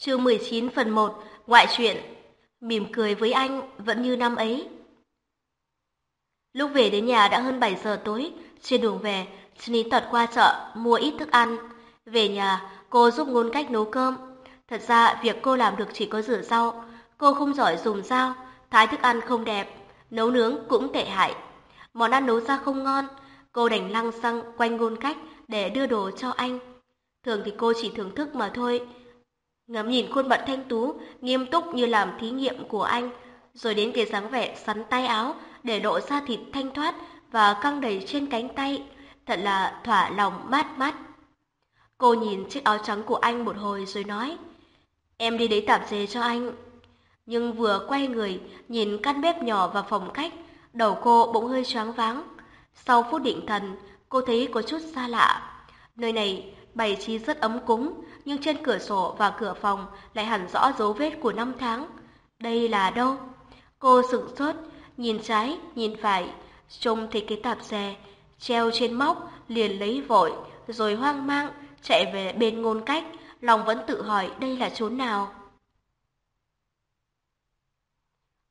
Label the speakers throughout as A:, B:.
A: Chương 19 phần 1 Ngoại truyện Mỉm cười với anh vẫn như năm ấy. Lúc về đến nhà đã hơn 7 giờ tối, trên đường về, Sunny tọt qua chợ mua ít thức ăn. Về nhà, cô giúp ngôn cách nấu cơm. Thật ra việc cô làm được chỉ có rửa rau, cô không giỏi dùng dao, thái thức ăn không đẹp, nấu nướng cũng tệ hại. Món ăn nấu ra không ngon, cô đành lăng xăng quanh ngôn cách để đưa đồ cho anh. Thường thì cô chỉ thưởng thức mà thôi, Ngắm nhìn khuôn mặt thanh tú, nghiêm túc như làm thí nghiệm của anh, rồi đến cái dáng vẻ sắn tay áo để lộ ra thịt thanh thoát và căng đầy trên cánh tay, thật là thỏa lòng mát mắt. Cô nhìn chiếc áo trắng của anh một hồi rồi nói, em đi lấy tạp dề cho anh. Nhưng vừa quay người, nhìn căn bếp nhỏ và phòng khách, đầu cô bỗng hơi choáng váng. Sau phút định thần, cô thấy có chút xa lạ. Nơi này bày trí rất ấm cúng, nhưng trên cửa sổ và cửa phòng lại hẳn rõ dấu vết của năm tháng. Đây là đâu? Cô sửng sốt, nhìn trái, nhìn phải, trông thấy cái tạp dề treo trên móc, liền lấy vội, rồi hoang mang chạy về bên ngôn cách, lòng vẫn tự hỏi đây là chốn nào.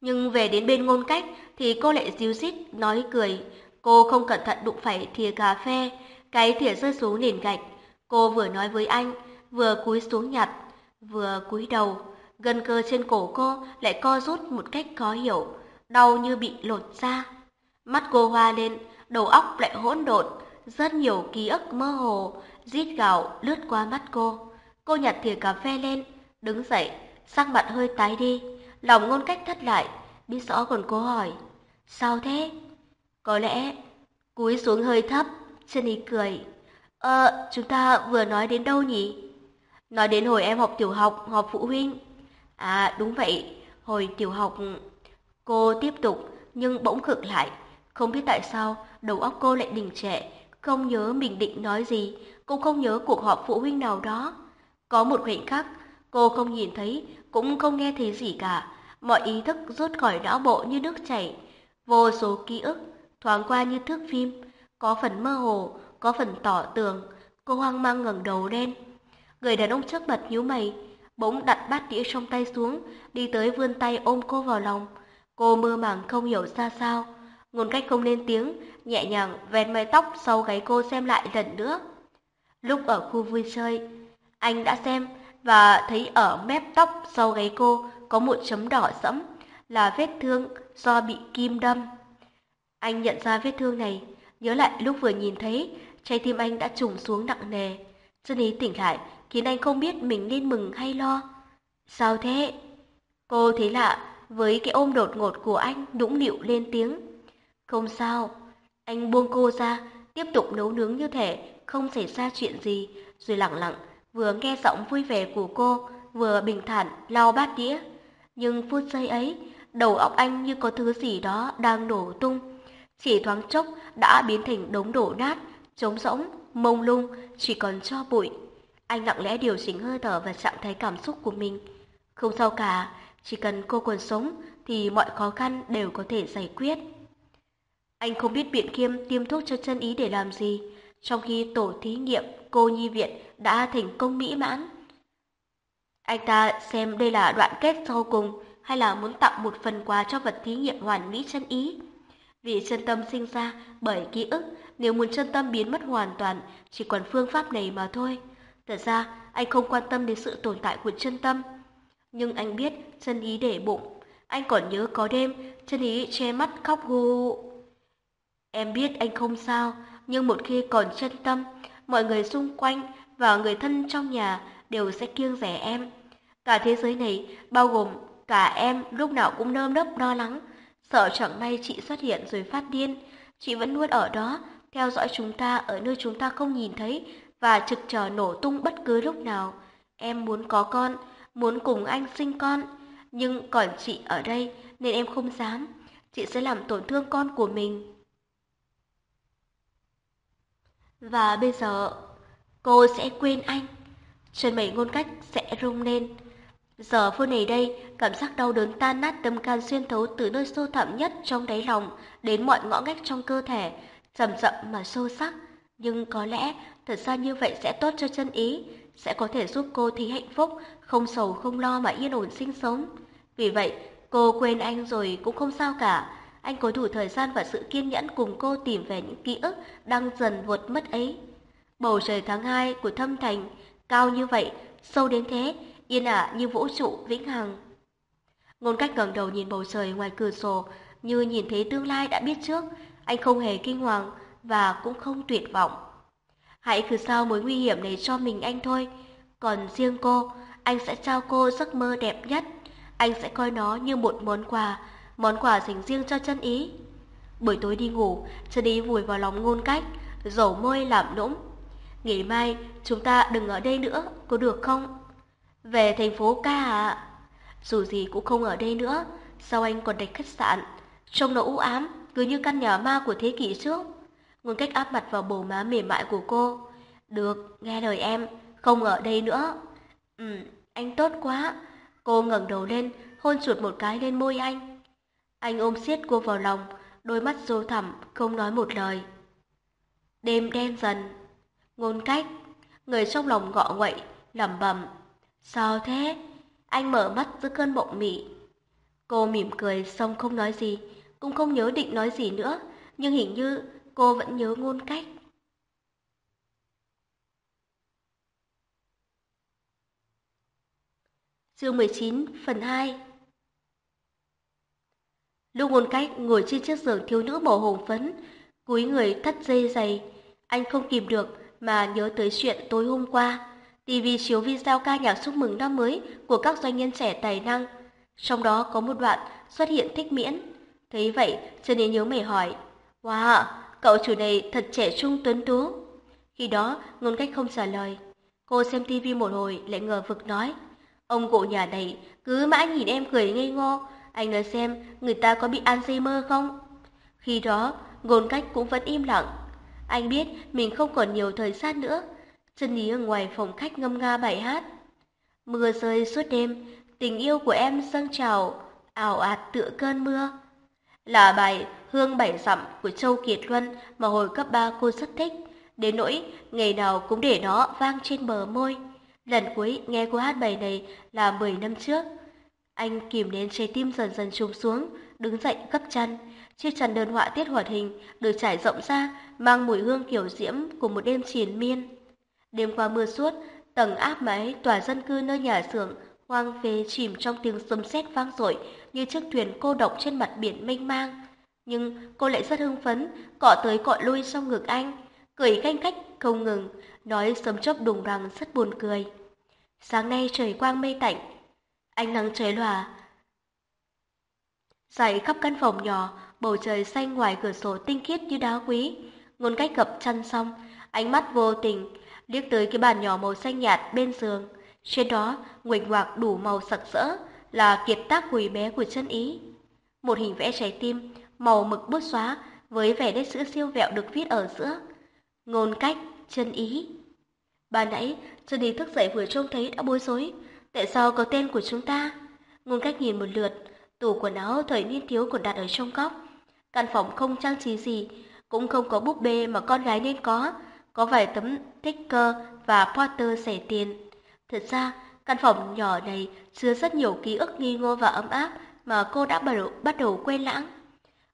A: Nhưng về đến bên ngôn cách thì cô lại díu dít nói cười, cô không cẩn thận đụng phải thìa cà phê, cái thìa rơi xuống nền gạch. Cô vừa nói với anh, vừa cúi xuống nhặt, vừa cúi đầu, gân cơ trên cổ cô lại co rút một cách khó hiểu, đau như bị lột ra. Mắt cô hoa lên, đầu óc lại hỗn độn, rất nhiều ký ức mơ hồ, rít gào lướt qua mắt cô. Cô nhặt thìa cà phê lên, đứng dậy, sắc mặt hơi tái đi, lòng ngôn cách thất lại, biết rõ còn cô hỏi, sao thế? Có lẽ, cúi xuống hơi thấp, chân ý cười. Ờ, chúng ta vừa nói đến đâu nhỉ? Nói đến hồi em học tiểu học, họp phụ huynh. À đúng vậy, hồi tiểu học... Cô tiếp tục, nhưng bỗng khựng lại. Không biết tại sao, đầu óc cô lại đình trệ, không nhớ mình định nói gì, cũng không nhớ cuộc họp phụ huynh nào đó. Có một khoảnh khắc, cô không nhìn thấy, cũng không nghe thấy gì cả. Mọi ý thức rút khỏi não bộ như nước chảy. Vô số ký ức, thoáng qua như thước phim, có phần mơ hồ, có phần tỏ tường. Cô hoang mang ngẩng đầu lên. Người đàn ông trước mặt nhíu mày, bỗng đặt bát đĩa trong tay xuống, đi tới vươn tay ôm cô vào lòng. Cô mơ màng không hiểu ra sao, ngôn cách không lên tiếng, nhẹ nhàng vén mái tóc sau gáy cô xem lại lần nữa. Lúc ở khu vui chơi, anh đã xem và thấy ở mép tóc sau gáy cô có một chấm đỏ sẫm, là vết thương do bị kim đâm. Anh nhận ra vết thương này, nhớ lại lúc vừa nhìn thấy, trái tim anh đã trùng xuống nặng nề. Dân ý tỉnh lại, khiến anh không biết mình nên mừng hay lo. Sao thế? Cô thấy lạ, với cái ôm đột ngột của anh nũng nịu lên tiếng. Không sao, anh buông cô ra, tiếp tục nấu nướng như thể không xảy ra chuyện gì, rồi lặng lặng vừa nghe giọng vui vẻ của cô, vừa bình thản lau bát đĩa. Nhưng phút giây ấy, đầu óc anh như có thứ gì đó đang nổ tung. Chỉ thoáng chốc đã biến thành đống đổ nát, trống rỗng, mông lung, chỉ còn cho bụi. Anh lặng lẽ điều chỉnh hơi thở và trạng thái cảm xúc của mình. Không sao cả, chỉ cần cô còn sống thì mọi khó khăn đều có thể giải quyết. Anh không biết biện kiêm tiêm thuốc cho chân ý để làm gì, trong khi tổ thí nghiệm cô nhi viện đã thành công mỹ mãn. Anh ta xem đây là đoạn kết sau cùng hay là muốn tặng một phần quà cho vật thí nghiệm hoàn mỹ chân ý. Vì chân tâm sinh ra bởi ký ức, nếu muốn chân tâm biến mất hoàn toàn, chỉ còn phương pháp này mà thôi. Thật ra, anh không quan tâm đến sự tồn tại của chân tâm. Nhưng anh biết chân ý để bụng. Anh còn nhớ có đêm, chân ý che mắt khóc hu. Em biết anh không sao, nhưng một khi còn chân tâm, mọi người xung quanh và người thân trong nhà đều sẽ kiêng rẻ em. Cả thế giới này, bao gồm cả em lúc nào cũng nơm nớp lo lắng, sợ chẳng may chị xuất hiện rồi phát điên. Chị vẫn luôn ở đó, theo dõi chúng ta ở nơi chúng ta không nhìn thấy và trực chờ nổ tung bất cứ lúc nào. Em muốn có con, muốn cùng anh sinh con, nhưng còn chị ở đây nên em không dám. Chị sẽ làm tổn thương con của mình. Và bây giờ, cô sẽ quên anh. Chân mày ngôn cách sẽ rung lên. Giờ phút này đây, cảm giác đau đớn tan nát tâm can xuyên thấu từ nơi sâu thẳm nhất trong đáy lòng đến mọi ngõ ngách trong cơ thể, chậm chậm mà sâu sắc. Nhưng có lẽ thật ra như vậy sẽ tốt cho chân ý, sẽ có thể giúp cô thấy hạnh phúc, không sầu không lo mà yên ổn sinh sống. Vì vậy, cô quên anh rồi cũng không sao cả. Anh có đủ thời gian và sự kiên nhẫn cùng cô tìm về những ký ức đang dần vụt mất ấy. Bầu trời tháng 2 của thâm thành, cao như vậy, sâu đến thế, yên ả như vũ trụ vĩnh hằng. Ngôn cách ngẩng đầu nhìn bầu trời ngoài cửa sổ, như nhìn thấy tương lai đã biết trước, anh không hề kinh hoàng và cũng không tuyệt vọng. Hãy cứ sao mối nguy hiểm này cho mình anh thôi, còn riêng cô, anh sẽ trao cô giấc mơ đẹp nhất. Anh sẽ coi nó như một món quà, món quà dành riêng cho chân ý. Buổi tối đi ngủ, chân ý vùi vào lòng ngôn cách, dầu môi làm nũng. Ngày mai, chúng ta đừng ở đây nữa, có được không? Về thành phố ca à? Dù gì cũng không ở đây nữa, sao anh còn đặt khách sạn? Trông nó u ám, cứ như căn nhà ma của thế kỷ trước. Ngôn cách áp mặt vào bầu má mềm mại của cô. Được, nghe lời em, không ở đây nữa. Ừ, anh tốt quá. Cô ngẩng đầu lên, hôn chuột một cái lên môi anh. Anh ôm siết cô vào lòng, đôi mắt sâu thẳm, không nói một lời. Đêm đen dần, ngôn cách, người trong lòng gọ nguậy, lẩm bẩm. Sao thế? Anh mở mắt giữa cơn mộng mị. Cô mỉm cười xong không nói gì, cũng không nhớ định nói gì nữa, nhưng hình như cô vẫn nhớ ngôn cách. Chương 19 phần 2 Lúc ngôn cách ngồi trên chiếc giường thiếu nữ màu hồng phấn, cúi người thắt dây giày, anh không kìm được mà nhớ tới chuyện tối hôm qua. TV chiếu video ca nhạc chúc mừng năm mới của các doanh nhân trẻ tài năng. Trong đó có một đoạn xuất hiện thích miễn. Thấy vậy, Trần Yến nhớ mày hỏi, Wow, cậu chủ này thật trẻ trung tuấn tú. Khi đó, ngôn cách không trả lời. Cô xem TV một hồi lại ngờ vực nói, Ông cụ nhà này cứ mãi nhìn em cười ngây ngô, anh nói xem người ta có bị Alzheimer không? Khi đó, ngôn cách cũng vẫn im lặng. Anh biết mình không còn nhiều thời gian nữa. Chân ý ở ngoài phòng khách ngâm nga bài hát. Mưa rơi suốt đêm, tình yêu của em dâng trào, ảo ạt tựa cơn mưa. Là bài Hương Bảy Dặm của Châu Kiệt Luân mà hồi cấp 3 cô rất thích, đến nỗi ngày nào cũng để nó vang trên bờ môi. Lần cuối nghe cô hát bài này là 10 năm trước. Anh kìm nén trái tim dần dần trùng xuống, đứng dậy gấp chăn. Chiếc chăn đơn họa tiết hoạt hình được trải rộng ra, mang mùi hương kiểu diễm của một đêm triền miên. Đêm qua mưa suốt, tầng áp mái tòa dân cư nơi nhà xưởng hoang phế chìm trong tiếng sấm sét vang dội như chiếc thuyền cô độc trên mặt biển mênh mang. Nhưng cô lại rất hưng phấn, cọ tới cọ lui trong ngực anh, cười khanh khách không ngừng, nói sấm chớp đùng đoàng rất buồn cười. Sáng nay trời quang mây tạnh, ánh nắng trời lòa. Dày khắp căn phòng nhỏ, bầu trời xanh ngoài cửa sổ tinh khiết như đá quý. Ngôn cách gập chăn xong, ánh mắt vô tình liếc tới cái bàn nhỏ màu xanh nhạt bên giường. Trên đó, nguệch ngoạc đủ màu sặc sỡ là kiệt tác quỳ bé của chân ý. Một hình vẽ trái tim, màu mực bút xóa với vẻ nét chữ siêu vẹo được viết ở giữa. Ngôn cách, chân ý. Ba nãy, chân ý thức dậy vừa trông thấy đã bối rối. Tại sao có tên của chúng ta? Ngôn cách nhìn một lượt, tủ quần áo thời niên thiếu còn đặt ở trong góc. Căn phòng không trang trí gì, cũng không có búp bê mà con gái nên có, có vài tấm sticker và Potter rẻ tiền. Thật ra, căn phòng nhỏ này chứa rất nhiều ký ức nghi ngô và ấm áp mà cô đã bắt đầu, bắt đầu quên lãng.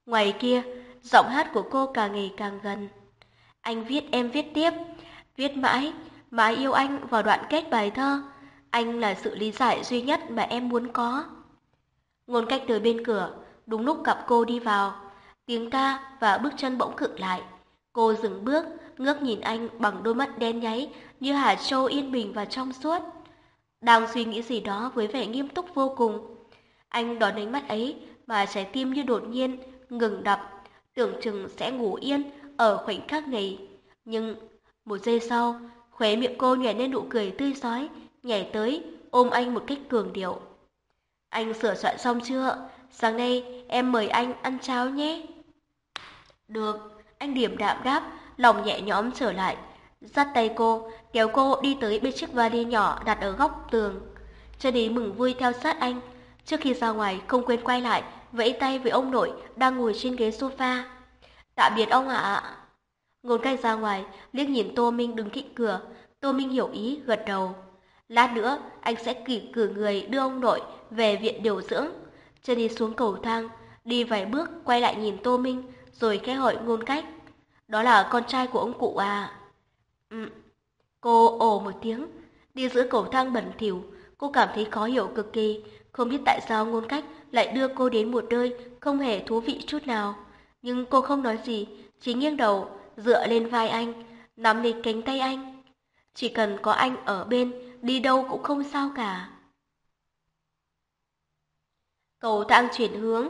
A: Ngoài kia, giọng hát của cô càng ngày càng gần. Anh viết em viết tiếp, viết mãi, mãi yêu anh vào đoạn kết bài thơ. Anh là sự lý giải duy nhất mà em muốn có. Ngôn cách từ bên cửa, đúng lúc gặp cô đi vào. Tiếng ca và bước chân bỗng khựng lại. Cô dừng bước, ngước nhìn anh bằng đôi mắt đen nháy như hạt trâu yên bình và trong suốt. Đang suy nghĩ gì đó với vẻ nghiêm túc vô cùng. Anh đón ánh mắt ấy mà trái tim như đột nhiên ngừng đập, tưởng chừng sẽ ngủ yên ở khoảnh khắc này. Nhưng một giây sau, khóe miệng cô nhảy lên nụ cười tươi giói, nhảy tới ôm anh một cách cường điệu. Anh sửa soạn xong chưa? Sáng nay em mời anh ăn cháo nhé. Được, anh điểm đạm đáp, lòng nhẹ nhõm trở lại. Dắt tay cô, kéo cô đi tới bên chiếc vali nhỏ đặt ở góc tường. Cho đi mừng vui theo sát anh. Trước khi ra ngoài không quên quay lại, vẫy tay với ông nội đang ngồi trên ghế sofa. Tạm biệt ông ạ. Ngôn cách ra ngoài, liếc nhìn Tô Minh đứng cạnh cửa. Tô Minh hiểu ý, gật đầu. Lát nữa, anh sẽ kỷ cử người đưa ông nội về viện điều dưỡng. Chân đi xuống cầu thang, đi vài bước quay lại nhìn Tô Minh, rồi khẽ hỏi ngôn cách. Đó là con trai của ông cụ à? Ừ. Cô ồ một tiếng, đi giữa cầu thang bẩn thỉu, cô cảm thấy khó hiểu cực kỳ, không biết tại sao ngôn cách lại đưa cô đến một nơi không hề thú vị chút nào. Nhưng cô không nói gì, chỉ nghiêng đầu, dựa lên vai anh, nắm lấy cánh tay anh. Chỉ cần có anh ở bên, đi đâu cũng không sao cả. Cầu thang chuyển hướng,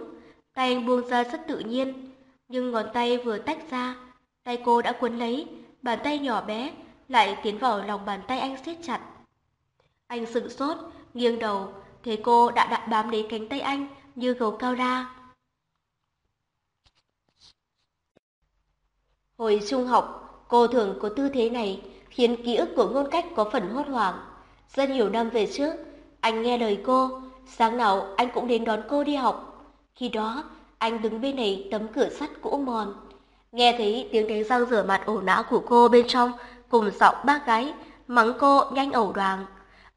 A: tay anh buông ra rất tự nhiên, nhưng ngón tay vừa tách ra, tay cô đã cuốn lấy, bàn tay nhỏ bé lại tiến vào lòng bàn tay anh siết chặt. Anh sững sốt, nghiêng đầu, thấy cô đã đặt bám lấy cánh tay anh như gấu cao ra. Hồi trung học, cô thường có tư thế này, khiến ký ức của ngôn cách có phần hốt hoảng. Rất nhiều năm về trước, anh nghe lời cô, sáng nào anh cũng đến đón cô đi học. Khi đó, anh đứng bên này tấm cửa sắt cũ mòn. Nghe thấy tiếng đánh răng rửa mặt ổ não của cô bên trong, cùng giọng bác gái, mắng cô nhanh ẩu đoàn.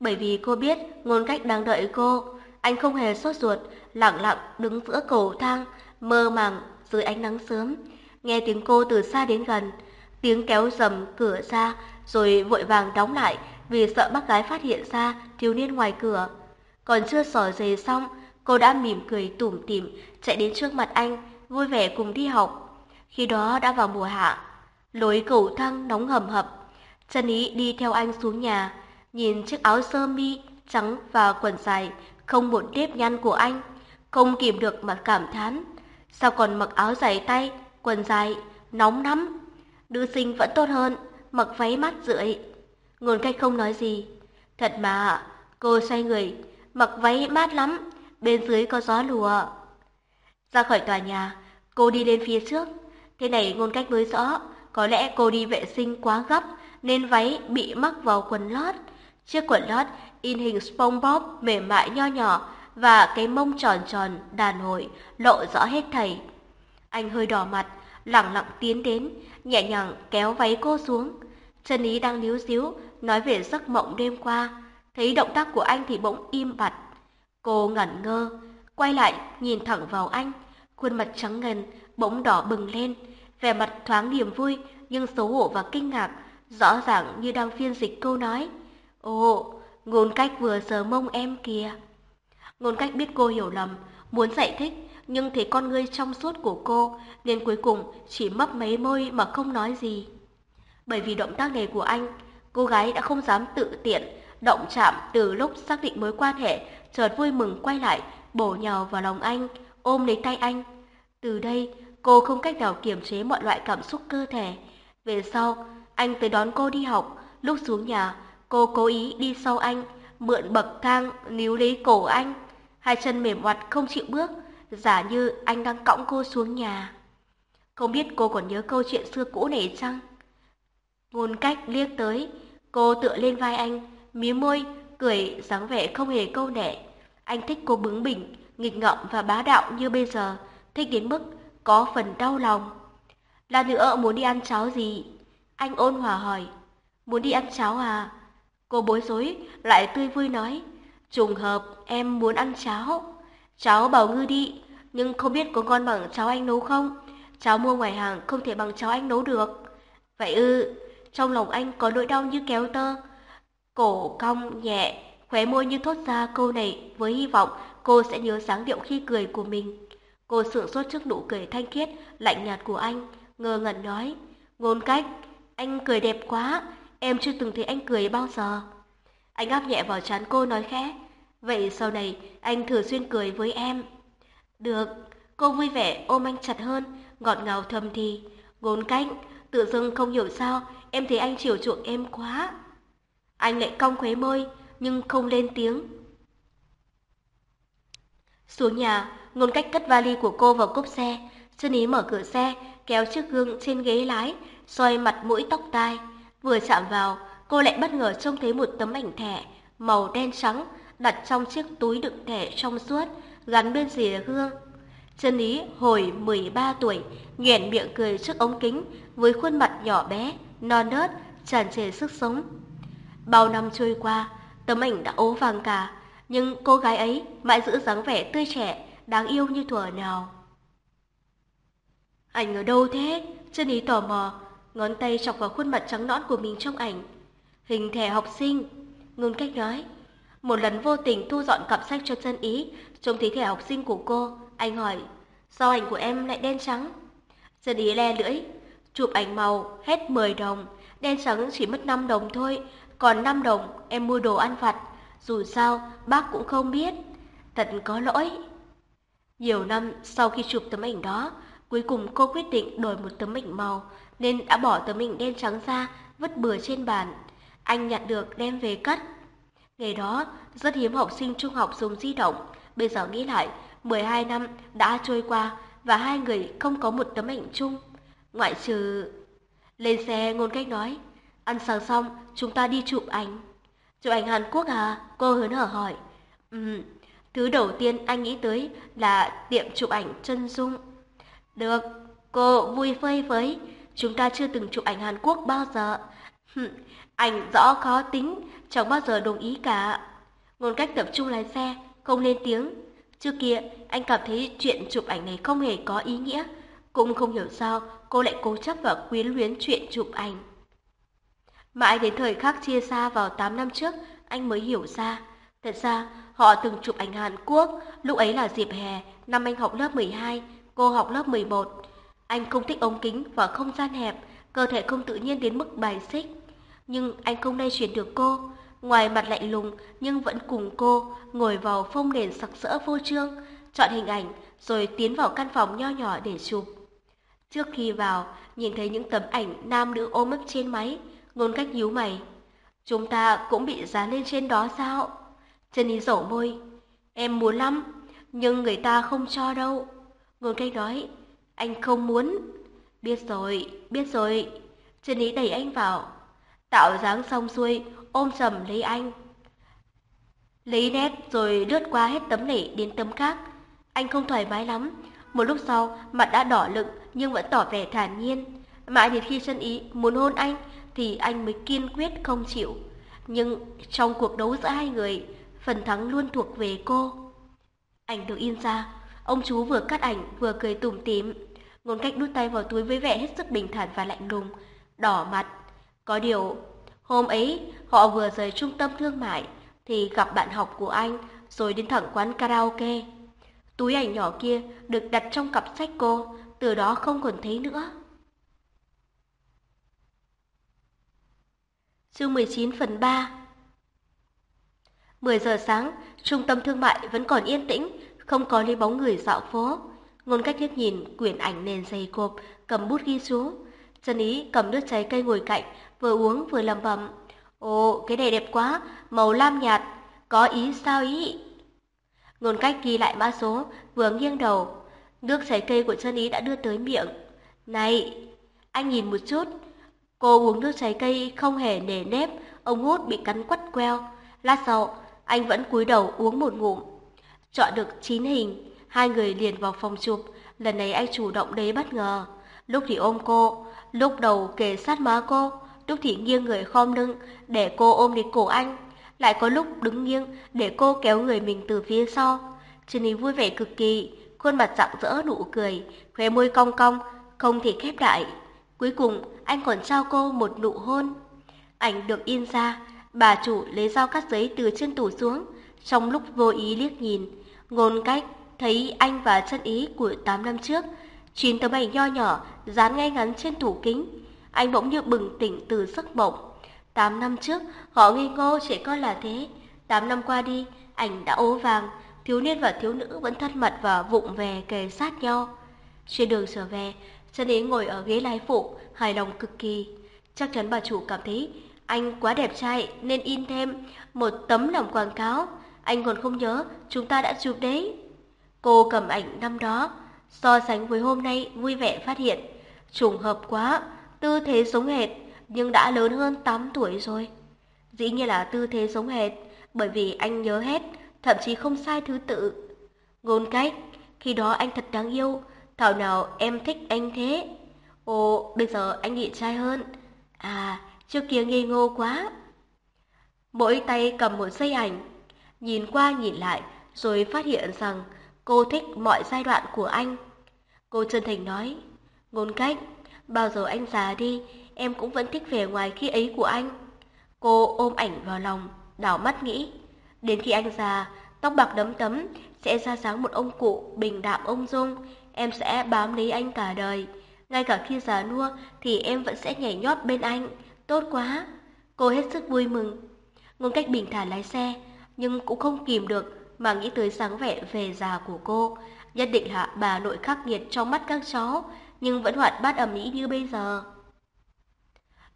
A: Bởi vì cô biết ngôn cách đang đợi cô, anh không hề sốt ruột, lặng lặng đứng giữa cầu thang, mơ màng dưới ánh nắng sớm. Nghe tiếng cô từ xa đến gần, tiếng kéo dầm cửa ra rồi vội vàng đóng lại vì sợ bác gái phát hiện ra thiếu niên ngoài cửa. Còn chưa sỏ giày xong, cô đã mỉm cười tủm tỉm chạy đến trước mặt anh, vui vẻ cùng đi học. Khi đó đã vào mùa hạ, lối cầu thang nóng hầm hập. Chân ý đi theo anh xuống nhà, nhìn chiếc áo sơ mi trắng và quần dài không một nếp nhăn của anh, không kìm được mà cảm thán. Sao còn mặc áo dài tay, quần dài, nóng lắm. Nữ sinh vẫn tốt hơn, mặc váy mắt rượi. Ngôn cách không nói gì. Thật mà, cô xoay người, mặc váy mát lắm, bên dưới có gió lùa. Ra khỏi tòa nhà, cô đi lên phía trước. Thế này ngôn cách mới rõ, có lẽ cô đi vệ sinh quá gấp nên váy bị mắc vào quần lót. Chiếc quần lót in hình SpongeBob mềm mại nho nhỏ và cái mông tròn tròn đàn hồi lộ rõ hết thảy. Anh hơi đỏ mặt, lặng lặng tiến đến, nhẹ nhàng kéo váy cô xuống. Chân ý đang níu xíu, nói về giấc mộng đêm qua. Thấy động tác của anh thì bỗng im bặt. Cô ngẩn ngơ, quay lại nhìn thẳng vào anh. Khuôn mặt trắng ngần, bỗng đỏ bừng lên. Vẻ mặt thoáng niềm vui, nhưng xấu hổ và kinh ngạc, rõ ràng như đang phiên dịch câu nói. Ồ, ngôn cách vừa sờ mông em kìa. Ngôn cách biết cô hiểu lầm, muốn giải thích, nhưng thấy con ngươi trong suốt của cô, nên cuối cùng chỉ mấp mấy môi mà không nói gì. Bởi vì động tác này của anh, cô gái đã không dám tự tiện, động chạm từ lúc xác định mối quan hệ, chợt vui mừng quay lại, bổ nhào vào lòng anh, ôm lấy tay anh. Từ đây, cô không cách nào kiềm chế mọi loại cảm xúc cơ thể. Về sau, anh tới đón cô đi học, lúc xuống nhà, cô cố ý đi sau anh, mượn bậc thang níu lấy cổ anh, hai chân mềm oặt không chịu bước, giả như anh đang cõng cô xuống nhà. Không biết cô còn nhớ câu chuyện xưa cũ này chăng? Ngôn cách liếc tới, cô tựa lên vai anh, mí môi, cười dáng vẻ không hề câu nệ. Anh thích cô bướng bỉnh, nghịch ngợm và bá đạo như bây giờ, thích đến mức có phần đau lòng. Là nữa muốn đi ăn cháo gì? Anh ôn hòa hỏi. Muốn đi ăn cháo à? Cô bối rối, lại tươi vui nói. Trùng hợp, em muốn ăn cháo. Cháu bảo ngư đi, nhưng không biết có ngon bằng cháu anh nấu không? Cháu mua ngoài hàng không thể bằng cháu anh nấu được. Vậy ư, trong lòng anh có nỗi đau như kéo tơ. Cổ cong nhẹ, khóe môi như thốt ra câu này với hy vọng cô sẽ nhớ sáng điệu khi cười của mình. Cô sửng sốt trước nụ cười thanh khiết, lạnh nhạt của anh, ngơ ngẩn nói. Ngôn cách, anh cười đẹp quá, em chưa từng thấy anh cười bao giờ. Anh áp nhẹ vào trán cô nói khẽ. Vậy sau này anh thường xuyên cười với em. Được, cô vui vẻ ôm anh chặt hơn, ngọt ngào thầm thì. Ngôn cách, tự dưng không hiểu sao, em thấy anh chiều chuộng em quá. Anh lại cong khóe môi, nhưng không lên tiếng. Xuống nhà, ngôn cách cất vali của cô vào cốp xe, chân ý mở cửa xe, kéo chiếc gương trên ghế lái, xoay mặt mũi tóc tai. Vừa chạm vào, cô lại bất ngờ trông thấy một tấm ảnh thẻ màu đen trắng đặt trong chiếc túi đựng thẻ trong suốt, gắn bên rìa gương. Chân ý hồi 13 tuổi, nhoẻn miệng cười trước ống kính với khuôn mặt nhỏ bé, non nớt, tràn trề sức sống. Bao năm trôi qua, tấm ảnh đã ố vàng cả, nhưng cô gái ấy mãi giữ dáng vẻ tươi trẻ, đáng yêu như thuở nào. Ảnh ở đâu thế? Chân ý tò mò, ngón tay chọc vào khuôn mặt trắng nõn của mình trong ảnh. Hình thẻ học sinh, ngôn cách nói. Một lần vô tình thu dọn cặp sách cho chân ý, trông thấy thẻ học sinh của cô, anh hỏi, sao ảnh của em lại đen trắng? Chân ý le lưỡi, chụp ảnh màu hết 10 đồng, đen trắng chỉ mất 5 đồng thôi, còn 5 đồng em mua đồ ăn vặt, dù sao bác cũng không biết. Thật có lỗi. Nhiều năm sau khi chụp tấm ảnh đó, cuối cùng cô quyết định đổi một tấm ảnh màu, nên đã bỏ tấm ảnh đen trắng ra, vứt bừa trên bàn. Anh nhận được đem về cất. Ngày đó, rất hiếm học sinh trung học dùng di động. Bây giờ nghĩ lại, 12 năm đã trôi qua và hai người không có một tấm ảnh chung. Ngoại trừ... Lên xe ngôn cách nói, ăn sáng xong chúng ta đi chụp ảnh. Chụp ảnh Hàn Quốc à? Cô hớn hở hỏi. Ừ, thứ đầu tiên anh nghĩ tới là tiệm chụp ảnh chân dung. Được, cô vui phơi với, chúng ta chưa từng chụp ảnh Hàn Quốc bao giờ. ảnh rõ khó tính, chẳng bao giờ đồng ý cả. Ngôn cách tập trung lái xe, không lên tiếng. Trước kia, anh cảm thấy chuyện chụp ảnh này không hề có ý nghĩa. Cũng không hiểu sao cô lại cố chấp và quyến luyến chuyện chụp ảnh. Mãi đến thời khắc chia xa vào 8 năm trước, anh mới hiểu ra. Thật ra, họ từng chụp ảnh Hàn Quốc, lúc ấy là dịp hè, năm anh học lớp 12, cô học lớp 11. Anh không thích ống kính và không gian hẹp, cơ thể không tự nhiên đến mức bài xích. Nhưng anh không lay chuyển được cô, ngoài mặt lạnh lùng nhưng vẫn cùng cô ngồi vào phông nền sặc sỡ vô trương, chọn hình ảnh rồi tiến vào căn phòng nho nhỏ để chụp. Trước khi vào, nhìn thấy những tấm ảnh nam nữ ôm ấp trên máy, ngôn cách nhíu mày. Chúng ta cũng bị dán lên trên đó sao? Chân ý dẩu môi. Em muốn lắm, nhưng người ta không cho đâu. Ngôn cách nói, anh không muốn. Biết rồi, biết rồi. Chân ý đẩy anh vào. Tạo dáng xong xuôi, ôm sầm lấy anh. Lấy nét rồi lướt qua hết tấm này đến tấm khác. Anh không thoải mái lắm. Một lúc sau, mặt đã đỏ lựng nhưng vẫn tỏ vẻ thản nhiên. Mãi đến khi chân ý muốn hôn anh thì anh mới kiên quyết không chịu. Nhưng trong cuộc đấu giữa hai người, phần thắng luôn thuộc về cô. Ảnh được in ra, ông chú vừa cắt ảnh vừa cười tủm tỉm, ngôn cách đút tay vào túi với vẻ hết sức bình thản và lạnh lùng, đỏ mặt. Có điều, hôm ấy họ vừa rời trung tâm thương mại thì gặp bạn học của anh rồi đến thẳng quán karaoke. Túi ảnh nhỏ kia được đặt trong cặp sách cô, từ đó không còn thấy nữa. Chương 19 phần 3 10 giờ sáng, trung tâm thương mại vẫn còn yên tĩnh, không có lấy bóng người dạo phố. Ngôn cách liếc nhìn quyển ảnh nền dày cộp, cầm bút ghi xuống. Trần Ý cầm nước trái cây ngồi cạnh, vừa uống vừa lẩm bẩm. Ồ, cái này đẹp quá, màu lam nhạt, có ý sao ý? Ngôn cách ghi lại mã số, vừa nghiêng đầu. Nước trái cây của chân ý đã đưa tới miệng. Này, anh nhìn một chút. Cô uống nước trái cây không hề nề nếp, ông hút bị cắn quắt queo. Lát sau, anh vẫn cúi đầu uống một ngụm. Chọn được chín hình, hai người liền vào phòng chụp. Lần này anh chủ động đấy bất ngờ. Lúc thì ôm cô, lúc đầu kề sát má cô, lúc thì nghiêng người khom lưng để cô ôm lấy cổ anh lại có lúc đứng nghiêng để cô kéo người mình từ phía sau. Trần Ý vui vẻ cực kỳ, khuôn mặt rạng rỡ nụ cười, khóe môi cong cong, không thể khép lại. Cuối cùng, anh còn trao cô một nụ hôn. Ảnh được in ra, bà chủ lấy dao cắt giấy từ trên tủ xuống, trong lúc vô ý liếc nhìn, ngôn cách thấy anh và chân ý của 8 năm trước, chín tấm ảnh nho nhỏ dán ngay ngắn trên tủ kính. Anh bỗng như bừng tỉnh từ giấc mộng, Tám năm trước, họ nghi ngô trẻ con là thế. Tám năm qua đi, ảnh đã ố vàng, thiếu niên và thiếu nữ vẫn thân mật và vụng về kề sát nhau. Trên đường trở về, chân ý ngồi ở ghế lái phụ, hài lòng cực kỳ. Chắc chắn bà chủ cảm thấy anh quá đẹp trai nên in thêm một tấm lòng quảng cáo. Anh còn không nhớ chúng ta đã chụp đấy. Cô cầm ảnh năm đó, so sánh với hôm nay vui vẻ phát hiện. Trùng hợp quá, tư thế giống hệt nhưng đã lớn hơn 8 tuổi rồi. Dĩ nhiên là tư thế giống hệt, bởi vì anh nhớ hết, thậm chí không sai thứ tự. Ngôn cách, khi đó anh thật đáng yêu, thảo nào em thích anh thế. Ồ, bây giờ anh nhịn trai hơn. À, trước kia ngây ngô quá. mỗi tay cầm một dây ảnh, nhìn qua nhìn lại rồi phát hiện rằng cô thích mọi giai đoạn của anh. Cô chân thành nói, ngôn cách, bao giờ anh già đi, em cũng vẫn thích vẻ ngoài khi ấy của anh. Cô ôm ảnh vào lòng, đảo mắt nghĩ, đến khi anh già, tóc bạc đấm tấm, sẽ ra dáng một ông cụ bình đạm ông dung, em sẽ bám lấy anh cả đời. Ngay cả khi già nua thì em vẫn sẽ nhảy nhót bên anh, tốt quá. Cô hết sức vui mừng. Ngôn cách bình thản lái xe, nhưng cũng không kìm được mà nghĩ tới sáng vẻ về già của cô. Nhất định là bà nội khắc nghiệt trong mắt các chó, nhưng vẫn hoạt bát ẩm ý như bây giờ.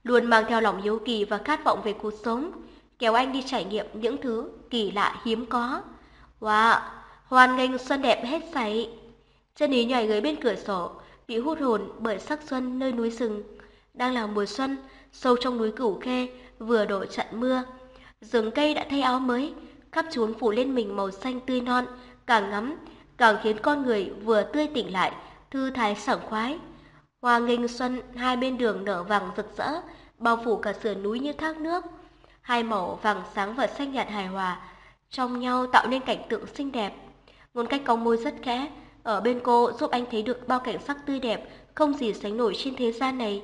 A: Luôn mang theo lòng hiếu kỳ và khát vọng về cuộc sống, kéo anh đi trải nghiệm những thứ kỳ lạ hiếm có. Wow, hoàn nghênh xuân đẹp hết sảy. Chân ý nhảy người bên cửa sổ, bị hút hồn bởi sắc xuân nơi núi rừng. Đang là mùa xuân, sâu trong núi Cửu Khê vừa đổ trận mưa. Rừng cây đã thay áo mới, khắp trốn phủ lên mình màu xanh tươi non, càng ngắm, càng khiến con người vừa tươi tỉnh lại, thư thái sảng khoái. Hoa nghênh xuân hai bên đường nở vàng rực rỡ, bao phủ cả sườn núi như thác nước. Hai màu vàng sáng và xanh nhạt hài hòa, trong nhau tạo nên cảnh tượng xinh đẹp. Ngôn cách cong môi rất khẽ, ở bên cô giúp anh thấy được bao cảnh sắc tươi đẹp, không gì sánh nổi trên thế gian này.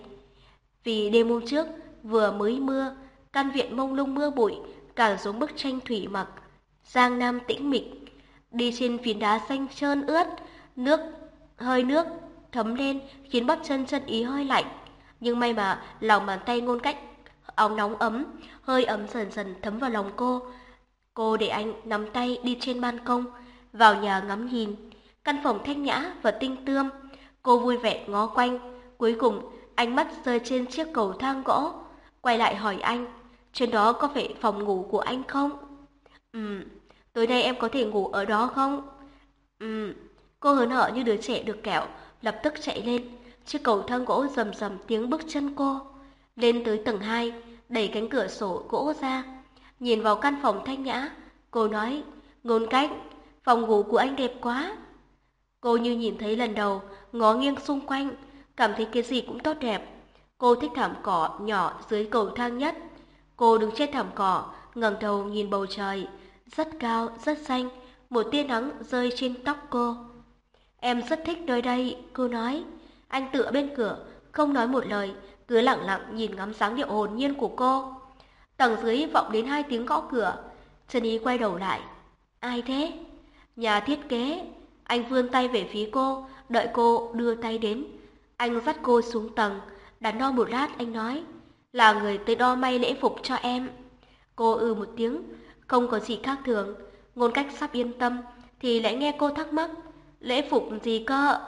A: Vì đêm hôm trước, vừa mới mưa, căn viện mông lung mưa bụi, càng giống bức tranh thủy mặc. Giang Nam tĩnh mịch, đi trên phiến đá xanh trơn ướt, nước, hơi nước thấm lên khiến bắp chân chân ý hơi lạnh. Nhưng may mà lòng bàn tay ngôn cách áo nóng ấm, hơi ấm dần dần thấm vào lòng cô. Cô để anh nắm tay đi trên ban công, vào nhà ngắm nhìn. Căn phòng thanh nhã và tinh tươm, cô vui vẻ ngó quanh. Cuối cùng, ánh mắt rơi trên chiếc cầu thang gỗ. Quay lại hỏi anh, trên đó có phải phòng ngủ của anh không? Ừm, tối nay em có thể ngủ ở đó không? Ừm, cô hớn hở như đứa trẻ được kẹo, lập tức chạy lên. Chiếc cầu thang gỗ rầm rầm tiếng bước chân cô. Lên tới tầng 2, đẩy cánh cửa sổ gỗ ra. Nhìn vào căn phòng thanh nhã, cô nói, ngôn cách, phòng ngủ của anh đẹp quá. Cô như nhìn thấy lần đầu, ngó nghiêng xung quanh, cảm thấy cái gì cũng tốt đẹp. Cô thích thảm cỏ nhỏ dưới cầu thang nhất. Cô đứng trên thảm cỏ, ngẩng đầu nhìn bầu trời, rất cao, rất xanh, một tia nắng rơi trên tóc cô. Em rất thích nơi đây, cô nói. Anh tựa bên cửa, không nói một lời, cứ lặng lặng nhìn ngắm dáng điệu hồn nhiên của cô. Tầng dưới vọng đến hai tiếng gõ cửa, Trần Ý quay đầu lại. Ai thế? Nhà thiết kế. Anh vươn tay về phía cô, đợi cô đưa tay đến. Anh dắt cô xuống tầng, đắn đo một lát anh nói, là người tới đo may lễ phục cho em. Cô ư ừ một tiếng, không có gì khác thường, ngôn cách sắp yên tâm, thì lại nghe cô thắc mắc, lễ phục gì cơ?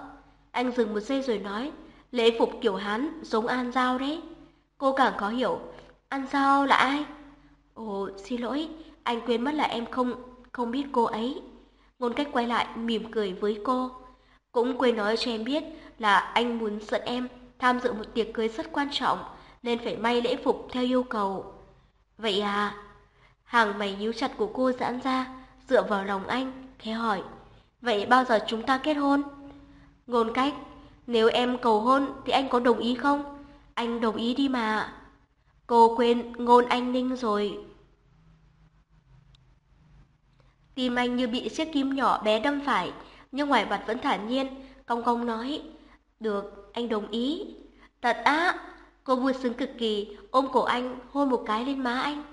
A: Anh dừng một giây rồi nói, lễ phục kiểu Hán giống An Giao đấy. Cô càng khó hiểu, An Giao là ai? Ồ, xin lỗi, anh quên mất là em không không biết cô ấy. Ngôn cách quay lại mỉm cười với cô. Cũng quên nói cho em biết là anh muốn dẫn em tham dự một tiệc cưới rất quan trọng nên phải may lễ phục theo yêu cầu. Vậy à? Hàng mày nhíu chặt của cô giãn ra, dựa vào lòng anh, khẽ hỏi. Vậy bao giờ chúng ta kết hôn? Ngôn cách, nếu em cầu hôn thì anh có đồng ý không? Anh đồng ý đi mà. Cô quên ngôn anh ninh rồi. Tim anh như bị chiếc kim nhỏ bé đâm phải, nhưng ngoài mặt vẫn thản nhiên, cong cong nói. Được, anh đồng ý. Thật á! Cô vui sướng cực kỳ, ôm cổ anh, hôn một cái lên má anh.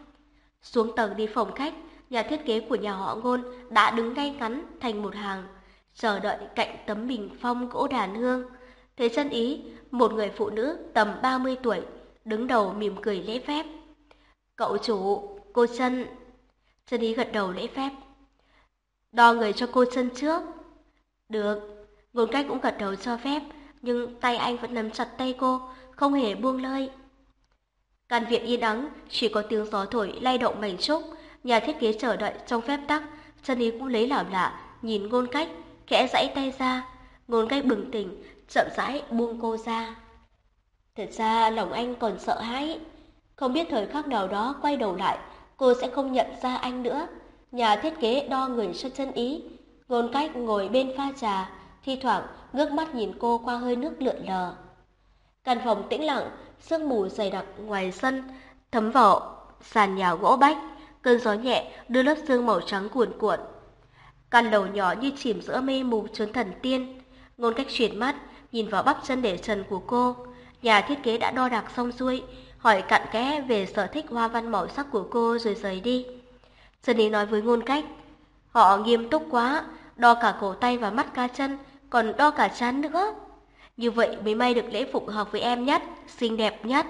A: Xuống tầng đi phòng khách, nhà thiết kế của nhà họ ngôn đã đứng ngay ngắn thành một hàng, chờ đợi cạnh tấm bình phong gỗ đàn hương. Thế chân ý, một người phụ nữ tầm 30 tuổi, đứng đầu mỉm cười lễ phép. Cậu chủ, cô chân. Chân ý gật đầu lễ phép. Đo người cho cô chân trước. Được, ngôn cách cũng gật đầu cho phép, nhưng tay anh vẫn nắm chặt tay cô, không hề buông lơi. Căn viện yên ắng, chỉ có tiếng gió thổi lay động mảnh trúc, nhà thiết kế chờ đợi trong phép tắc, chân ý cũng lấy làm lạ, nhìn ngôn cách, khẽ dãy tay ra, ngôn cách bừng tỉnh, chậm rãi buông cô ra. Thật ra lòng anh còn sợ hãi, không biết thời khắc nào đó quay đầu lại, cô sẽ không nhận ra anh nữa. Nhà thiết kế đo người cho chân ý, ngôn cách ngồi bên pha trà, thi thoảng ngước mắt nhìn cô qua hơi nước lượn lờ. Căn phòng tĩnh lặng, sương mù dày đặc ngoài sân, thấm vào sàn nhà gỗ bách, cơn gió nhẹ đưa lớp sương màu trắng cuồn cuộn. Căn lầu nhỏ như chìm giữa mê mù trốn thần tiên. Ngôn cách chuyển mắt, nhìn vào bắp chân để trần của cô. Nhà thiết kế đã đo đạc xong xuôi, hỏi cặn kẽ về sở thích hoa văn màu sắc của cô rồi rời đi. Trần Ý nói với ngôn cách, họ nghiêm túc quá, đo cả cổ tay và mắt ca chân, còn đo cả chán nữa. Như vậy mới may được lễ phục hợp với em nhất, xinh đẹp nhất.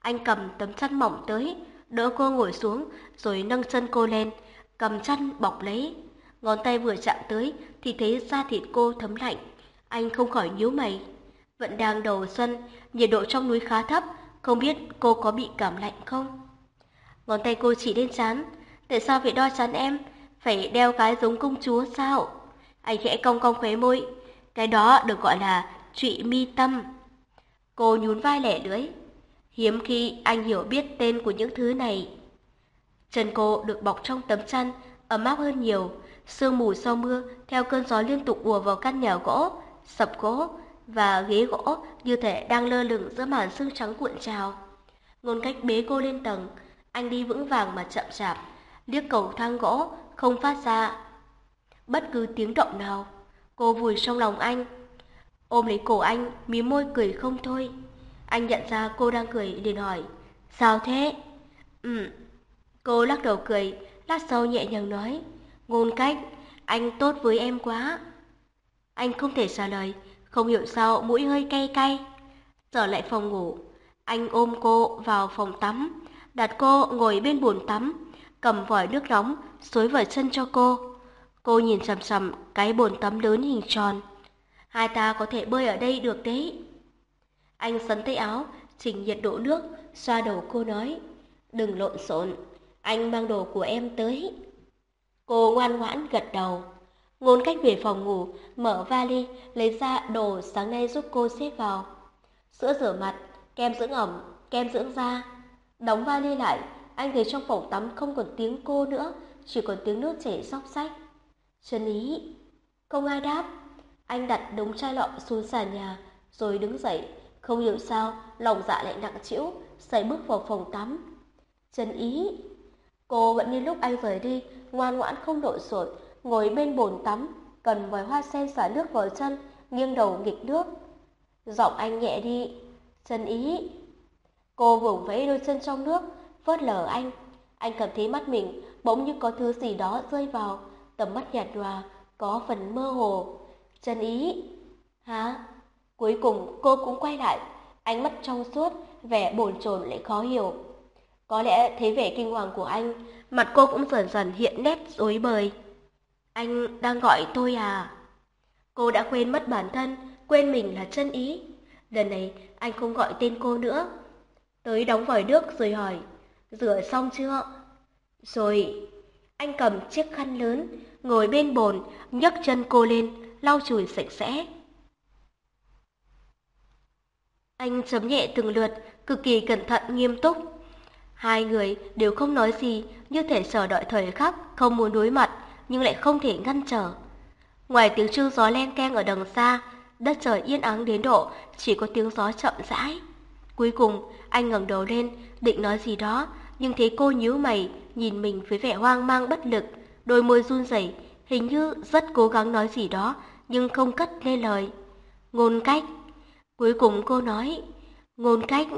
A: Anh cầm tấm chăn mỏng tới, đỡ cô ngồi xuống, rồi nâng chân cô lên, cầm chăn bọc lấy. Ngón tay vừa chạm tới thì thấy da thịt cô thấm lạnh. Anh không khỏi nhíu mày. Vẫn đang đầu xuân, nhiệt độ trong núi khá thấp, không biết cô có bị cảm lạnh không? Ngón tay cô chỉ lên chán. Tại sao phải đo chán em? Phải đeo cái giống công chúa sao? Anh khẽ cong cong khóe môi. Cái đó được gọi là trụy mi tâm. Cô nhún vai lẻ lưới. Hiếm khi anh hiểu biết tên của những thứ này. Chân cô được bọc trong tấm chăn, ấm áp hơn nhiều. Sương mù sau mưa theo cơn gió liên tục ùa vào căn nhà gỗ, sập gỗ và ghế gỗ như thể đang lơ lửng giữa màn sương trắng cuộn trào. Ngôn cách bế cô lên tầng, anh đi vững vàng mà chậm chạp, liếc cầu thang gỗ không phát ra bất cứ tiếng động nào. Cô vùi trong lòng anh, ôm lấy cổ anh, mí môi cười không thôi. Anh nhận ra cô đang cười liền hỏi, sao thế? Ừ, cô lắc đầu cười, lát sau nhẹ nhàng nói, ngôn cách, anh tốt với em quá. Anh không thể trả lời, không hiểu sao mũi hơi cay cay. Trở lại phòng ngủ, anh ôm cô vào phòng tắm, đặt cô ngồi bên bồn tắm, cầm vòi nước nóng, xối vào chân cho cô. Cô nhìn sầm sầm cái bồn tắm lớn hình tròn. Hai ta có thể bơi ở đây được đấy. Anh sấn tay áo, chỉnh nhiệt độ nước, xoa đầu cô nói. Đừng lộn xộn, anh mang đồ của em tới. Cô ngoan ngoãn gật đầu. Ngôn cách về phòng ngủ, mở vali, lấy ra đồ sáng nay giúp cô xếp vào. Sữa rửa mặt, kem dưỡng ẩm, kem dưỡng da. Đóng vali lại, anh thấy trong phòng tắm không còn tiếng cô nữa, chỉ còn tiếng nước chảy róc sách. Chân ý. Không ai đáp. Anh đặt đống chai lọ xuống sàn nhà, rồi đứng dậy. Không hiểu sao, lòng dạ lại nặng trĩu, xảy bước vào phòng tắm. Chân ý. Cô vẫn như lúc anh rời đi, ngoan ngoãn không đội sổi, ngồi bên bồn tắm, cầm vòi hoa sen xả nước vào chân, nghiêng đầu nghịch nước. Giọng anh nhẹ đi, chân ý. Cô vùng vẫy đôi chân trong nước, phớt lờ anh. Anh cảm thấy mắt mình bỗng như có thứ gì đó rơi vào, tầm mắt nhạt nhòa, có phần mơ hồ. Chân ý. Hả? Cuối cùng cô cũng quay lại, ánh mắt trong suốt, vẻ bồn chồn lại khó hiểu. Có lẽ thấy vẻ kinh hoàng của anh, mặt cô cũng dần dần hiện nét rối bời. Anh đang gọi tôi à? Cô đã quên mất bản thân, quên mình là chân ý. Lần này anh không gọi tên cô nữa. Tới đóng vòi nước rồi hỏi, rửa xong chưa? Rồi, anh cầm chiếc khăn lớn, ngồi bên bồn, nhấc chân cô lên, lau chùi sạch sẽ. Anh chấm nhẹ từng lượt, cực kỳ cẩn thận nghiêm túc. Hai người đều không nói gì, như thể chờ đợi thời khắc, không muốn đối mặt, nhưng lại không thể ngăn trở. Ngoài tiếng chuông gió len keng ở đằng xa, đất trời yên ắng đến độ chỉ có tiếng gió chậm rãi. Cuối cùng, anh ngẩng đầu lên, định nói gì đó, nhưng thấy cô nhíu mày, nhìn mình với vẻ hoang mang bất lực, đôi môi run rẩy, hình như rất cố gắng nói gì đó, nhưng không cất lên lời. Ngôn cách. Cuối cùng cô nói, ngôn cách.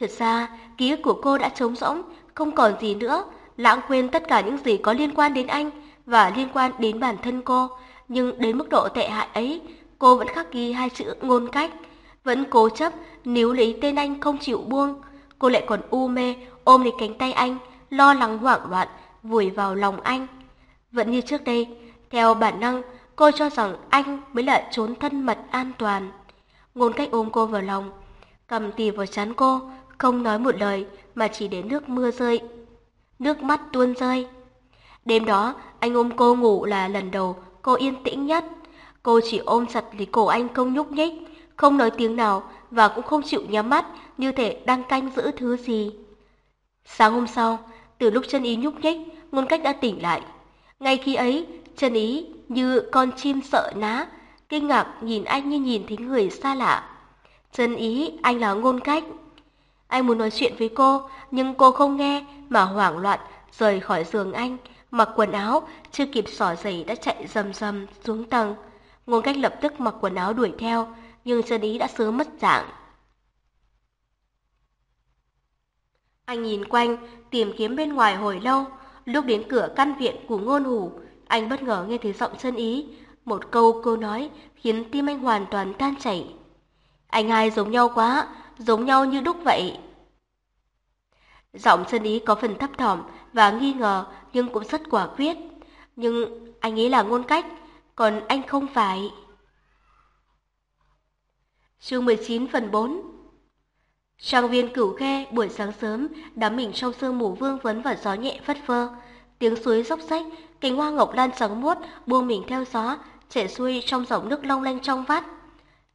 A: Thật ra, ký ức của cô đã trống rỗng, không còn gì nữa, lãng quên tất cả những gì có liên quan đến anh và liên quan đến bản thân cô. Nhưng đến mức độ tệ hại ấy, cô vẫn khắc ghi hai chữ ngôn cách, vẫn cố chấp níu lấy tên anh không chịu buông. Cô lại còn u mê, ôm lấy cánh tay anh, lo lắng hoảng loạn, vùi vào lòng anh. Vẫn như trước đây, theo bản năng, cô cho rằng anh mới là trốn thân mật an toàn. Ngôn cách ôm cô vào lòng, cầm tì vào chán cô, không nói một lời mà chỉ để nước mưa rơi. Nước mắt tuôn rơi. Đêm đó, anh ôm cô ngủ là lần đầu cô yên tĩnh nhất. Cô chỉ ôm chặt lấy cổ anh không nhúc nhích, không nói tiếng nào và cũng không chịu nhắm mắt như thể đang canh giữ thứ gì. Sáng hôm sau, từ lúc chân ý nhúc nhích, ngôn cách đã tỉnh lại. Ngay khi ấy, chân ý như con chim sợ ná, kinh ngạc nhìn anh như nhìn thấy người xa lạ. Chân ý, anh là ngôn cách. Anh muốn nói chuyện với cô, nhưng cô không nghe mà hoảng loạn, rời khỏi giường anh, mặc quần áo, chưa kịp xỏ giày đã chạy rầm rầm xuống tầng. Ngôn cách lập tức mặc quần áo đuổi theo, nhưng chân ý đã sớm mất dạng. Anh nhìn quanh, tìm kiếm bên ngoài hồi lâu, lúc đến cửa căn viện của ngôn hủ, anh bất ngờ nghe thấy giọng chân ý, một câu cô nói khiến tim anh hoàn toàn tan chảy. Anh hai giống nhau quá, giống nhau như đúc vậy. Giọng chân ý có phần thấp thỏm và nghi ngờ nhưng cũng rất quả quyết. Nhưng anh ấy là ngôn cách, còn anh không phải. Chương 19 phần 4 Trang viên cửu khe buổi sáng sớm đắm mình trong sương mù vương vấn và gió nhẹ phất phơ. Tiếng suối róc rách, cánh hoa ngọc lan trắng muốt buông mình theo gió, chảy xuôi trong dòng nước long lanh trong vắt.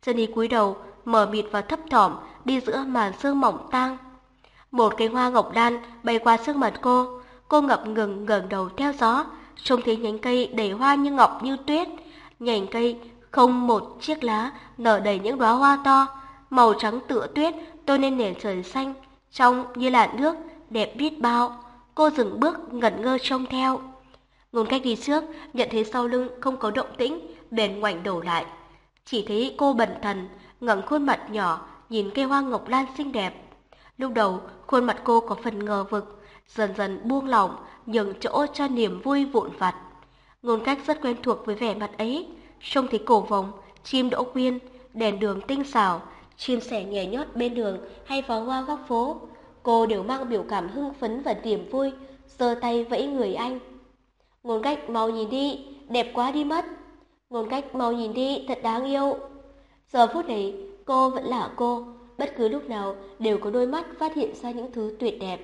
A: Chân đi cúi đầu, mở mịt và thấp thỏm đi giữa màn sương mỏng tang. Một cây hoa ngọc lan bay qua trước mặt cô, cô ngập ngừng ngẩng đầu theo gió, trông thấy nhánh cây đầy hoa như ngọc như tuyết, nhành cây không một chiếc lá nở đầy những đóa hoa to, màu trắng tựa tuyết tôi nên nền trời xanh, trong như là nước, đẹp biết bao. Cô dừng bước ngẩn ngơ trông theo. Ngôn cách đi trước, nhận thấy sau lưng không có động tĩnh, bèn ngoảnh đầu lại. Chỉ thấy cô bần thần, ngẩng khuôn mặt nhỏ, nhìn cây hoa ngọc lan xinh đẹp. Lúc đầu, khuôn mặt cô có phần ngờ vực, dần dần buông lỏng, nhường chỗ cho niềm vui vụn vặt. Ngôn cách rất quen thuộc với vẻ mặt ấy, trông thấy cổ vòng, chim đỗ quyên, đèn đường tinh xảo, chim sẻ nhảy nhót bên đường hay vó hoa góc phố. Cô đều mang biểu cảm hưng phấn và niềm vui, giơ tay vẫy người anh. Ngôn cách mau nhìn đi, đẹp quá đi mất. Ngôn cách mau nhìn đi, thật đáng yêu. Giờ phút này, cô vẫn là cô, bất cứ lúc nào đều có đôi mắt phát hiện ra những thứ tuyệt đẹp.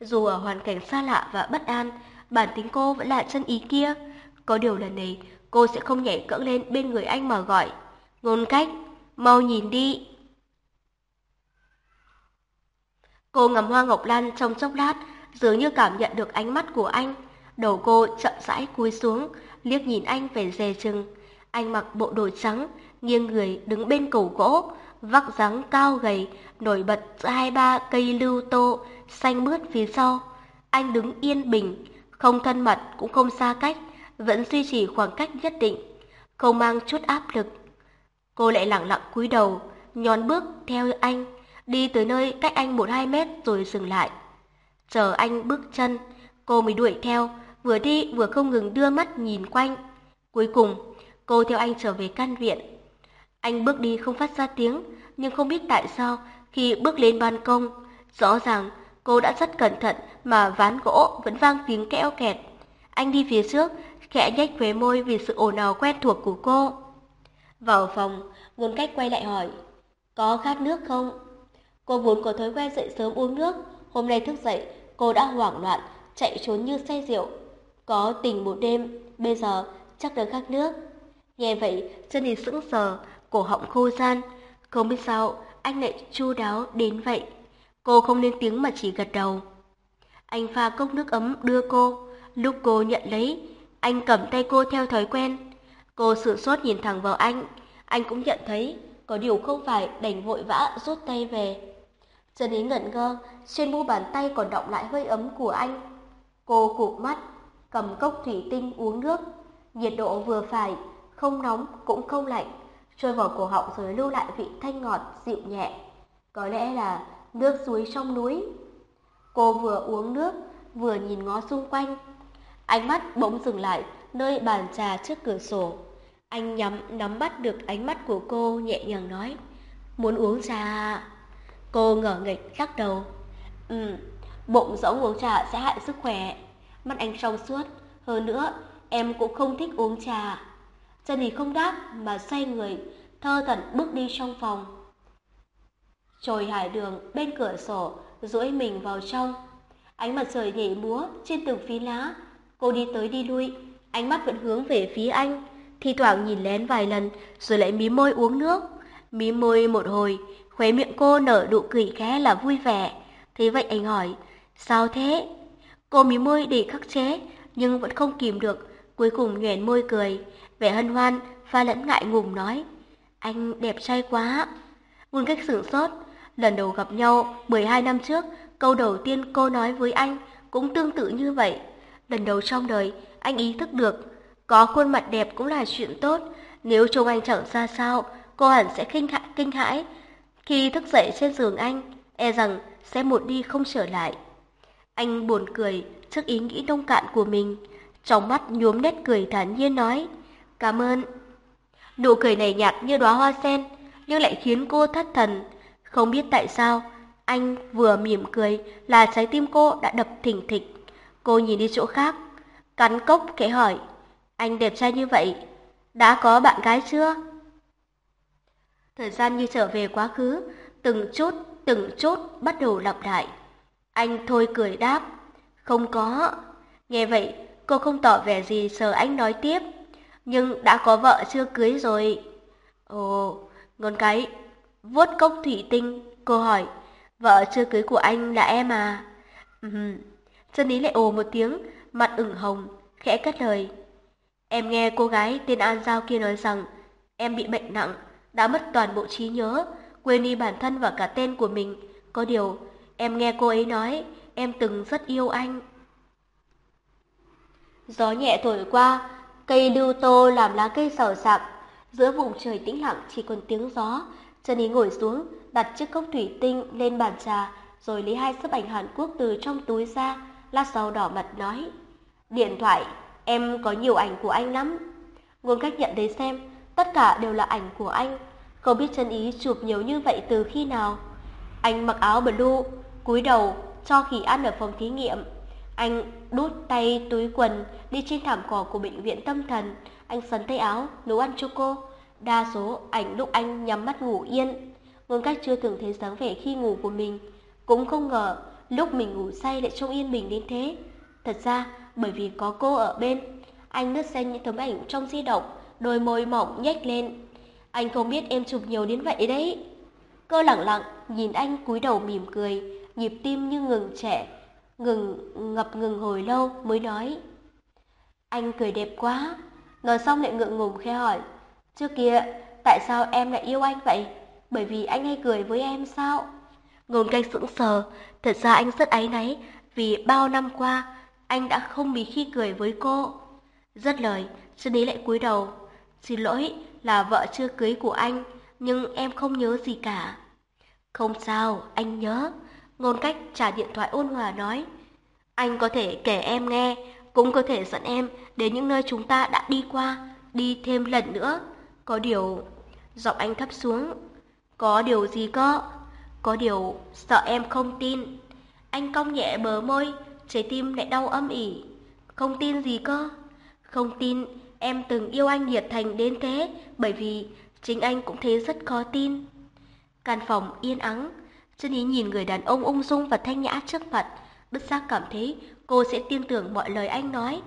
A: Dù ở hoàn cảnh xa lạ và bất an, bản tính cô vẫn là chân ý kia. Có điều lần này, cô sẽ không nhảy cẫng lên bên người anh mà gọi. Ngôn cách, mau nhìn đi. Cô ngắm hoa ngọc lan trong chốc lát, dường như cảm nhận được ánh mắt của anh. Đầu cô chậm rãi cúi xuống, liếc nhìn anh về dè chừng. Anh mặc bộ đồ trắng, nghiêng người đứng bên cầu gỗ, vóc dáng cao gầy, nổi bật giữa hai ba cây lưu tô, xanh mướt phía sau. Anh đứng yên bình, không thân mật cũng không xa cách, vẫn duy trì khoảng cách nhất định, không mang chút áp lực. Cô lại lặng lặng cúi đầu, nhón bước theo anh, đi tới nơi cách anh một hai mét rồi dừng lại. Chờ anh bước chân, cô mới đuổi theo, vừa đi vừa không ngừng đưa mắt nhìn quanh. Cuối cùng, cô theo anh trở về căn viện. Anh bước đi không phát ra tiếng, nhưng không biết tại sao khi bước lên ban công, rõ ràng cô đã rất cẩn thận mà ván gỗ vẫn vang tiếng kẽo kẹt. Anh đi phía trước, khẽ nhếch khóe môi vì sự ồn ào quen thuộc của cô. Vào phòng, ngôn cách quay lại hỏi, có khát nước không? Cô vốn có thói quen dậy sớm uống nước, hôm nay thức dậy, cô đã hoảng loạn, chạy trốn như say rượu. Có tình một đêm, bây giờ chắc đã khát nước. Nghe vậy, chân thì sững sờ, cổ họng khô gian. Không biết sao, anh lại chu đáo đến vậy. Cô không lên tiếng mà chỉ gật đầu. Anh pha cốc nước ấm đưa cô. Lúc cô nhận lấy, anh cầm tay cô theo thói quen. Cô sửa sốt nhìn thẳng vào anh. Anh cũng nhận thấy, có điều không phải đành vội vã rút tay về. Dân Ý ngẩn ngơ, trên mu bàn tay còn động lại hơi ấm của anh. Cô cụp mắt, cầm cốc thủy tinh uống nước. Nhiệt độ vừa phải, không nóng cũng không lạnh, trôi vào cổ họng rồi lưu lại vị thanh ngọt dịu nhẹ. Có lẽ là nước suối trong núi. Cô vừa uống nước, vừa nhìn ngó xung quanh. Ánh mắt bỗng dừng lại nơi bàn trà trước cửa sổ. Anh nhắm nắm bắt được ánh mắt của cô nhẹ nhàng nói, muốn uống trà. À? Cô ngờ nghịch lắc đầu. Ừ, bụng rỗng uống trà sẽ hại sức khỏe. Mắt anh trong suốt, hơn nữa em cũng không thích uống trà. Chân thì không đáp mà xoay người, thơ thẩn bước đi trong phòng. Trồi hải đường bên cửa sổ, duỗi mình vào trong. Ánh mặt trời nhảy múa trên từng phi lá. Cô đi tới đi lui, ánh mắt vẫn hướng về phía anh. Thi thoảng nhìn lén vài lần rồi lại mí môi uống nước. Mí môi một hồi, khóe miệng cô nở nụ cười khẽ là vui vẻ. Thế vậy anh hỏi, sao thế? Cô mí môi để khắc chế, nhưng vẫn không kìm được, cuối cùng nhoẻn môi cười, vẻ hân hoan, pha lẫn ngại ngùng nói, anh đẹp trai quá. Nguồn cách sửng sốt, lần đầu gặp nhau 12 năm trước, câu đầu tiên cô nói với anh cũng tương tự như vậy. Lần đầu trong đời, anh ý thức được, có khuôn mặt đẹp cũng là chuyện tốt. Nếu trông anh chẳng ra sao, cô hẳn sẽ kinh hãi, kinh hãi. Khi thức dậy trên giường anh, e rằng sẽ một đi không trở lại. Anh buồn cười trước ý nghĩ nông cạn của mình. Trong mắt nhuốm nét cười thản nhiên nói, cảm ơn. Nụ cười này nhạt như đóa hoa sen, nhưng lại khiến cô thất thần. Không biết tại sao, anh vừa mỉm cười là trái tim cô đã đập thình thịch. Cô nhìn đi chỗ khác, cắn cốc kể hỏi, anh đẹp trai như vậy, đã có bạn gái chưa? Thời gian như trở về quá khứ, từng chút, từng chút bắt đầu lặp lại. Anh thôi cười đáp, không có. Nghe vậy, cô không tỏ vẻ gì sợ anh nói tiếp, nhưng đã có vợ chưa cưới rồi. Ồ, ngón cái, vuốt cốc thủy tinh, cô hỏi, vợ chưa cưới của anh là em à? Ừm, chân ý lại ồ một tiếng, mặt ửng hồng, khẽ cất lời. Em nghe cô gái tên An Giao kia nói rằng em bị bệnh nặng, đã mất toàn bộ trí nhớ, quên đi bản thân và cả tên của mình. Có điều, em nghe cô ấy nói, em từng rất yêu anh. Gió nhẹ thổi qua, cây lưu tô làm lá cây xào xạc. Giữa vùng trời tĩnh lặng chỉ còn tiếng gió. Chân ý ngồi xuống, đặt chiếc cốc thủy tinh lên bàn trà, rồi lấy hai sấp ảnh Hàn Quốc từ trong túi ra. Lát sau đỏ mặt nói, điện thoại, em có nhiều ảnh của anh lắm. Ngôn cách nhận thấy xem, tất cả đều là ảnh của anh. Không biết chân ý chụp nhiều như vậy từ khi nào. Anh mặc áo blue, cúi đầu, cho khỉ ăn ở phòng thí nghiệm. Anh đút tay túi quần, đi trên thảm cỏ của bệnh viện tâm thần. Anh sắn tay áo, nấu ăn cho cô. Đa số ảnh lúc anh nhắm mắt ngủ yên. Ngôn cách chưa từng thấy dáng vẻ khi ngủ của mình. Cũng không ngờ lúc mình ngủ say lại trông yên bình đến thế. Thật ra, bởi vì có cô ở bên, anh lướt xem những tấm ảnh trong di động, đôi môi mỏng nhếch lên. Anh không biết em chụp nhiều đến vậy đấy. Cô lặng lặng nhìn anh cúi đầu mỉm cười, nhịp tim như ngừng trẻ, ngừng ngập ngừng hồi lâu mới nói. Anh cười đẹp quá. Nói xong lại ngượng ngùng khẽ hỏi. Trước kia, tại sao em lại yêu anh vậy? Bởi vì anh hay cười với em sao? Ngôn canh sững sờ, thật ra anh rất áy náy vì bao năm qua anh đã không bị khi cười với cô. Rất lời, Sunny lại cúi đầu. Xin lỗi là vợ chưa cưới của anh, nhưng em không nhớ gì cả. Không sao, anh nhớ. Ngôn cách trả điện thoại ôn hòa nói. Anh có thể kể em nghe, cũng có thể dẫn em đến những nơi chúng ta đã đi qua, đi thêm lần nữa. Có điều... Giọng anh thấp xuống. Có điều gì có? Có điều sợ em không tin. Anh cong nhẹ bờ môi, trái tim lại đau âm ỉ. Không tin gì cơ? Không tin em từng yêu anh nhiệt thành đến thế, bởi vì chính anh cũng thấy rất khó tin. Căn phòng yên ắng, chân ý nhìn người đàn ông ung dung và thanh nhã trước mặt, bất giác cảm thấy cô sẽ tin tưởng mọi lời anh nói.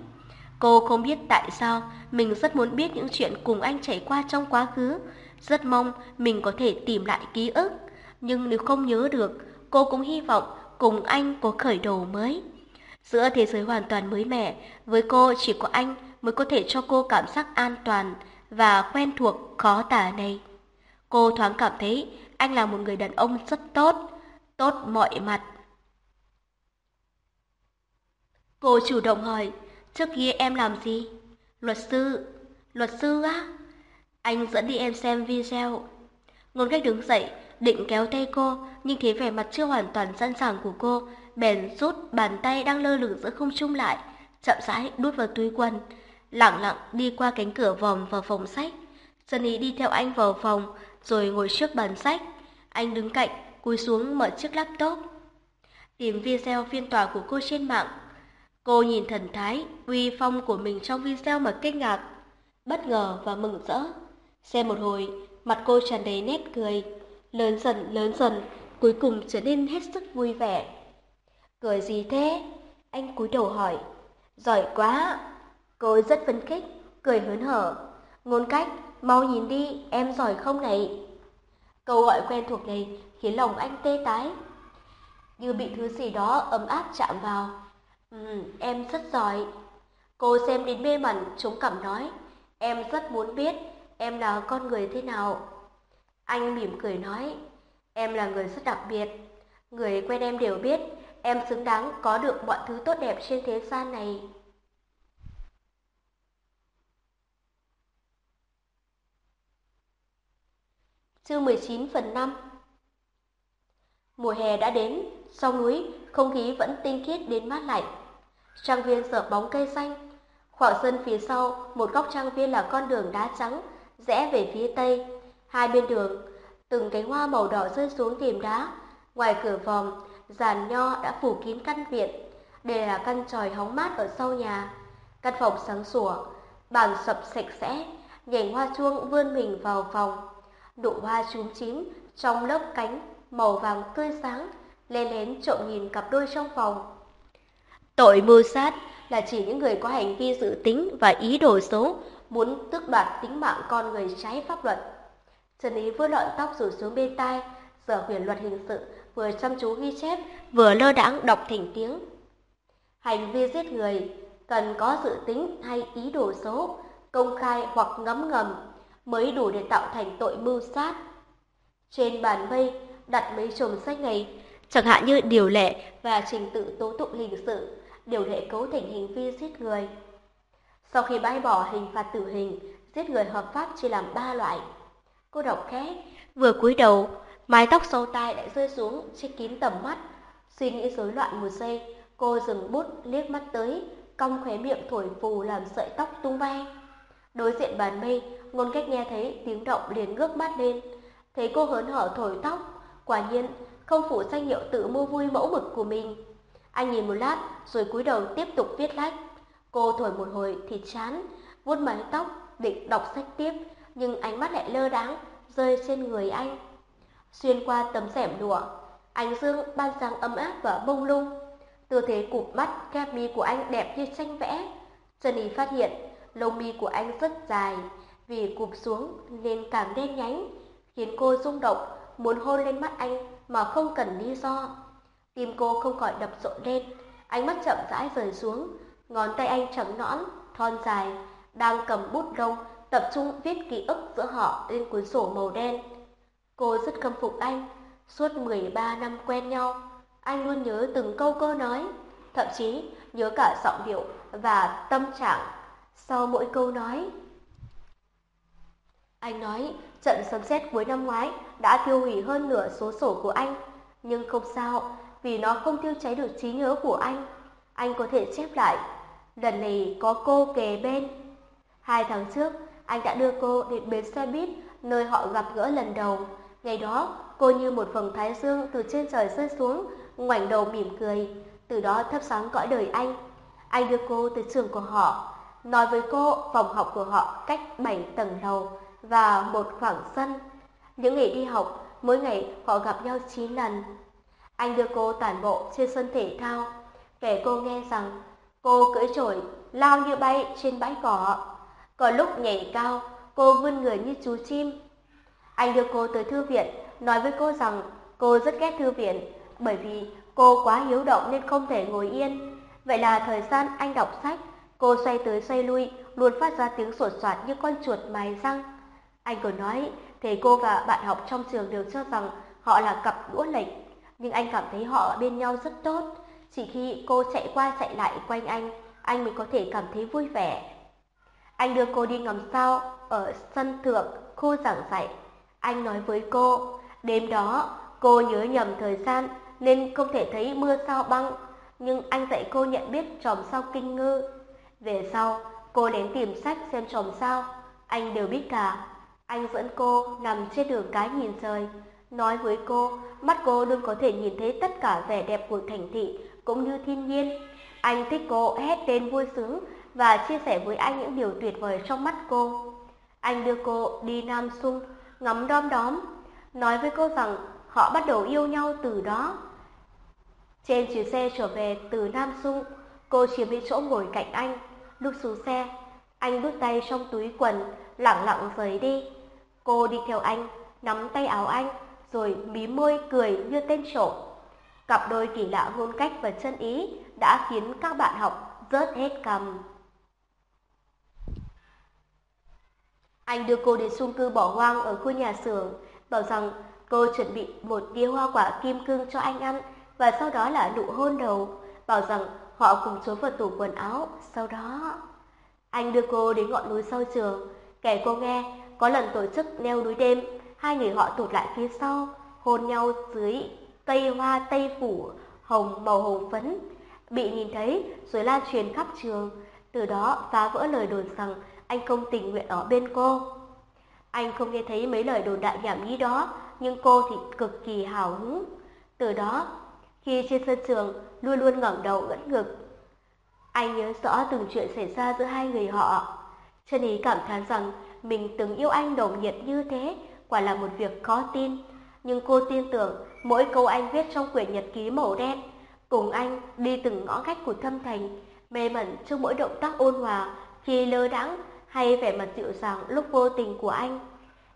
A: Cô không biết tại sao mình rất muốn biết những chuyện cùng anh trải qua trong quá khứ, rất mong mình có thể tìm lại ký ức, nhưng nếu không nhớ được, cô cũng hy vọng cùng anh có khởi đầu mới. Giữa thế giới hoàn toàn mới mẻ, với cô chỉ có anh mới có thể cho cô cảm giác an toàn và quen thuộc khó tả này. Cô thoáng cảm thấy anh là một người đàn ông rất tốt, tốt mọi mặt. Cô chủ động hỏi, trước kia em làm gì? Luật sư, luật sư á? Anh dẫn đi em xem video. Ngôn cách đứng dậy, định kéo tay cô, nhưng thấy vẻ mặt chưa hoàn toàn sẵn sàng của cô, bèn rút bàn tay đang lơ lửng giữa không trung lại, chậm rãi đút vào túi quần, lặng lặng đi qua cánh cửa vòng vào phòng sách. Sunny đi theo anh vào phòng, rồi ngồi trước bàn sách. Anh đứng cạnh, cúi xuống mở chiếc laptop. Tìm video phiên tòa của cô trên mạng. Cô nhìn thần thái, uy phong của mình trong video mà kinh ngạc, bất ngờ và mừng rỡ. Xem một hồi, mặt cô tràn đầy nét cười, lớn dần lớn dần, cuối cùng trở nên hết sức vui vẻ. Cười gì thế? Anh cúi đầu hỏi. Giỏi quá! Cô rất phấn khích, cười hớn hở. Ngôn cách, mau nhìn đi, em giỏi không này? Câu gọi quen thuộc này khiến lòng anh tê tái. Như bị thứ gì đó ấm áp chạm vào. Ừ, em rất giỏi. Cô xem đến mê mẩn, chống cảm nói. Em rất muốn biết em là con người thế nào. Anh mỉm cười nói. Em là người rất đặc biệt. Người quen em đều biết em xứng đáng có được mọi thứ tốt đẹp trên thế gian này. Chương 19 phần 5 Mùa hè đã đến, sau núi, không khí vẫn tinh khiết đến mát lạnh. Trang viên sở bóng cây xanh. Khoảng sân phía sau, một góc trang viên là con đường đá trắng, rẽ về phía tây. Hai bên đường, từng cánh hoa màu đỏ rơi xuống tìm đá. Ngoài cửa vòm, giàn nho đã phủ kín căn viện. Đây là căn tròi hóng mát ở sau nhà. Căn phòng sáng sủa, bàn sập sạch sẽ, nhành hoa chuông vươn mình vào phòng. Nụ hoa chúm chín trong lớp cánh màu vàng tươi sáng, lên lén trộm nhìn cặp đôi trong phòng. Tội mưu sát là chỉ những người có hành vi dự tính và ý đồ xấu, muốn tước đoạt tính mạng con người trái pháp luật. Trần Ý vừa lọn tóc rủ xuống bên tai, giờ huyền luật hình sự, vừa chăm chú ghi chép, vừa lơ đãng đọc thỉnh tiếng. Hành vi giết người cần có dự tính hay ý đồ xấu, công khai hoặc ngấm ngầm mới đủ để tạo thành tội mưu sát. Trên bàn mây đặt mấy chùm sách này, chẳng hạn như điều lệ và trình tự tố tụng hình sự, điều lệ cấu thành hành vi giết người. Sau khi bãi bỏ hình phạt tử hình, giết người hợp pháp chia làm ba loại. Cô đọc khẽ, vừa cúi đầu, mái tóc sâu tai lại rơi xuống che kín tầm mắt. Suy nghĩ rối loạn một giây, cô dừng bút liếc mắt tới, cong khóe miệng thổi phù làm sợi tóc tung bay. Đối diện bàn mây, ngôn cách nghe thấy tiếng động liền ngước mắt lên, thấy cô hớn hở thổi tóc, quả nhiên không phủ danh hiệu tự mua vui mẫu mực của mình. Anh nhìn một lát rồi cúi đầu tiếp tục viết lách. Cô thổi một hồi thì chán, vuốt mái tóc định đọc sách tiếp, nhưng ánh mắt lại lơ đáng rơi trên người anh. Xuyên qua tấm rèm lụa, ánh dương ban sáng ấm áp và bông lung. Tư thế cụp mắt, kép mi của anh đẹp như tranh vẽ. Jenny phát hiện lông mi của anh rất dài, vì cụp xuống nên càng đen nhánh, khiến cô rung động, muốn hôn lên mắt anh mà không cần lý do. Tim cô không khỏi đập rộn lên, ánh mắt chậm rãi rời xuống, ngón tay anh trắng nõn, thon dài, đang cầm bút lông tập trung viết ký ức giữa họ lên cuốn sổ màu đen. Cô rất khâm phục anh, suốt 13 năm quen nhau, anh luôn nhớ từng câu cô nói, thậm chí nhớ cả giọng điệu và tâm trạng sau mỗi câu nói. Anh nói, trận sấm sét cuối năm ngoái đã tiêu hủy hơn nửa số sổ của anh, nhưng không sao, vì nó không tiêu cháy được trí nhớ của anh. Anh có thể chép lại, lần này có cô kề bên. Hai tháng trước, anh đã đưa cô đến bến xe buýt nơi họ gặp gỡ lần đầu. Ngày đó, cô như một vầng thái dương từ trên trời rơi xuống, ngoảnh đầu mỉm cười, từ đó thắp sáng cõi đời anh. Anh đưa cô tới trường của họ, nói với cô phòng học của họ cách 7 tầng lầu và một khoảng sân. Những ngày đi học, mỗi ngày họ gặp nhau 9 lần. Anh đưa cô tản bộ trên sân thể thao, kể cô nghe rằng cô cưỡi trổi lao như bay trên bãi cỏ. Có lúc nhảy cao, cô vươn người như chú chim. Anh đưa cô tới thư viện, nói với cô rằng cô rất ghét thư viện, bởi vì cô quá hiếu động nên không thể ngồi yên. Vậy là thời gian anh đọc sách, cô xoay tới xoay lui, luôn phát ra tiếng sột soạt như con chuột mài răng. Anh còn nói, thầy cô và bạn học trong trường đều cho rằng họ là cặp đũa lệch, nhưng anh cảm thấy họ bên nhau rất tốt. Chỉ khi cô chạy qua chạy lại quanh anh, anh mới có thể cảm thấy vui vẻ. Anh đưa cô đi ngắm sao ở sân thượng khu giảng dạy. Anh nói với cô, đêm đó cô nhớ nhầm thời gian nên không thể thấy mưa sao băng, nhưng anh dạy cô nhận biết chòm sao kinh ngư. Về sau, cô đến tìm sách xem chòm sao, anh đều biết cả. Anh dẫn cô nằm trên đường cái nhìn trời, nói với cô, mắt cô luôn có thể nhìn thấy tất cả vẻ đẹp của thành thị cũng như thiên nhiên. Anh thích cô hét tên vui sướng và chia sẻ với anh những điều tuyệt vời trong mắt cô. Anh đưa cô đi Nam Sung, ngắm đom đóm, nói với cô rằng họ bắt đầu yêu nhau từ đó. Trên chuyến xe trở về từ Nam Sung, cô chiếm lấy chỗ ngồi cạnh anh, lúc xuống xe. Anh đút tay trong túi quần, lặng lặng rời đi. Cô đi theo anh, nắm tay áo anh, rồi mí môi cười như tên trộm. Cặp đôi kỳ lạ ngôn cách và chân ý đã khiến các bạn học rớt hết cầm. Anh đưa cô đến xung cư bỏ hoang ở khu nhà xưởng, bảo rằng cô chuẩn bị một đĩa hoa quả kim cương cho anh ăn và sau đó là nụ hôn đầu, bảo rằng họ cùng trốn vào tủ quần áo, sau đó... Anh đưa cô đến ngọn núi sau trường, kể cô nghe, có lần tổ chức leo núi đêm, hai người họ tụt lại phía sau, hôn nhau dưới cây hoa tây phủ hồng màu hồng phấn, bị nhìn thấy rồi lan truyền khắp trường, từ đó phá vỡ lời đồn rằng anh không tình nguyện ở bên cô. Anh không nghe thấy mấy lời đồn đại nhảm nhí đó, nhưng cô thì cực kỳ hào hứng. Từ đó, khi trên sân trường luôn luôn ngẩng đầu ưỡn ngực. Anh nhớ rõ từng chuyện xảy ra giữa hai người họ. Chân ý cảm thán rằng mình từng yêu anh nồng nhiệt như thế, quả là một việc khó tin. Nhưng cô tin tưởng mỗi câu anh viết trong quyển nhật ký màu đen, cùng anh đi từng ngõ ngách của thâm thành, mê mẩn trước mỗi động tác ôn hòa khi lơ đãng hay vẻ mặt dịu dàng lúc vô tình của anh.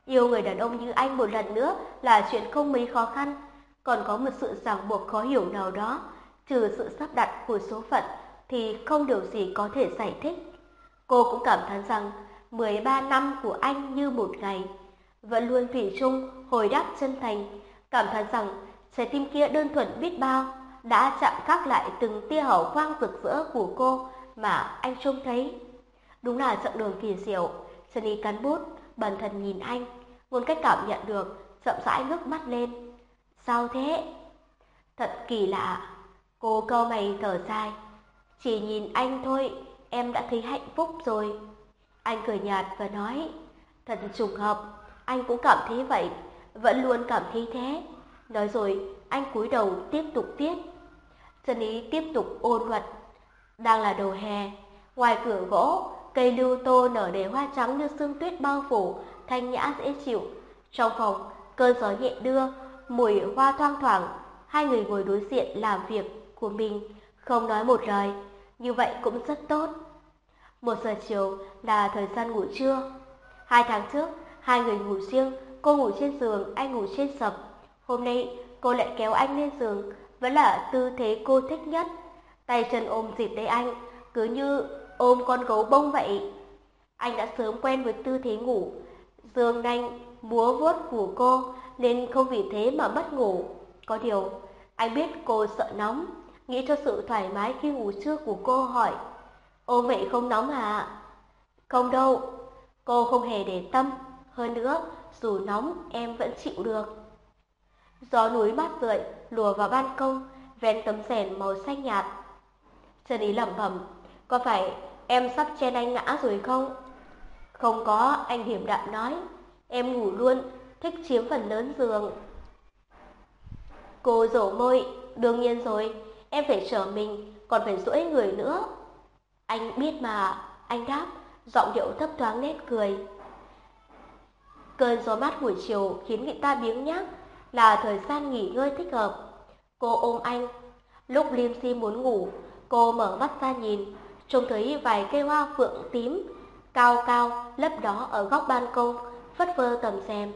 A: Yêu người đàn ông như anh một lần nữa là chuyện không mấy khó khăn, còn có một sự ràng buộc khó hiểu nào đó, trừ sự sắp đặt của số phận thì không điều gì có thể giải thích. Cô cũng cảm thán rằng 13 năm của anh như một ngày, vẫn luôn thủy chung hồi đáp chân thành, cảm thán rằng trái tim kia đơn thuần biết bao, đã chạm khắc lại từng tia hào quang rực rỡ của cô mà anh trông thấy. Đúng là chặng đường kỳ diệu, Sunny cắn bút, bần thần nhìn anh, nguồn cách cảm nhận được, chậm rãi ngước mắt lên. Sao thế? Thật kỳ lạ, cô câu mày thở dài. Chỉ nhìn anh thôi, em đã thấy hạnh phúc rồi. Anh cười nhạt và nói, thật trùng hợp, anh cũng cảm thấy vậy, vẫn luôn cảm thấy thế. Nói rồi, anh cúi đầu tiếp tục viết. chân Ý tiếp tục ôn luật. Đang là đầu hè, ngoài cửa gỗ, cây lưu tô nở đầy hoa trắng như sương tuyết bao phủ, thanh nhã dễ chịu. Trong phòng, cơn gió nhẹ đưa, mùi hoa thoang thoảng, hai người ngồi đối diện làm việc của mình, không nói một lời, như vậy cũng rất tốt. Một giờ chiều là thời gian ngủ trưa. Hai tháng trước, hai người ngủ riêng, cô ngủ trên giường, anh ngủ trên sập. Hôm nay, cô lại kéo anh lên giường, vẫn là tư thế cô thích nhất. Tay chân ôm dịp tay anh, cứ như ôm con gấu bông vậy. Anh đã sớm quen với tư thế ngủ, giường nanh, múa vuốt của cô, nên không vì thế mà mất ngủ. Có điều, anh biết cô sợ nóng, nghĩ cho sự thoải mái khi ngủ trưa của cô hỏi, Ô vậy không nóng hả? Không đâu, cô không hề để tâm, hơn nữa, dù nóng em vẫn chịu được. Gió núi mát rượi lùa vào ban công, ven tấm rèn màu xanh nhạt. Trần Ý lẩm bẩm, có phải em sắp chen anh ngã rồi không? Không có, anh hiểm đạm nói, em ngủ luôn, thích chiếm phần lớn giường. Cô rổ môi, đương nhiên rồi, em phải trở mình, còn phải duỗi người nữa. Anh biết mà, anh đáp, giọng điệu thấp thoáng nét cười. Cơn gió mát buổi chiều khiến người ta biếng nhác, là thời gian nghỉ ngơi thích hợp. Cô ôm anh. Lúc Lim Si muốn ngủ, cô mở mắt ra nhìn, trông thấy vài cây hoa phượng tím, cao cao, lấp đó ở góc ban công, phất phơ tầm xem.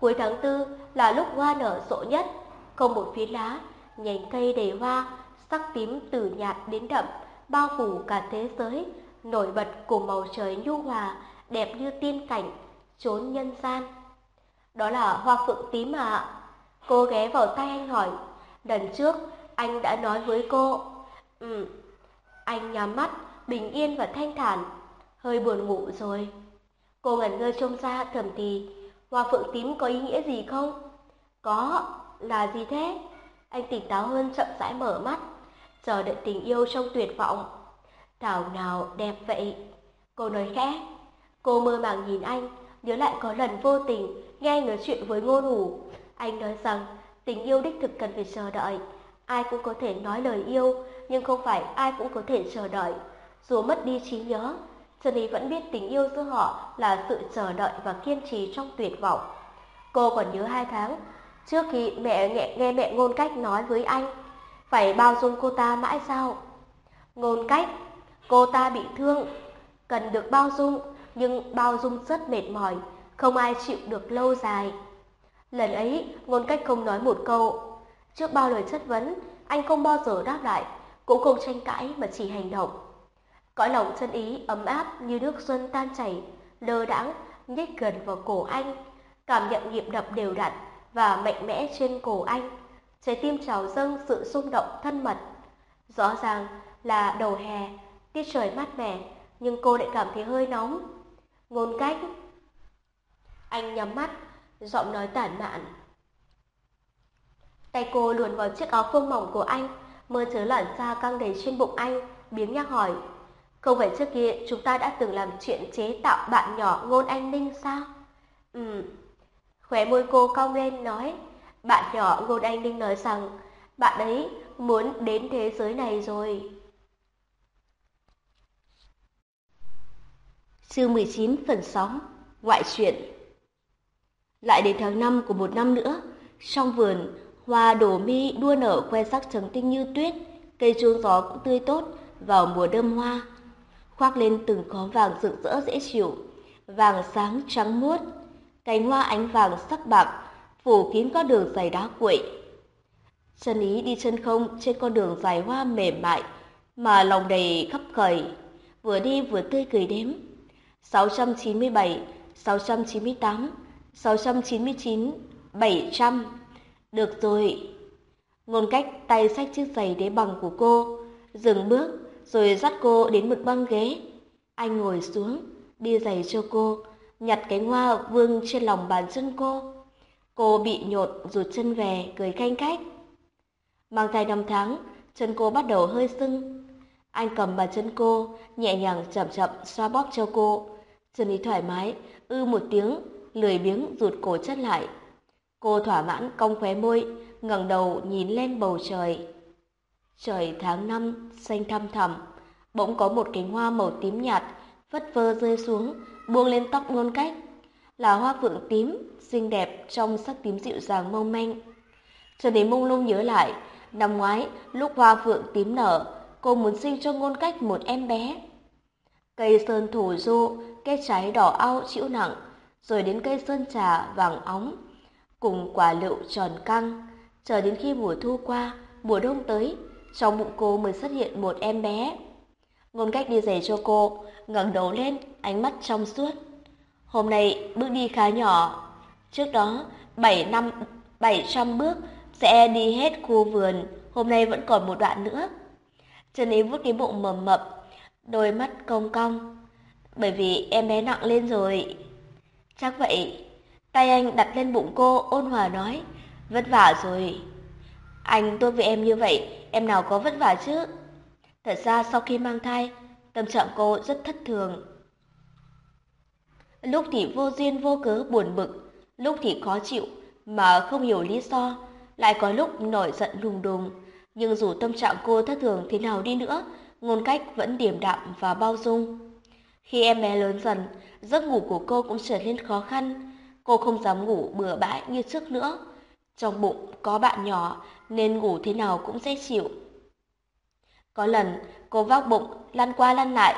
A: Cuối tháng tư là lúc hoa nở rộ nhất, không một phiến lá, nhánh cây đầy hoa, sắc tím từ nhạt đến đậm, bao phủ cả thế giới, nổi bật cùng màu trời nhu hòa, đẹp như tiên cảnh, trốn nhân gian. Đó là hoa phượng tím ạ. Cô ghé vào tay anh hỏi. Lần trước, anh đã nói với cô. Ừ, anh nhắm mắt, bình yên và thanh thản. Hơi buồn ngủ rồi. Cô ngẩn ngơ trông ra thầm thì. Hoa phượng tím có ý nghĩa gì không? Có, là gì thế? Anh tỉnh táo hơn chậm rãi mở mắt, giờ đợi tình yêu trong tuyệt vọng. Thảo nào đẹp vậy? Cô nói khẽ. Cô mơ màng nhìn anh, nhớ lại có lần vô tình nghe nói chuyện với ngôn hủ. Anh nói rằng tình yêu đích thực cần phải chờ đợi. Ai cũng có thể nói lời yêu, nhưng không phải ai cũng có thể chờ đợi. Dù mất đi trí nhớ, Trần Ý vẫn biết tình yêu giữa họ là sự chờ đợi và kiên trì trong tuyệt vọng. Cô còn nhớ hai tháng, trước khi mẹ nghe, nghe mẹ ngôn cách nói với anh, phải bao dung cô ta mãi sao? Ngôn cách, cô ta bị thương, cần được bao dung, nhưng bao dung rất mệt mỏi, không ai chịu được lâu dài. Lần ấy, ngôn cách không nói một câu. Trước bao lời chất vấn, anh không bao giờ đáp lại, cũng không tranh cãi mà chỉ hành động. Cõi lòng chân ý ấm áp như nước xuân tan chảy, lơ đãng nhích gần vào cổ anh, cảm nhận nhịp đập đều đặn và mạnh mẽ trên cổ anh trái tim trào dâng sự rung động thân mật. Rõ ràng là đầu hè, tiết trời mát mẻ, nhưng cô lại cảm thấy hơi nóng. Ngôn cách. Anh nhắm mắt, giọng nói tản mạn. Tay cô luồn vào chiếc áo phông mỏng của anh, mơ chớ lẩn ra căng đầy trên bụng anh, biếng nhắc hỏi. Không phải trước kia chúng ta đã từng làm chuyện chế tạo bạn nhỏ ngôn anh ninh sao? Ừ. Khóe môi cô cong lên nói, bạn nhỏ ngôn anh ninh nói rằng bạn ấy muốn đến thế giới này rồi. Chương 19 phần 6 Ngoại truyện Lại đến tháng 5 của một năm nữa, trong vườn, hoa đổ mi đua nở khoe sắc trắng tinh như tuyết, cây chuông gió cũng tươi tốt vào mùa đơm hoa, khoác lên từng khóm vàng rực rỡ dễ chịu, vàng sáng trắng muốt, cánh hoa ánh vàng sắc bạc phủ kín con đường dày đá cuội. Chân ý đi chân không trên con đường dài hoa mềm mại mà lòng đầy khắp khởi, vừa đi vừa tươi cười đếm. 697, 698, 699, 700. Được rồi. Ngôn cách tay xách chiếc giày đế bằng của cô, dừng bước rồi dắt cô đến một băng ghế. Anh ngồi xuống, đi giày cho cô, nhặt cánh hoa vương trên lòng bàn chân cô. Cô bị nhột rụt chân về, cười khanh khách. Mang thai năm tháng, chân cô bắt đầu hơi sưng. Anh cầm bàn chân cô, nhẹ nhàng chậm chậm xoa bóp cho cô. Chân ý thoải mái, ư một tiếng, lười biếng rụt cổ chân lại. Cô thỏa mãn cong khóe môi, ngẩng đầu nhìn lên bầu trời. Trời tháng năm xanh thăm thẳm, bỗng có một cánh hoa màu tím nhạt vất vơ rơi xuống, buông lên tóc ngôn cách. Là hoa phượng tím, xinh đẹp trong sắc tím dịu dàng mong manh. Cho đến mông lung nhớ lại, năm ngoái lúc hoa phượng tím nở, cô muốn sinh cho ngôn cách một em bé. Cây sơn thổ du, cây trái đỏ ao chịu nặng, rồi đến cây sơn trà vàng óng, cùng quả lựu tròn căng, chờ đến khi mùa thu qua, mùa đông tới, trong bụng cô mới xuất hiện một em bé. Ngôn cách đi giày cho cô, ngẩng đầu lên, ánh mắt trong suốt. Hôm nay bước đi khá nhỏ, trước đó 7 năm 700 bước sẽ đi hết khu vườn, hôm nay vẫn còn một đoạn nữa. Trần Ý vuốt cái bụng mầm mập, đôi mắt cong cong. Bởi vì em bé nặng lên rồi. Chắc vậy. Tay anh đặt lên bụng cô, ôn hòa nói. Vất vả rồi. Anh tốt với em như vậy, em nào có vất vả chứ? Thật ra sau khi mang thai, tâm trạng cô rất thất thường. Lúc thì vô duyên vô cớ buồn bực, lúc thì khó chịu mà không hiểu lý do, lại có lúc nổi giận lùng đùng. Nhưng dù tâm trạng cô thất thường thế nào đi nữa, ngôn cách vẫn điềm đạm và bao dung. Khi em bé lớn dần, giấc ngủ của cô cũng trở nên khó khăn. Cô không dám ngủ bừa bãi như trước nữa. Trong bụng có bạn nhỏ nên ngủ thế nào cũng dễ chịu. Có lần cô vác bụng lăn qua lăn lại.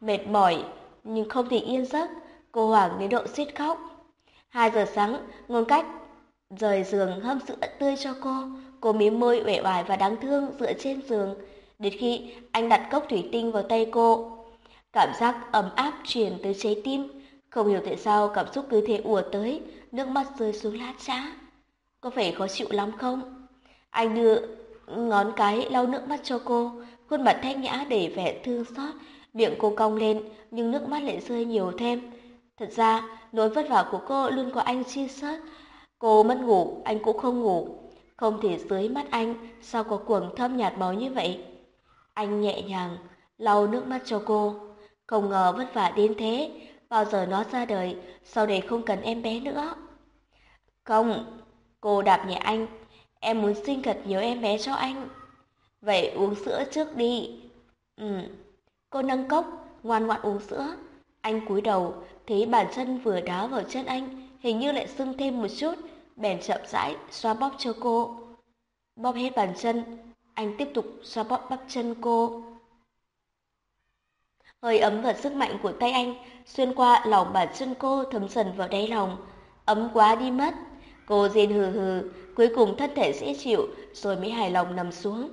A: Mệt mỏi nhưng không thể yên giấc, cô hoảng đến độ suýt khóc. Hai giờ sáng, ngôn cách rời giường hâm sữa tươi cho cô. Cô mím môi uể oải và đáng thương dựa trên giường. Đến khi anh đặt cốc thủy tinh vào tay cô, cảm giác ấm áp truyền tới trái tim. Không hiểu tại sao cảm xúc cứ thế ùa tới, nước mắt rơi xuống lát chã. Có phải khó chịu lắm không? Anh đưa ngón cái lau nước mắt cho cô, khuôn mặt thanh nhã để vẻ thương xót, miệng cô cong lên nhưng nước mắt lại rơi nhiều thêm. Thật ra, nỗi vất vả của cô luôn có anh chi sớt. Cô mất ngủ, anh cũng không ngủ. Không thể dưới mắt anh, sao có cuồng thâm nhạt máu như vậy? Anh nhẹ nhàng, lau nước mắt cho cô. Không ngờ vất vả đến thế, bao giờ nó ra đời, sau này không cần em bé nữa. Không, cô đạp nhẹ anh, em muốn sinh thật nhiều em bé cho anh. Vậy uống sữa trước đi. Ừ, cô nâng cốc, ngoan ngoãn uống sữa. Anh cúi đầu, thấy bàn chân vừa đá vào chân anh, hình như lại sưng thêm một chút, bèn chậm rãi xoa bóp cho cô. Bóp hết bàn chân, anh tiếp tục xoa bóp bắp chân cô. Hơi ấm và sức mạnh của tay anh xuyên qua lòng bàn chân cô thấm dần vào đáy lòng. Ấm quá đi mất. Cô rên hừ hừ, cuối cùng thân thể dễ chịu rồi mới hài lòng nằm xuống.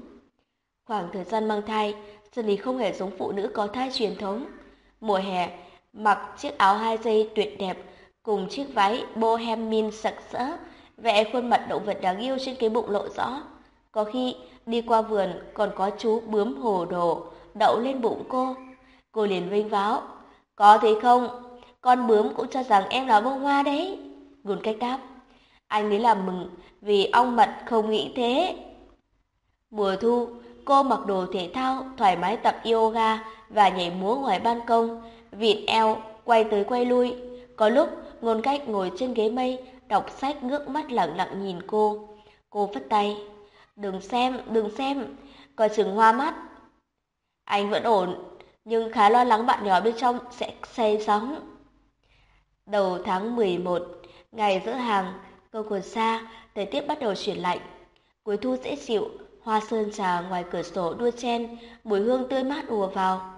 A: Khoảng thời gian mang thai, Dân Lý không hề giống phụ nữ có thai truyền thống. Mùa hè, mặc chiếc áo hai dây tuyệt đẹp cùng chiếc váy bohemian sặc sỡ, vẽ khuôn mặt động vật đáng yêu trên cái bụng lộ rõ. Có khi đi qua vườn còn có chú bướm hồ đồ đậu lên bụng cô. Cô liền vinh váo. Có thấy không? Con bướm cũng cho rằng em là bông hoa đấy. Gùn cách đáp. Anh ấy làm mừng vì ong mật không nghĩ thế. Mùa thu, cô mặc đồ thể thao, thoải mái tập yoga và nhảy múa ngoài ban công, vịt eo, quay tới quay lui. Có lúc, ngôn cách ngồi trên ghế mây, đọc sách ngước mắt lặng lặng nhìn cô. Cô phất tay. Đừng xem, đừng xem, coi chừng hoa mắt. Anh vẫn ổn, nhưng khá lo lắng bạn nhỏ bên trong sẽ say sóng. Đầu tháng 11, ngày giữa hàng, cơ quần xa, thời tiết bắt đầu chuyển lạnh. Cuối thu dễ chịu, hoa sơn trà ngoài cửa sổ đua chen, mùi hương tươi mát ùa vào.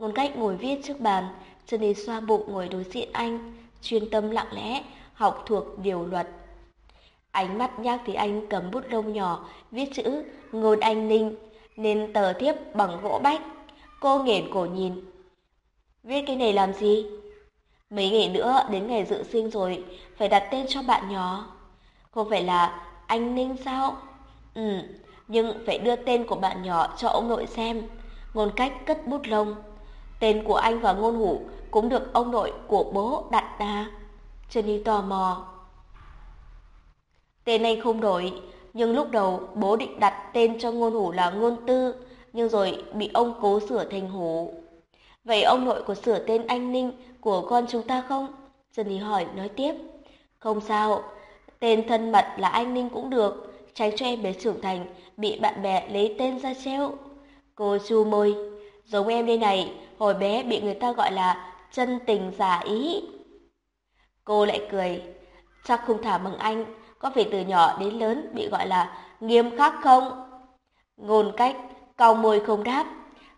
A: Ngôn cách ngồi viết trước bàn, chân đi xoa bụng ngồi đối diện anh, chuyên tâm lặng lẽ, học thuộc điều luật. Ánh mắt nhác thì anh cầm bút lông nhỏ, viết chữ Ngôn Anh Ninh, nên tờ thiếp bằng gỗ bách. Cô nghển cổ nhìn. Viết cái này làm gì? Mấy ngày nữa đến ngày dự sinh rồi, phải đặt tên cho bạn nhỏ. Không phải là anh Ninh sao? Ừ, nhưng phải đưa tên của bạn nhỏ cho ông nội xem. Ngôn cách cất bút lông. Tên của anh và ngôn hủ cũng được ông nội của bố đặt ra. Jenny tò mò. Tên anh không đổi, nhưng lúc đầu bố định đặt tên cho ngôn hủ là ngôn tư, nhưng rồi bị ông cố sửa thành hủ. Vậy ông nội có sửa tên anh Ninh của con chúng ta không? Jenny hỏi nói tiếp. Không sao, tên thân mật là anh Ninh cũng được, tránh cho em bé trưởng thành bị bạn bè lấy tên ra treo. Cô chu môi, giống em đây này, hồi bé bị người ta gọi là chân tình giả ý. Cô lại cười, chắc không thả bằng anh, có phải từ nhỏ đến lớn bị gọi là nghiêm khắc không? Ngôn cách, cau môi không đáp.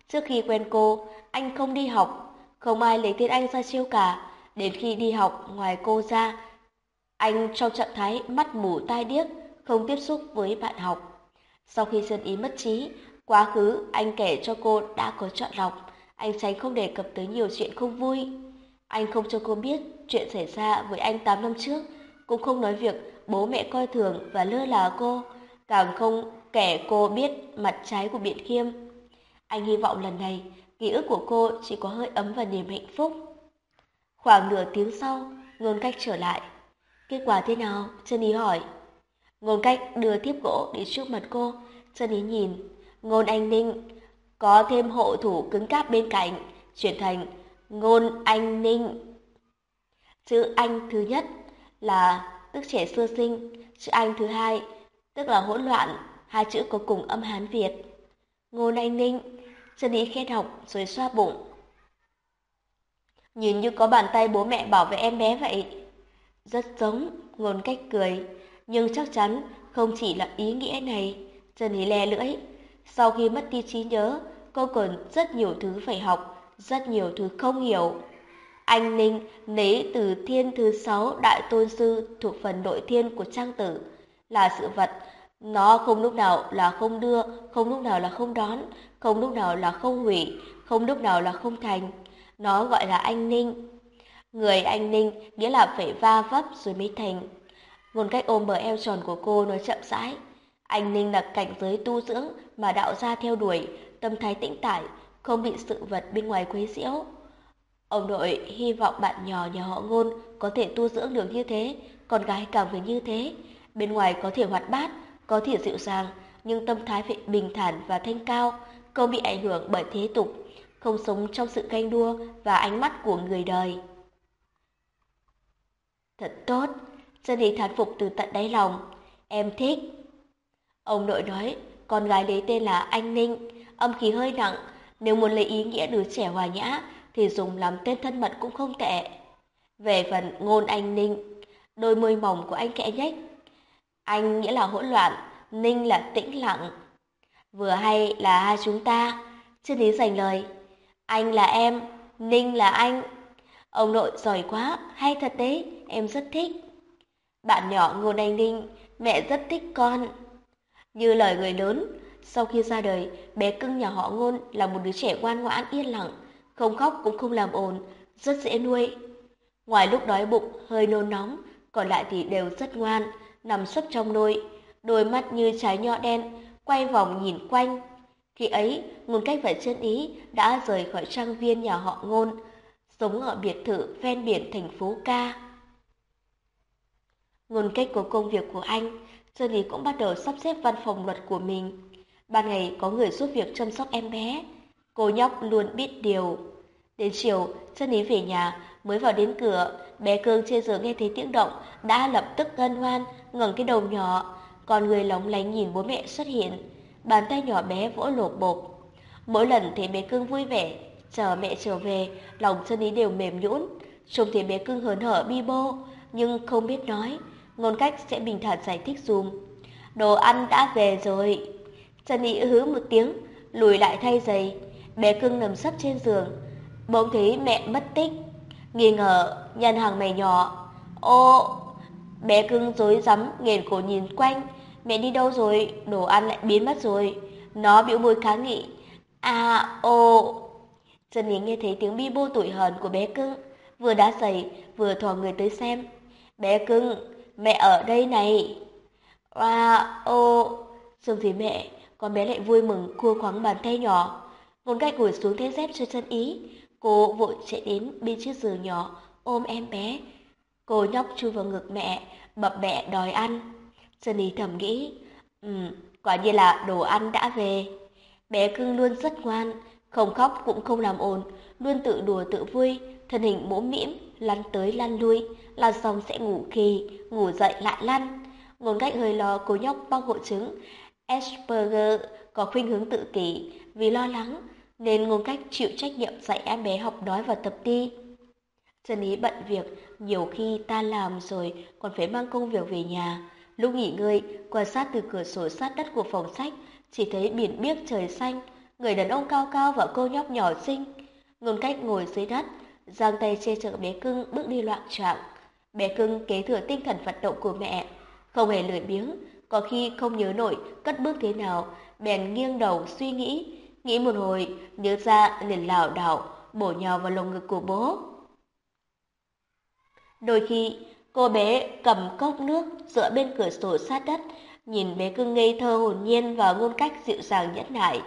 A: Trước khi quen cô, anh không đi học, không ai lấy tên anh ra chiêu cả. Đến khi đi học ngoài cô ra, anh trong trạng thái mắt mù tai điếc, không tiếp xúc với bạn học. Sau khi Sơn Ý mất trí, quá khứ anh kể cho cô đã có chọn lọc, anh tránh không đề cập tới nhiều chuyện không vui. Anh không cho cô biết chuyện xảy ra với anh 8 năm trước, cũng không nói việc bố mẹ coi thường và lơ là cô, càng không kể cô biết mặt trái của Biện Khiêm. Anh hy vọng lần này, ký ức của cô chỉ có hơi ấm và niềm hạnh phúc. Khoảng nửa tiếng sau, ngôn cách trở lại. Kết quả thế nào? Chân ý hỏi. Ngôn cách đưa tiếp gỗ đến trước mặt cô. Chân ý nhìn. Ngôn anh ninh. Có thêm hộ thủ cứng cáp bên cạnh. Chuyển thành ngôn anh ninh. Chữ anh thứ nhất là tức trẻ sơ sinh. Chữ anh thứ hai tức là hỗn loạn. Hai chữ có cùng âm Hán Việt. Ngôn anh ninh. Chân ý khen học rồi xoa bụng. Nhìn như có bàn tay bố mẹ bảo vệ em bé vậy. Rất giống, ngôn cách cười, nhưng chắc chắn không chỉ là ý nghĩa này. chân Ý le lưỡi, sau khi mất đi trí nhớ, cô còn rất nhiều thứ phải học, rất nhiều thứ không hiểu. Anh Ninh lấy từ thiên thứ sáu đại tôn sư thuộc phần nội thiên của trang tử là sự vật. Nó không lúc nào là không đưa, không lúc nào là không đón, không lúc nào là không hủy, không lúc nào là không thành. Nó gọi là anh Ninh. Người anh Ninh nghĩa là phải va vấp rồi mới thành. Một cách ôm bờ eo tròn của cô nói chậm rãi. Anh Ninh là cảnh giới tu dưỡng mà đạo gia theo đuổi, tâm thái tĩnh tại, không bị sự vật bên ngoài quấy nhiễu. Ông nội hy vọng bạn nhỏ nhà họ ngôn có thể tu dưỡng được như thế, con gái càng phải như thế. Bên ngoài có thể hoạt bát, có thể dịu dàng, nhưng tâm thái phải bình thản và thanh cao, không bị ảnh hưởng bởi thế tục, không sống trong sự ganh đua và ánh mắt của người đời. Thật tốt, Jenny thán phục từ tận đáy lòng. Em thích. Ông nội nói, con gái đấy tên là Anh Ninh, âm khí hơi nặng. Nếu muốn lấy ý nghĩa đứa trẻ hòa nhã, thì dùng làm tên thân mật cũng không tệ. Về phần ngôn Anh Ninh, đôi môi mỏng của anh kẽ nhếch. Anh nghĩa là hỗn loạn, Ninh là tĩnh lặng. Vừa hay là hai chúng ta. Chân lý dành lời. Anh là em, Ninh là anh. Ông nội giỏi quá, hay thật đấy, em rất thích. Bạn nhỏ ngôn Anh Ninh, mẹ rất thích con. Như lời người lớn, sau khi ra đời, bé cưng nhà họ Ngôn là một đứa trẻ ngoan ngoãn yên lặng, không khóc cũng không làm ồn, rất dễ nuôi. Ngoài lúc đói bụng, hơi nôn nóng, còn lại thì đều rất ngoan, nằm sấp trong nôi, đôi mắt như trái nho đen, quay vòng nhìn quanh. Khi ấy, nguồn cách và chân ý đã rời khỏi trang viên nhà họ ngôn, sống ở biệt thự ven biển thành phố Ca. nguồn cách của công việc của anh, chân ý cũng bắt đầu sắp xếp văn phòng luật của mình. Ban ngày có người giúp việc chăm sóc em bé, cô nhóc luôn biết điều. Đến chiều, chân ý về nhà, mới vào đến cửa, bé cương trên giường nghe thấy tiếng động, đã lập tức hân hoan, ngẩng cái đầu nhỏ, còn người lóng lánh nhìn bố mẹ xuất hiện, bàn tay nhỏ bé vỗ lột bột. Mỗi lần thấy bé cưng vui vẻ, chờ mẹ trở về, lòng chân ý đều mềm nhũn. Trông thấy bé cưng hớn hở bi bô, nhưng không biết nói, ngôn cách sẽ bình thản giải thích dùm. Đồ ăn đã về rồi. Trần ý hứ một tiếng, lùi lại thay giày. Bé cưng nằm sấp trên giường, bỗng thấy mẹ mất tích. Nghi ngờ, nhân hàng mày nhỏ. Ô, bé cưng rối rắm, nghền cổ nhìn quanh, Mẹ đi đâu rồi? Đồ ăn lại biến mất rồi. Nó biểu môi kháng nghị. À, ô. Trần Yến nghe thấy tiếng bi bô tủi hờn của bé cưng. Vừa đá giày, vừa thò người tới xem. Bé cưng, mẹ ở đây này. À, ô. Dương phía mẹ, con bé lại vui mừng cua khoáng bàn tay nhỏ. Ngôn cách ngồi xuống thế dép cho chân ý. Cô vội chạy đến bên chiếc giường nhỏ, ôm em bé. Cô nhóc chui vào ngực mẹ, bập bẹ đòi ăn. Sunny thầm nghĩ, ừ, quả nhiên là đồ ăn đã về. Bé cưng luôn rất ngoan, không khóc cũng không làm ồn, luôn tự đùa tự vui, thân hình mũm mĩm, lăn tới lăn lui, lăn xong sẽ ngủ kỳ, ngủ dậy lại lăn. Ngôn cách hơi lo cô nhóc bao hội chứng Asperger có khuynh hướng tự kỷ vì lo lắng nên ngôn cách chịu trách nhiệm dạy em bé học nói và tập đi. Chân ý bận việc, nhiều khi ta làm rồi còn phải mang công việc về nhà. Lúc nghỉ ngơi, quan sát từ cửa sổ sát đất của phòng sách, chỉ thấy biển biếc trời xanh, người đàn ông cao cao và cô nhóc nhỏ xinh. Ngôn cách ngồi dưới đất, giang tay che chở bé cưng bước đi loạn choạng Bé cưng kế thừa tinh thần vận động của mẹ, không hề lười biếng, có khi không nhớ nổi cất bước thế nào, bèn nghiêng đầu suy nghĩ, nghĩ một hồi, nhớ ra liền lảo đảo, bổ nhào vào lồng ngực của bố. Đôi khi, Cô bé cầm cốc nước dựa bên cửa sổ sát đất, nhìn bé cưng ngây thơ hồn nhiên và ngôn cách dịu dàng nhẫn nại.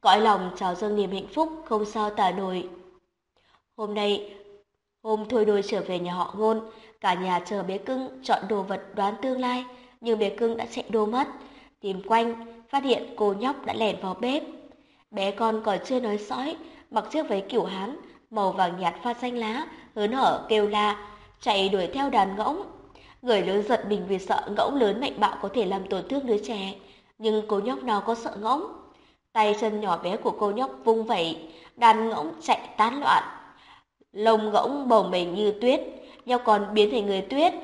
A: Cõi lòng trào dâng niềm hạnh phúc không sao tả nổi. Hôm nay, hôm thôi đôi trở về nhà họ ngôn, cả nhà chờ bé cưng chọn đồ vật đoán tương lai, nhưng bé cưng đã chạy đô mất. Tìm quanh, phát hiện cô nhóc đã lẻn vào bếp. Bé con còn chưa nói sõi, mặc chiếc váy kiểu Hán, màu vàng nhạt pha xanh lá, hớn hở kêu la, chạy đuổi theo đàn ngỗng. Người lớn giật mình vì sợ ngỗng lớn mạnh bạo có thể làm tổn thương đứa trẻ, nhưng cô nhóc nào có sợ ngỗng. Tay chân nhỏ bé của cô nhóc vung vẩy, đàn ngỗng chạy tán loạn. Lông ngỗng bồng bềnh như tuyết, nhau còn biến thành người tuyết.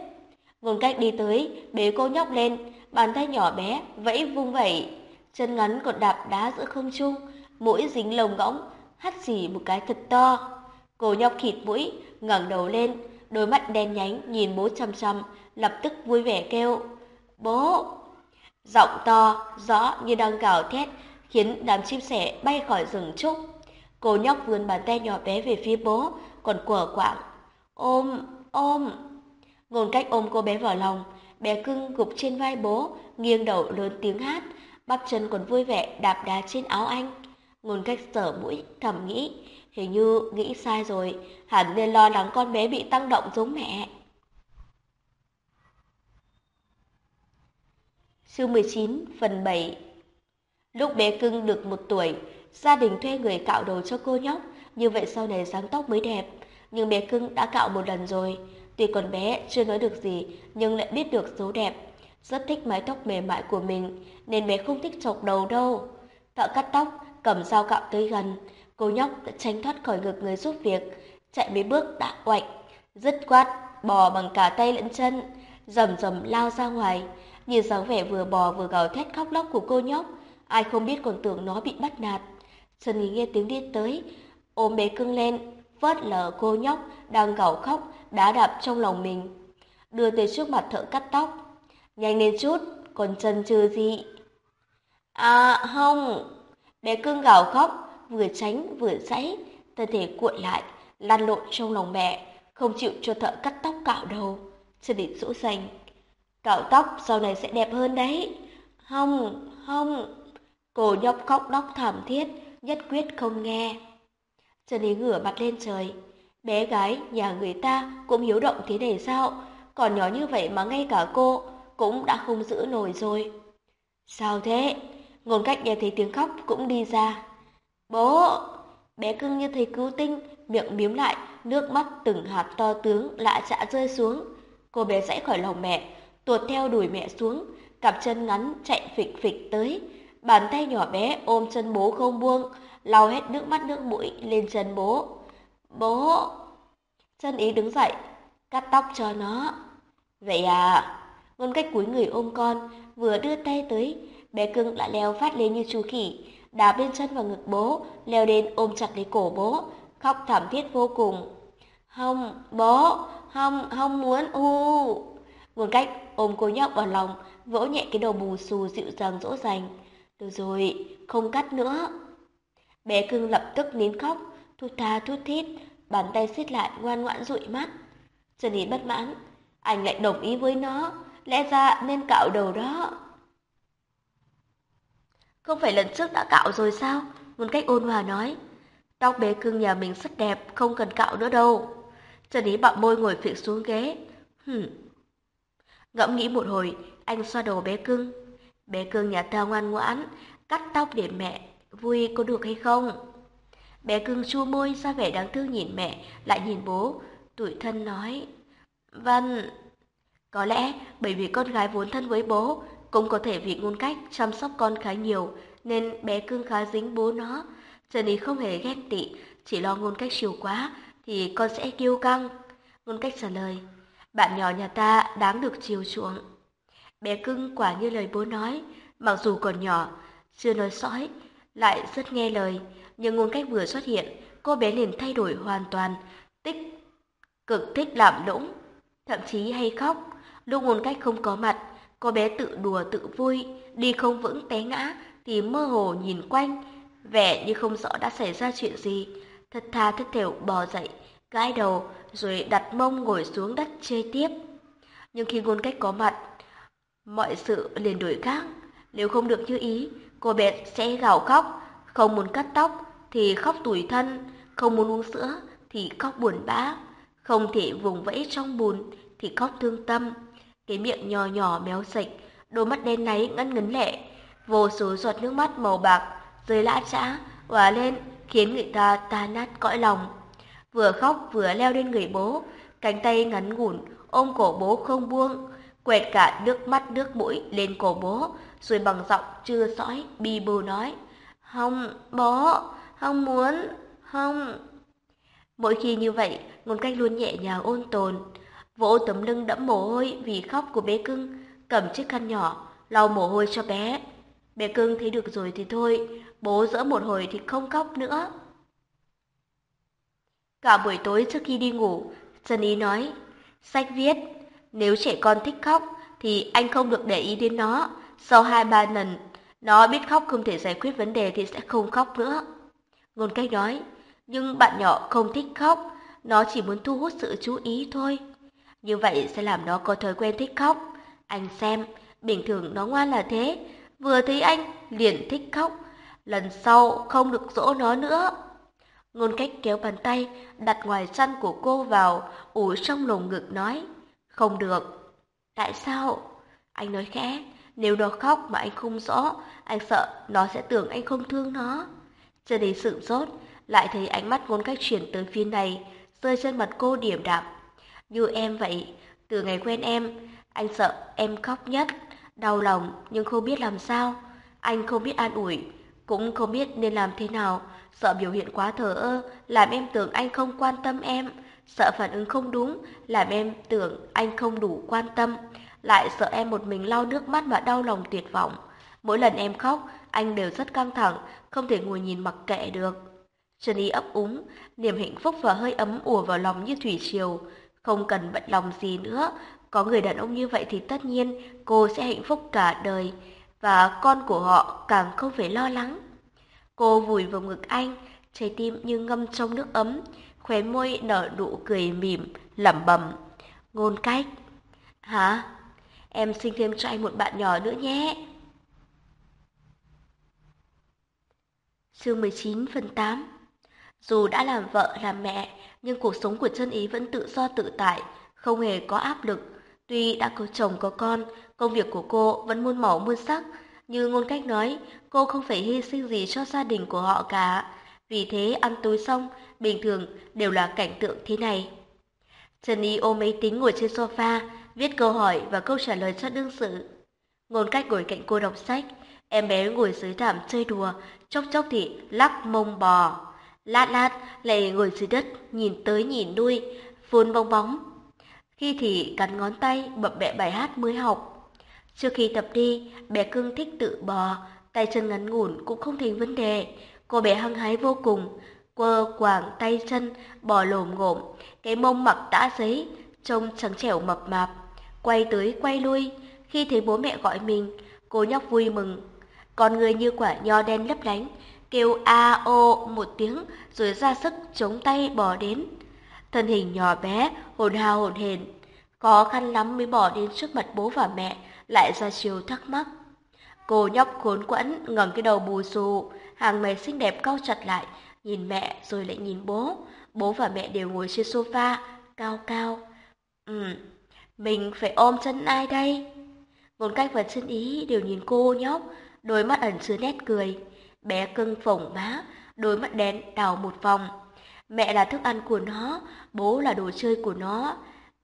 A: Ngôn cách đi tới, bế cô nhóc lên, bàn tay nhỏ bé, vẫy vung vẩy. Chân ngắn còn đạp đá giữa không trung, mũi dính lông ngỗng, hắt xì một cái thật to. Cô nhóc khịt mũi, ngẩng đầu lên, đôi mắt đen nhánh nhìn bố chăm chăm, lập tức vui vẻ kêu, bố! Giọng to, rõ như đang gào thét, khiến đám chim sẻ bay khỏi rừng trúc. Cô nhóc vươn bàn tay nhỏ bé về phía bố, còn quở quạng, ôm, ôm. Ngôn cách ôm cô bé vào lòng, bé cưng gục trên vai bố, nghiêng đầu lớn tiếng hát, bắp chân còn vui vẻ đạp đá trên áo anh. Ngôn cách sở mũi, thầm nghĩ, Hình như nghĩ sai rồi, hẳn nên lo lắng con bé bị tăng động giống mẹ. Chương 19 phần 7 Lúc bé cưng được một tuổi, gia đình thuê người cạo đầu cho cô nhóc, như vậy sau này dáng tóc mới đẹp. Nhưng bé cưng đã cạo một lần rồi, tuy còn bé chưa nói được gì nhưng lại biết được dấu đẹp. Rất thích mái tóc mềm mại của mình nên bé không thích chọc đầu đâu. Thợ cắt tóc cầm dao cạo tới gần, Cô nhóc đã tránh thoát khỏi ngực người giúp việc, chạy mấy bước đã oạch, dứt quát, bò bằng cả tay lẫn chân, rầm rầm lao ra ngoài. Nhìn dáng vẻ vừa bò vừa gào thét khóc lóc của cô nhóc, ai không biết còn tưởng nó bị bắt nạt. Trần Nghỉ nghe tiếng đi tới, ôm bé cưng lên, vớt lờ cô nhóc đang gào khóc, đá đạp trong lòng mình. Đưa tới trước mặt thợ cắt tóc. Nhanh lên chút, còn chân chưa gì? À không, bé cưng gào khóc, vừa tránh vừa dãy, thân thể cuộn lại, lăn lộn trong lòng mẹ, không chịu cho thợ cắt tóc cạo đầu. Trần Định dỗ dành. cạo tóc sau này sẽ đẹp hơn đấy. Không, không. Cô nhóc khóc đóc thảm thiết, nhất quyết không nghe. Trần Ý ngửa mặt lên trời. Bé gái nhà người ta cũng hiếu động thế này sao? Còn nhỏ như vậy mà ngay cả cô cũng đã không giữ nổi rồi. Sao thế? Ngôn cách nghe thấy tiếng khóc cũng đi ra. Bố! Bé cưng như thấy cứu tinh, miệng miếm lại, nước mắt từng hạt to tướng lạ chạ rơi xuống. Cô bé dãy khỏi lòng mẹ, tuột theo đuổi mẹ xuống, cặp chân ngắn chạy phịch phịch tới. Bàn tay nhỏ bé ôm chân bố không buông, lau hết nước mắt nước mũi lên chân bố. Bố! Chân ý đứng dậy, cắt tóc cho nó. Vậy à? Ngôn cách cúi người ôm con, vừa đưa tay tới, bé cưng lại leo phát lên như chú khỉ, đá bên chân vào ngực bố, leo lên ôm chặt lấy cổ bố, khóc thảm thiết vô cùng. Không, bố, không, không muốn, u. Ngôn cách ôm cô nhóc vào lòng, vỗ nhẹ cái đầu bù xù dịu dàng dỗ dành. Được rồi, không cắt nữa. Bé cưng lập tức nín khóc, thút tha thút thít, bàn tay siết lại ngoan ngoãn dụi mắt. Trần Ý bất mãn, anh lại đồng ý với nó, lẽ ra nên cạo đầu đó. Không phải lần trước đã cạo rồi sao? Một cách ôn hòa nói. Tóc bé cưng nhà mình rất đẹp, không cần cạo nữa đâu. Trần Ý bặm môi ngồi phịch xuống ghế. Hừm. Ngẫm nghĩ một hồi, anh xoa đầu bé cưng. Bé cưng nhà ta ngoan ngoãn, cắt tóc để mẹ, vui có được hay không? Bé cưng chua môi ra vẻ đáng thương nhìn mẹ, lại nhìn bố, tủi thân nói. Vâng, có lẽ bởi vì con gái vốn thân với bố, cũng có thể vì ngôn cách chăm sóc con khá nhiều, nên bé cưng khá dính bố nó. Trần Ý không hề ghen tị, chỉ lo ngôn cách chiều quá, thì con sẽ kiêu căng. Ngôn cách trả lời, bạn nhỏ nhà ta đáng được chiều chuộng. Bé cưng quả như lời bố nói, mặc dù còn nhỏ, chưa nói sõi, lại rất nghe lời, nhưng nguồn cách vừa xuất hiện, cô bé liền thay đổi hoàn toàn, tích cực thích làm lũng, thậm chí hay khóc. Lúc nguồn cách không có mặt, cô bé tự đùa tự vui, đi không vững té ngã thì mơ hồ nhìn quanh, vẻ như không rõ đã xảy ra chuyện gì. Thật tha thất thểu bò dậy, gãi đầu rồi đặt mông ngồi xuống đất chơi tiếp. Nhưng khi ngôn cách có mặt, mọi sự liền đổi khác. Nếu không được như ý, cô bé sẽ gào khóc, không muốn cắt tóc thì khóc tủi thân, không muốn uống sữa thì khóc buồn bã, không thể vùng vẫy trong bùn thì khóc thương tâm. Cái miệng nhỏ nhỏ méo sạch, đôi mắt đen náy ngân ngấn lệ, vô số giọt nước mắt màu bạc rơi lã chã, hòa lên khiến người ta ta nát cõi lòng. Vừa khóc vừa leo lên người bố, cánh tay ngắn ngủn ôm cổ bố không buông, quẹt cả nước mắt nước mũi lên cổ bố, rồi bằng giọng chưa sõi bi bô nói: "Không, bố, không muốn, không." Mỗi khi như vậy, ngôn cách luôn nhẹ nhàng ôn tồn, vỗ tấm lưng đẫm mồ hôi vì khóc của bé cưng, cầm chiếc khăn nhỏ, lau mồ hôi cho bé. Bé cưng thấy được rồi thì thôi, bố dỡ một hồi thì không khóc nữa. Cả buổi tối trước khi đi ngủ, Trần Ý nói, sách viết, nếu trẻ con thích khóc thì anh không được để ý đến nó. Sau hai ba lần, nó biết khóc không thể giải quyết vấn đề thì sẽ không khóc nữa. Ngôn cách nói, nhưng bạn nhỏ không thích khóc, nó chỉ muốn thu hút sự chú ý thôi. Như vậy sẽ làm nó có thói quen thích khóc. Anh xem, bình thường nó ngoan là thế, vừa thấy anh liền thích khóc, lần sau không được dỗ nó nữa. Ngôn cách kéo bàn tay đặt ngoài chăn của cô vào, ủ trong lồng ngực nói, không được. Tại sao? Anh nói khẽ, nếu nó khóc mà anh không rõ, anh sợ nó sẽ tưởng anh không thương nó. Chưa đến sự rốt, lại thấy ánh mắt ngôn cách chuyển tới phía này, rơi trên mặt cô điểm đạm. Như em vậy, từ ngày quen em, anh sợ em khóc nhất, đau lòng nhưng không biết làm sao. Anh không biết an ủi, cũng không biết nên làm thế nào, sợ biểu hiện quá thờ ơ, làm em tưởng anh không quan tâm em, sợ phản ứng không đúng, làm em tưởng anh không đủ quan tâm, lại sợ em một mình lau nước mắt mà đau lòng tuyệt vọng. Mỗi lần em khóc, anh đều rất căng thẳng, không thể ngồi nhìn mặc kệ được. Trần Y ấp úng, niềm hạnh phúc và hơi ấm ùa vào lòng như thủy triều, không cần bận lòng gì nữa. Có người đàn ông như vậy thì tất nhiên cô sẽ hạnh phúc cả đời, và con của họ càng không phải lo lắng. Cô vùi vào ngực anh, trái tim như ngâm trong nước ấm, khóe môi nở nụ cười mỉm, lẩm bẩm. Ngôn cách. Hả? em sinh thêm cho anh một bạn nhỏ nữa nhé. Chương 19 phần 8 Dù đã làm vợ, làm mẹ, nhưng cuộc sống của chân ý vẫn tự do tự tại, không hề có áp lực. Tuy đã có chồng có con, công việc của cô vẫn muôn màu muôn sắc. Như ngôn cách nói, cô không phải hy sinh gì cho gia đình của họ cả. Vì thế ăn tối xong, bình thường đều là cảnh tượng thế này. Trần Y ôm máy tính ngồi trên sofa, viết câu hỏi và câu trả lời cho đương sự. Ngôn cách ngồi cạnh cô đọc sách, em bé ngồi dưới thảm chơi đùa, chốc chốc thì lắc mông bò. Lát lát lại ngồi dưới đất, nhìn tới nhìn lui, phun bong bóng. Khi thì cắn ngón tay bập bẹ bài hát mới học. Trước khi tập đi, bé cưng thích tự bò, tay chân ngắn ngủn cũng không thành vấn đề. Cô bé hăng hái vô cùng, quơ quàng tay chân, bò lồm ngổm, cái mông mặc tã giấy, trông trắng trẻo mập mạp, quay tới quay lui. Khi thấy bố mẹ gọi mình, cô nhóc vui mừng, con người như quả nho đen lấp lánh, kêu a ô một tiếng rồi ra sức chống tay bò đến. Thân hình nhỏ bé, hồn hào hồn hển, khó khăn lắm mới bỏ đến trước mặt bố và mẹ, lại ra chiều thắc mắc. Cô nhóc khốn quẫn ngẩng cái đầu bù xù, hàng mày xinh đẹp cau chặt lại, nhìn mẹ rồi lại nhìn bố. Bố và mẹ đều ngồi trên sofa, cao cao. Ừ, mình phải ôm chân ai đây? Ngôn cách và chân ý đều nhìn cô nhóc, đôi mắt ẩn chứa nét cười. Bé cưng phồng má, đôi mắt đen đào một vòng. Mẹ là thức ăn của nó, bố là đồ chơi của nó.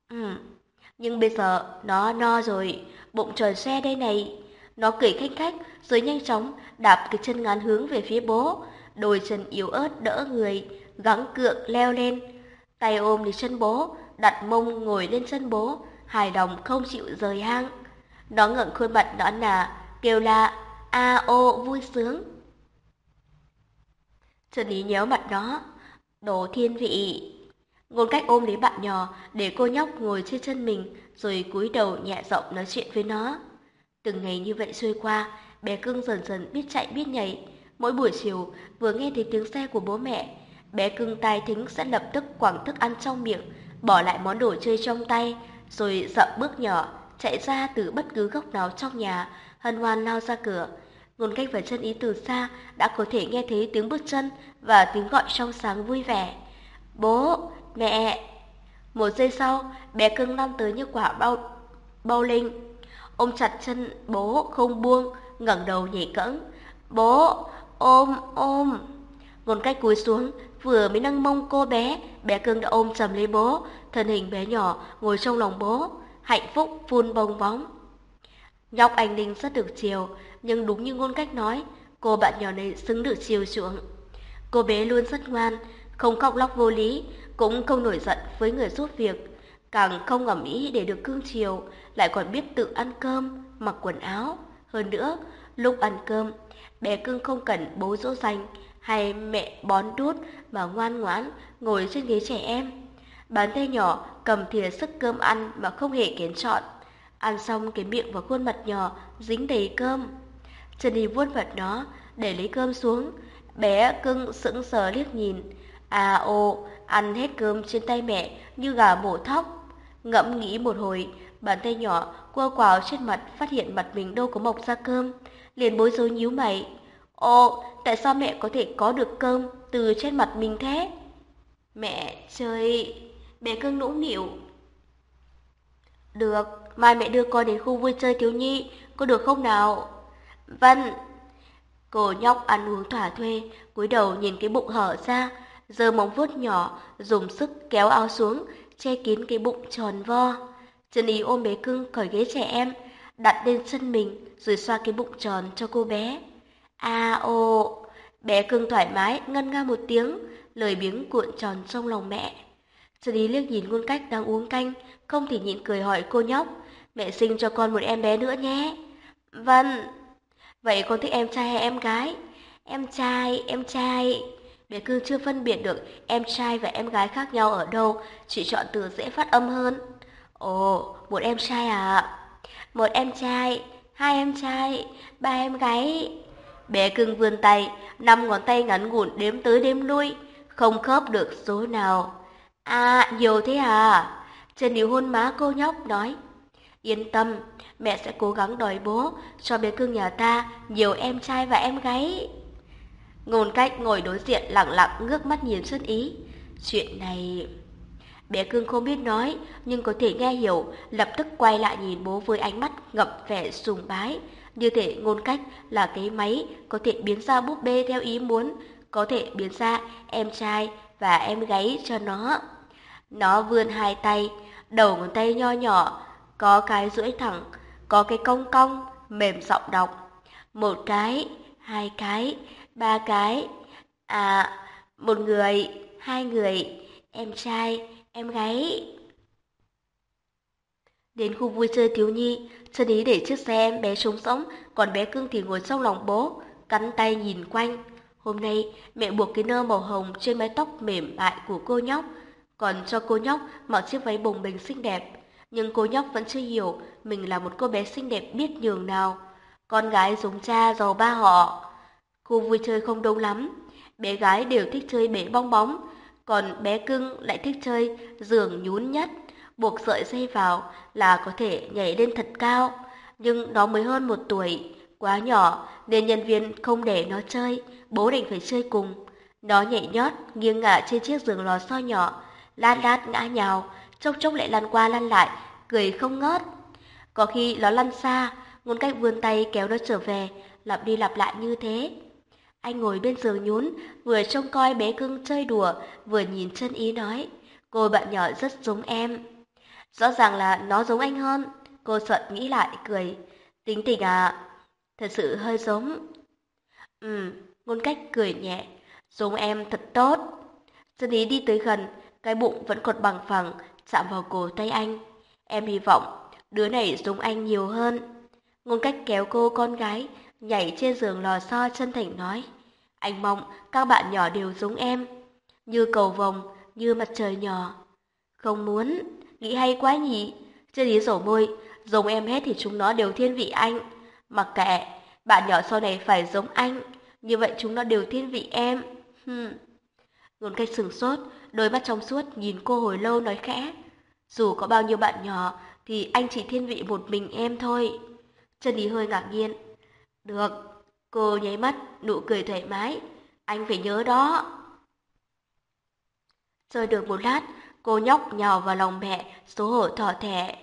A: Ừ, nhưng bây giờ nó no rồi, bụng tròn xe đây này. Nó cười khanh khách rồi nhanh chóng đạp cái chân ngắn hướng về phía bố. Đôi chân yếu ớt đỡ người, gắng cượng leo lên. Tay ôm lấy chân bố, đặt mông ngồi lên chân bố, hài đồng không chịu rời hang. Nó ngẩng khuôn mặt nõn nà, kêu la a ô vui sướng. Trần Ý nhéo mặt nó, đồ thiên vị. Ngôn cách ôm lấy bạn nhỏ để cô nhóc ngồi trên chân mình rồi cúi đầu nhẹ giọng nói chuyện với nó. Từng ngày như vậy trôi qua, bé cưng dần dần biết chạy biết nhảy. Mỗi buổi chiều vừa nghe thấy tiếng xe của bố mẹ, bé cưng tai thính sẽ lập tức quẳng thức ăn trong miệng, bỏ lại món đồ chơi trong tay, rồi dậm bước nhỏ chạy ra từ bất cứ góc nào trong nhà, hân hoan lao ra cửa. Ngôn cách và chân ý từ xa đã có thể nghe thấy tiếng bước chân và tiếng gọi trong sáng vui vẻ. Bố, mẹ. Một giây sau, bé cưng lăn tới như quả bao, bao linh. Ôm chặt chân bố không buông, ngẩng đầu nhảy cẫng. Bố, ôm, ôm. Ngôn cách cúi xuống, vừa mới nâng mông cô bé, bé cưng đã ôm chầm lấy bố, thân hình bé nhỏ ngồi trong lòng bố hạnh phúc phun bông bóng. Nhóc anh Ninh rất được chiều, nhưng đúng như ngôn cách nói, cô bạn nhỏ này xứng được chiều chuộng. Cô bé luôn rất ngoan, không khóc lóc vô lý, cũng không nổi giận với người giúp việc, càng không ngầm ý để được cưng chiều, lại còn biết tự ăn cơm, mặc quần áo. Hơn nữa, lúc ăn cơm, bé cưng không cần bố dỗ dành hay mẹ bón đút mà ngoan ngoãn ngồi trên ghế trẻ em. Bàn tay nhỏ cầm thìa sức cơm ăn mà không hề kén chọn. Ăn xong cái miệng và khuôn mặt nhỏ dính đầy cơm. Trần Hy vuốt vật nó để lấy cơm xuống. Bé cưng sững sờ liếc nhìn. À ô, ăn hết cơm trên tay mẹ như gà mổ thóc. Ngẫm nghĩ một hồi, bàn tay nhỏ quơ quào trên mặt phát hiện mặt mình đâu có mọc ra cơm. Liền bối rối nhíu mày. Ồ, tại sao mẹ có thể có được cơm từ trên mặt mình thế? Mẹ chơi bé cưng nũng nịu. Được, mai mẹ đưa con đến khu vui chơi thiếu nhi, có được không nào? Vâng. Cô nhóc ăn uống thỏa thuê, cúi đầu nhìn cái bụng hở ra, giơ móng vuốt nhỏ, dùng sức kéo áo xuống, che kín cái bụng tròn vo. Trần Ý ôm bé cưng khỏi ghế trẻ em, đặt lên chân mình rồi xoa cái bụng tròn cho cô bé. A ô, bé cưng thoải mái ngân nga một tiếng, lời biếng cuộn tròn trong lòng mẹ. Trần Ý liếc nhìn ngôn cách đang uống canh, không thể nhịn cười hỏi cô nhóc, mẹ sinh cho con một em bé nữa nhé. Vâng. Vậy con thích em trai hay em gái? Em trai, em trai. Bé cưng chưa phân biệt được em trai và em gái khác nhau ở đâu, chỉ chọn từ dễ phát âm hơn. Ồ, một em trai à? Một em trai, hai em trai, ba em gái. Bé cưng vươn tay, năm ngón tay ngắn ngủn đếm tới đếm lui, không khớp được số nào. À, nhiều thế à? Trần Điều hôn má cô nhóc nói. Yên tâm, mẹ sẽ cố gắng đòi bố cho bé cưng nhà ta nhiều em trai và em gái. Ngôn cách ngồi đối diện lặng lặng ngước mắt nhìn Xuân Ý. Chuyện này... Bé cưng không biết nói, nhưng có thể nghe hiểu, lập tức quay lại nhìn bố với ánh mắt ngập vẻ sùng bái. Như thể ngôn cách là cái máy có thể biến ra búp bê theo ý muốn, có thể biến ra em trai và em gái cho nó. Nó vươn hai tay, đầu ngón tay nho nhỏ, có cái duỗi thẳng, có cái cong cong, mềm giọng đọc. Một cái, hai cái, ba cái, à, một người, hai người, em trai, em gái. Đến khu vui chơi thiếu nhi, chân ý để chiếc xe em bé trống rỗng, còn bé cưng thì ngồi trong lòng bố, cắn tay nhìn quanh. Hôm nay, mẹ buộc cái nơ màu hồng trên mái tóc mềm mại của cô nhóc, còn cho cô nhóc mặc chiếc váy bồng bềnh xinh đẹp. Nhưng cô nhóc vẫn chưa hiểu mình là một cô bé xinh đẹp biết nhường nào. Con gái giống cha giàu ba họ. Khu vui chơi không đông lắm, bé gái đều thích chơi bể bong bóng, còn bé cưng lại thích chơi giường nhún nhất, buộc sợi dây vào là có thể nhảy lên thật cao. Nhưng nó mới hơn một tuổi, quá nhỏ nên nhân viên không để nó chơi, bố định phải chơi cùng. Nó nhảy nhót, nghiêng ngả trên chiếc giường lò xo nhỏ, lát lát ngã nhào, chốc chốc lại lăn qua lăn lại, cười không ngớt. Có khi nó lăn xa, ngôn cách vươn tay kéo nó trở về, lặp đi lặp lại như thế. Anh ngồi bên giường nhún, vừa trông coi bé cưng chơi đùa, vừa nhìn chân ý nói, cô bạn nhỏ rất giống em. Rõ ràng là nó giống anh hơn, cô thuận nghĩ lại, cười. Tính tình à, thật sự hơi giống. Ừ, ngôn cách cười nhẹ, giống em thật tốt. Chân ý đi tới gần, cái bụng vẫn còn bằng phẳng, chạm vào cổ tay anh. Em hy vọng đứa này giống anh nhiều hơn. Ngôn cách kéo cô con gái, nhảy trên giường lò xo chân thành nói. Anh mong các bạn nhỏ đều giống em, như cầu vồng, như mặt trời nhỏ. Không muốn, nghĩ hay quá nhỉ. Chưa lý rổ môi, giống em hết thì chúng nó đều thiên vị anh. Mặc kệ, bạn nhỏ sau này phải giống anh, như vậy chúng nó đều thiên vị em. Hừm. Ngôn cách sừng sốt, đôi mắt trong suốt nhìn cô hồi lâu nói khẽ. Dù có bao nhiêu bạn nhỏ, thì anh chỉ thiên vị một mình em thôi. Trần Ý hơi ngạc nhiên. Được, cô nháy mắt, nụ cười thoải mái. Anh phải nhớ đó. Chơi được một lát, cô nhóc nhào vào lòng mẹ, số hổ thỏ thẻ.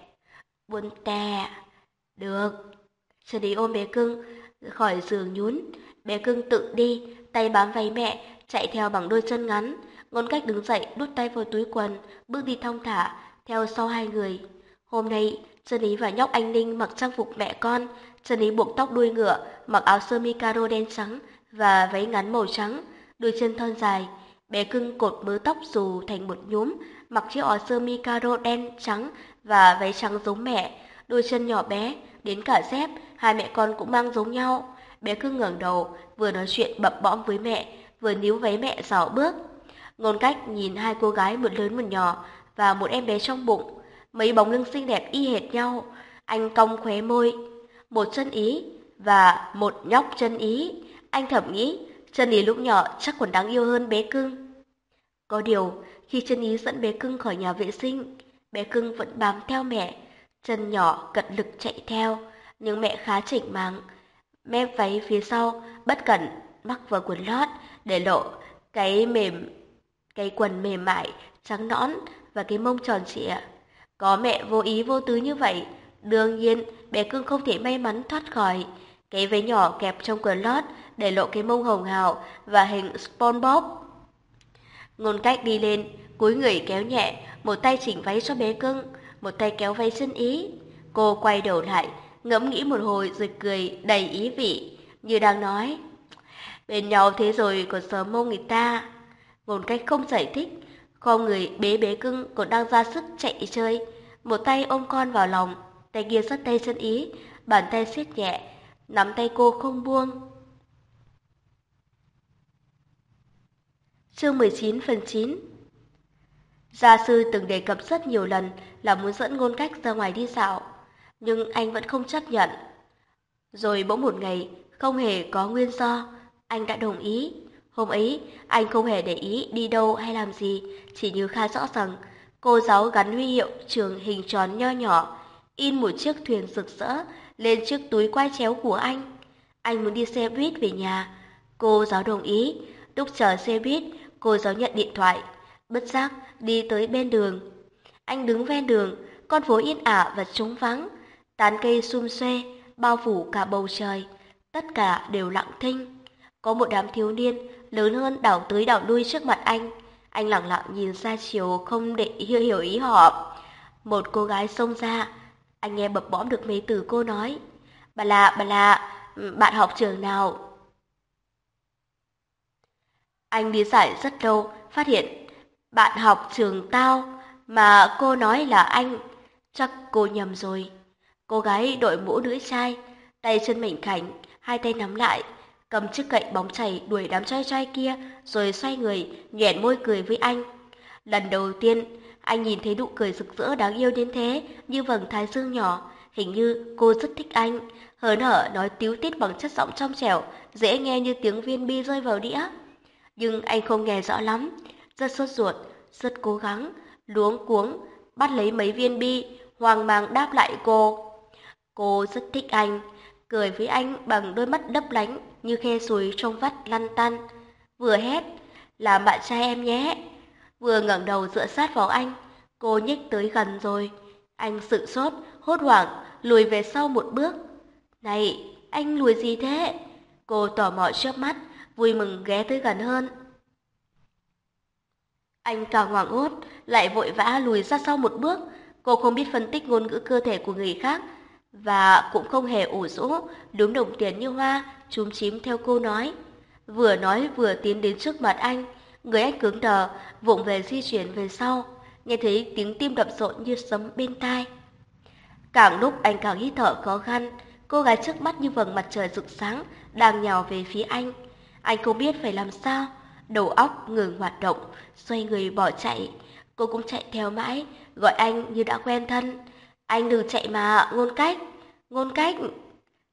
A: Buồn tè. Được. Trần đi ôm bé cưng, khỏi giường nhún. Bé cưng tự đi, tay bám váy mẹ, chạy theo bằng đôi chân ngắn. Ngôn cách đứng dậy, đút tay vào túi quần, bước đi thong thả, theo sau hai người. Hôm nay, Trần Ý và nhóc anh Ninh mặc trang phục mẹ con, chân Ý buộc tóc đuôi ngựa, mặc áo sơ mi caro đen trắng và váy ngắn màu trắng, đôi chân thon dài. Bé cưng cột mớ tóc dù thành một nhúm, mặc chiếc áo sơ mi caro đen trắng và váy trắng giống mẹ, đôi chân nhỏ bé, đến cả dép, hai mẹ con cũng mang giống nhau. Bé cưng ngẩng đầu, vừa nói chuyện bập bõm với mẹ, vừa níu váy mẹ dạo bước. Ngôn cách nhìn hai cô gái một lớn một nhỏ và một em bé trong bụng, mấy bóng lưng xinh đẹp y hệt nhau. Anh cong khóe môi, một chân ý và một nhóc chân ý. Anh thầm nghĩ, chân ý lúc nhỏ chắc còn đáng yêu hơn bé cưng. Có điều, khi chân ý dẫn bé cưng khỏi nhà vệ sinh, bé cưng vẫn bám theo mẹ, chân nhỏ cật lực chạy theo, nhưng mẹ khá chỉnh màng. Mép váy phía sau bất cẩn mắc vào quần lót để lộ cái mềm cái quần mềm mại trắng nõn và cái mông tròn trịa. Có mẹ vô ý vô tứ như vậy, đương nhiên bé cưng không thể may mắn thoát khỏi. Cái váy nhỏ kẹp trong quần lót để lộ cái mông hồng hào và hình SpongeBob. Ngôn cách đi lên, cúi người kéo nhẹ, một tay chỉnh váy cho bé cưng, một tay kéo váy chân ý. Cô quay đầu lại, ngẫm nghĩ một hồi rồi cười đầy ý vị, như đang nói. Bên nhau thế rồi còn sớm mông người ta. Ngôn cách không giải thích, kho người bế bế cưng còn đang ra sức chạy chơi. Một tay ôm con vào lòng, tay kia xuất tay chân ý, bàn tay siết nhẹ, nắm tay cô không buông. Chương 19 phần 9 Gia sư từng đề cập rất nhiều lần là muốn dẫn ngôn cách ra ngoài đi dạo, nhưng anh vẫn không chấp nhận. Rồi bỗng một ngày, không hề có nguyên do, anh đã đồng ý. Hôm ấy, anh không hề để ý đi đâu hay làm gì, chỉ như khá rõ rằng cô giáo gắn huy hiệu trường hình tròn nho nhỏ, in một chiếc thuyền rực rỡ lên chiếc túi quai chéo của anh. Anh muốn đi xe buýt về nhà. Cô giáo đồng ý. Lúc chờ xe buýt, cô giáo nhận điện thoại. Bất giác đi tới bên đường. Anh đứng ven đường, con phố yên ả và trống vắng. Tán cây sum xuê, bao phủ cả bầu trời. Tất cả đều lặng thinh. Có một đám thiếu niên lớn hơn đảo tới đảo lui trước mặt anh. Anh lặng lặng nhìn ra chiều không để hiểu, hiểu ý họ. Một cô gái xông ra. Anh nghe bập bõm được mấy từ cô nói. Bà là, bà là, bạn học trường nào? Anh đi giải rất lâu, phát hiện bạn học trường tao mà cô nói là anh. Chắc cô nhầm rồi. Cô gái đội mũ nữ trai, tay chân mảnh khảnh, hai tay nắm lại, cầm chiếc cậy bóng chảy đuổi đám trai trai kia rồi xoay người, nhoẻn môi cười với anh. Lần đầu tiên, anh nhìn thấy nụ cười rực rỡ đáng yêu đến thế, như vầng thái dương nhỏ, hình như cô rất thích anh, hớn hở nói tiếu tít bằng chất giọng trong trẻo, dễ nghe như tiếng viên bi rơi vào đĩa. Nhưng anh không nghe rõ lắm, rất sốt ruột, rất cố gắng, luống cuống, bắt lấy mấy viên bi, hoang mang đáp lại cô. Cô rất thích anh, cười với anh bằng đôi mắt đấp lánh như khe suối trong vắt lăn tăn. Vừa hét, làm bạn trai em nhé. Vừa ngẩng đầu dựa sát vào anh, cô nhích tới gần rồi. Anh sự sốt, hốt hoảng, lùi về sau một bước. Này, anh lùi gì thế? Cô tỏ mò trước mắt, vui mừng ghé tới gần hơn. Anh càng hoảng hốt, lại vội vã lùi ra sau một bước. Cô không biết phân tích ngôn ngữ cơ thể của người khác, và cũng không hề ủ rũ, đúng đồng tiền như hoa, chúm chím theo cô nói. Vừa nói vừa tiến đến trước mặt anh, người anh cứng đờ, vụng về di chuyển về sau, nghe thấy tiếng tim đập rộn như sấm bên tai. Càng lúc anh càng hít thở khó khăn, cô gái trước mắt như vầng mặt trời rực sáng đang nhào về phía anh. Anh không biết phải làm sao, đầu óc ngừng hoạt động, xoay người bỏ chạy. Cô cũng chạy theo mãi, gọi anh như đã quen thân. Anh đừng chạy mà, ngôn cách, ngôn cách.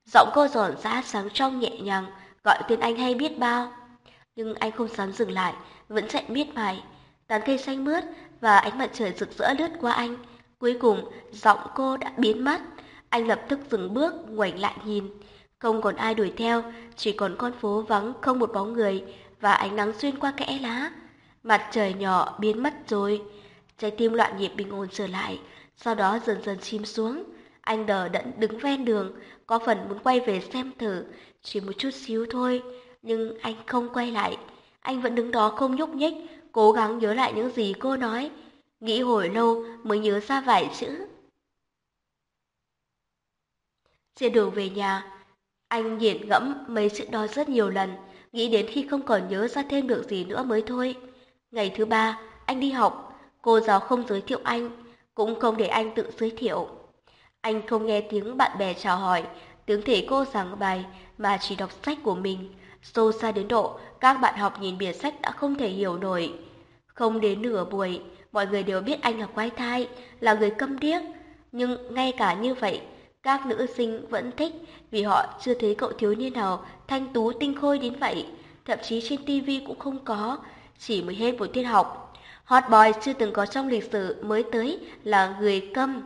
A: Giọng cô giòn giã sáng trong nhẹ nhàng, gọi tên anh hay biết bao. Nhưng anh không dám dừng lại, vẫn chạy miết mài. Tán cây xanh mướt và ánh mặt trời rực rỡ lướt qua anh. Cuối cùng, giọng cô đã biến mất. Anh lập tức dừng bước, ngoảnh lại nhìn. Không còn ai đuổi theo, chỉ còn con phố vắng không một bóng người và ánh nắng xuyên qua kẽ lá. Mặt trời nhỏ biến mất rồi. Trái tim loạn nhịp bình ổn trở lại, sau đó dần dần chìm xuống. Anh đờ đẫn đứng ven đường, có phần muốn quay về xem thử, chỉ một chút xíu thôi, nhưng anh không quay lại. Anh vẫn đứng đó không nhúc nhích, cố gắng nhớ lại những gì cô nói. Nghĩ hồi lâu mới nhớ ra vài chữ. Trên đường về nhà, anh nghiền ngẫm mấy chữ đó rất nhiều lần, nghĩ đến khi không còn nhớ ra thêm được gì nữa mới thôi. Ngày thứ ba, anh đi học, cô giáo không giới thiệu anh, cũng không để anh tự giới thiệu. Anh không nghe tiếng bạn bè chào hỏi, tiếng thầy cô giảng bài mà chỉ đọc sách của mình, sâu xa đến độ các bạn học nhìn biển sách đã không thể hiểu nổi. Không đến nửa buổi, mọi người đều biết anh là quái thai, là người câm điếc, nhưng ngay cả như vậy, các nữ sinh vẫn thích vì họ chưa thấy cậu thiếu niên nào thanh tú tinh khôi đến vậy, thậm chí trên tivi cũng không có, chỉ mới hết buổi tiết học. Hot boy chưa từng có trong lịch sử mới tới là người câm,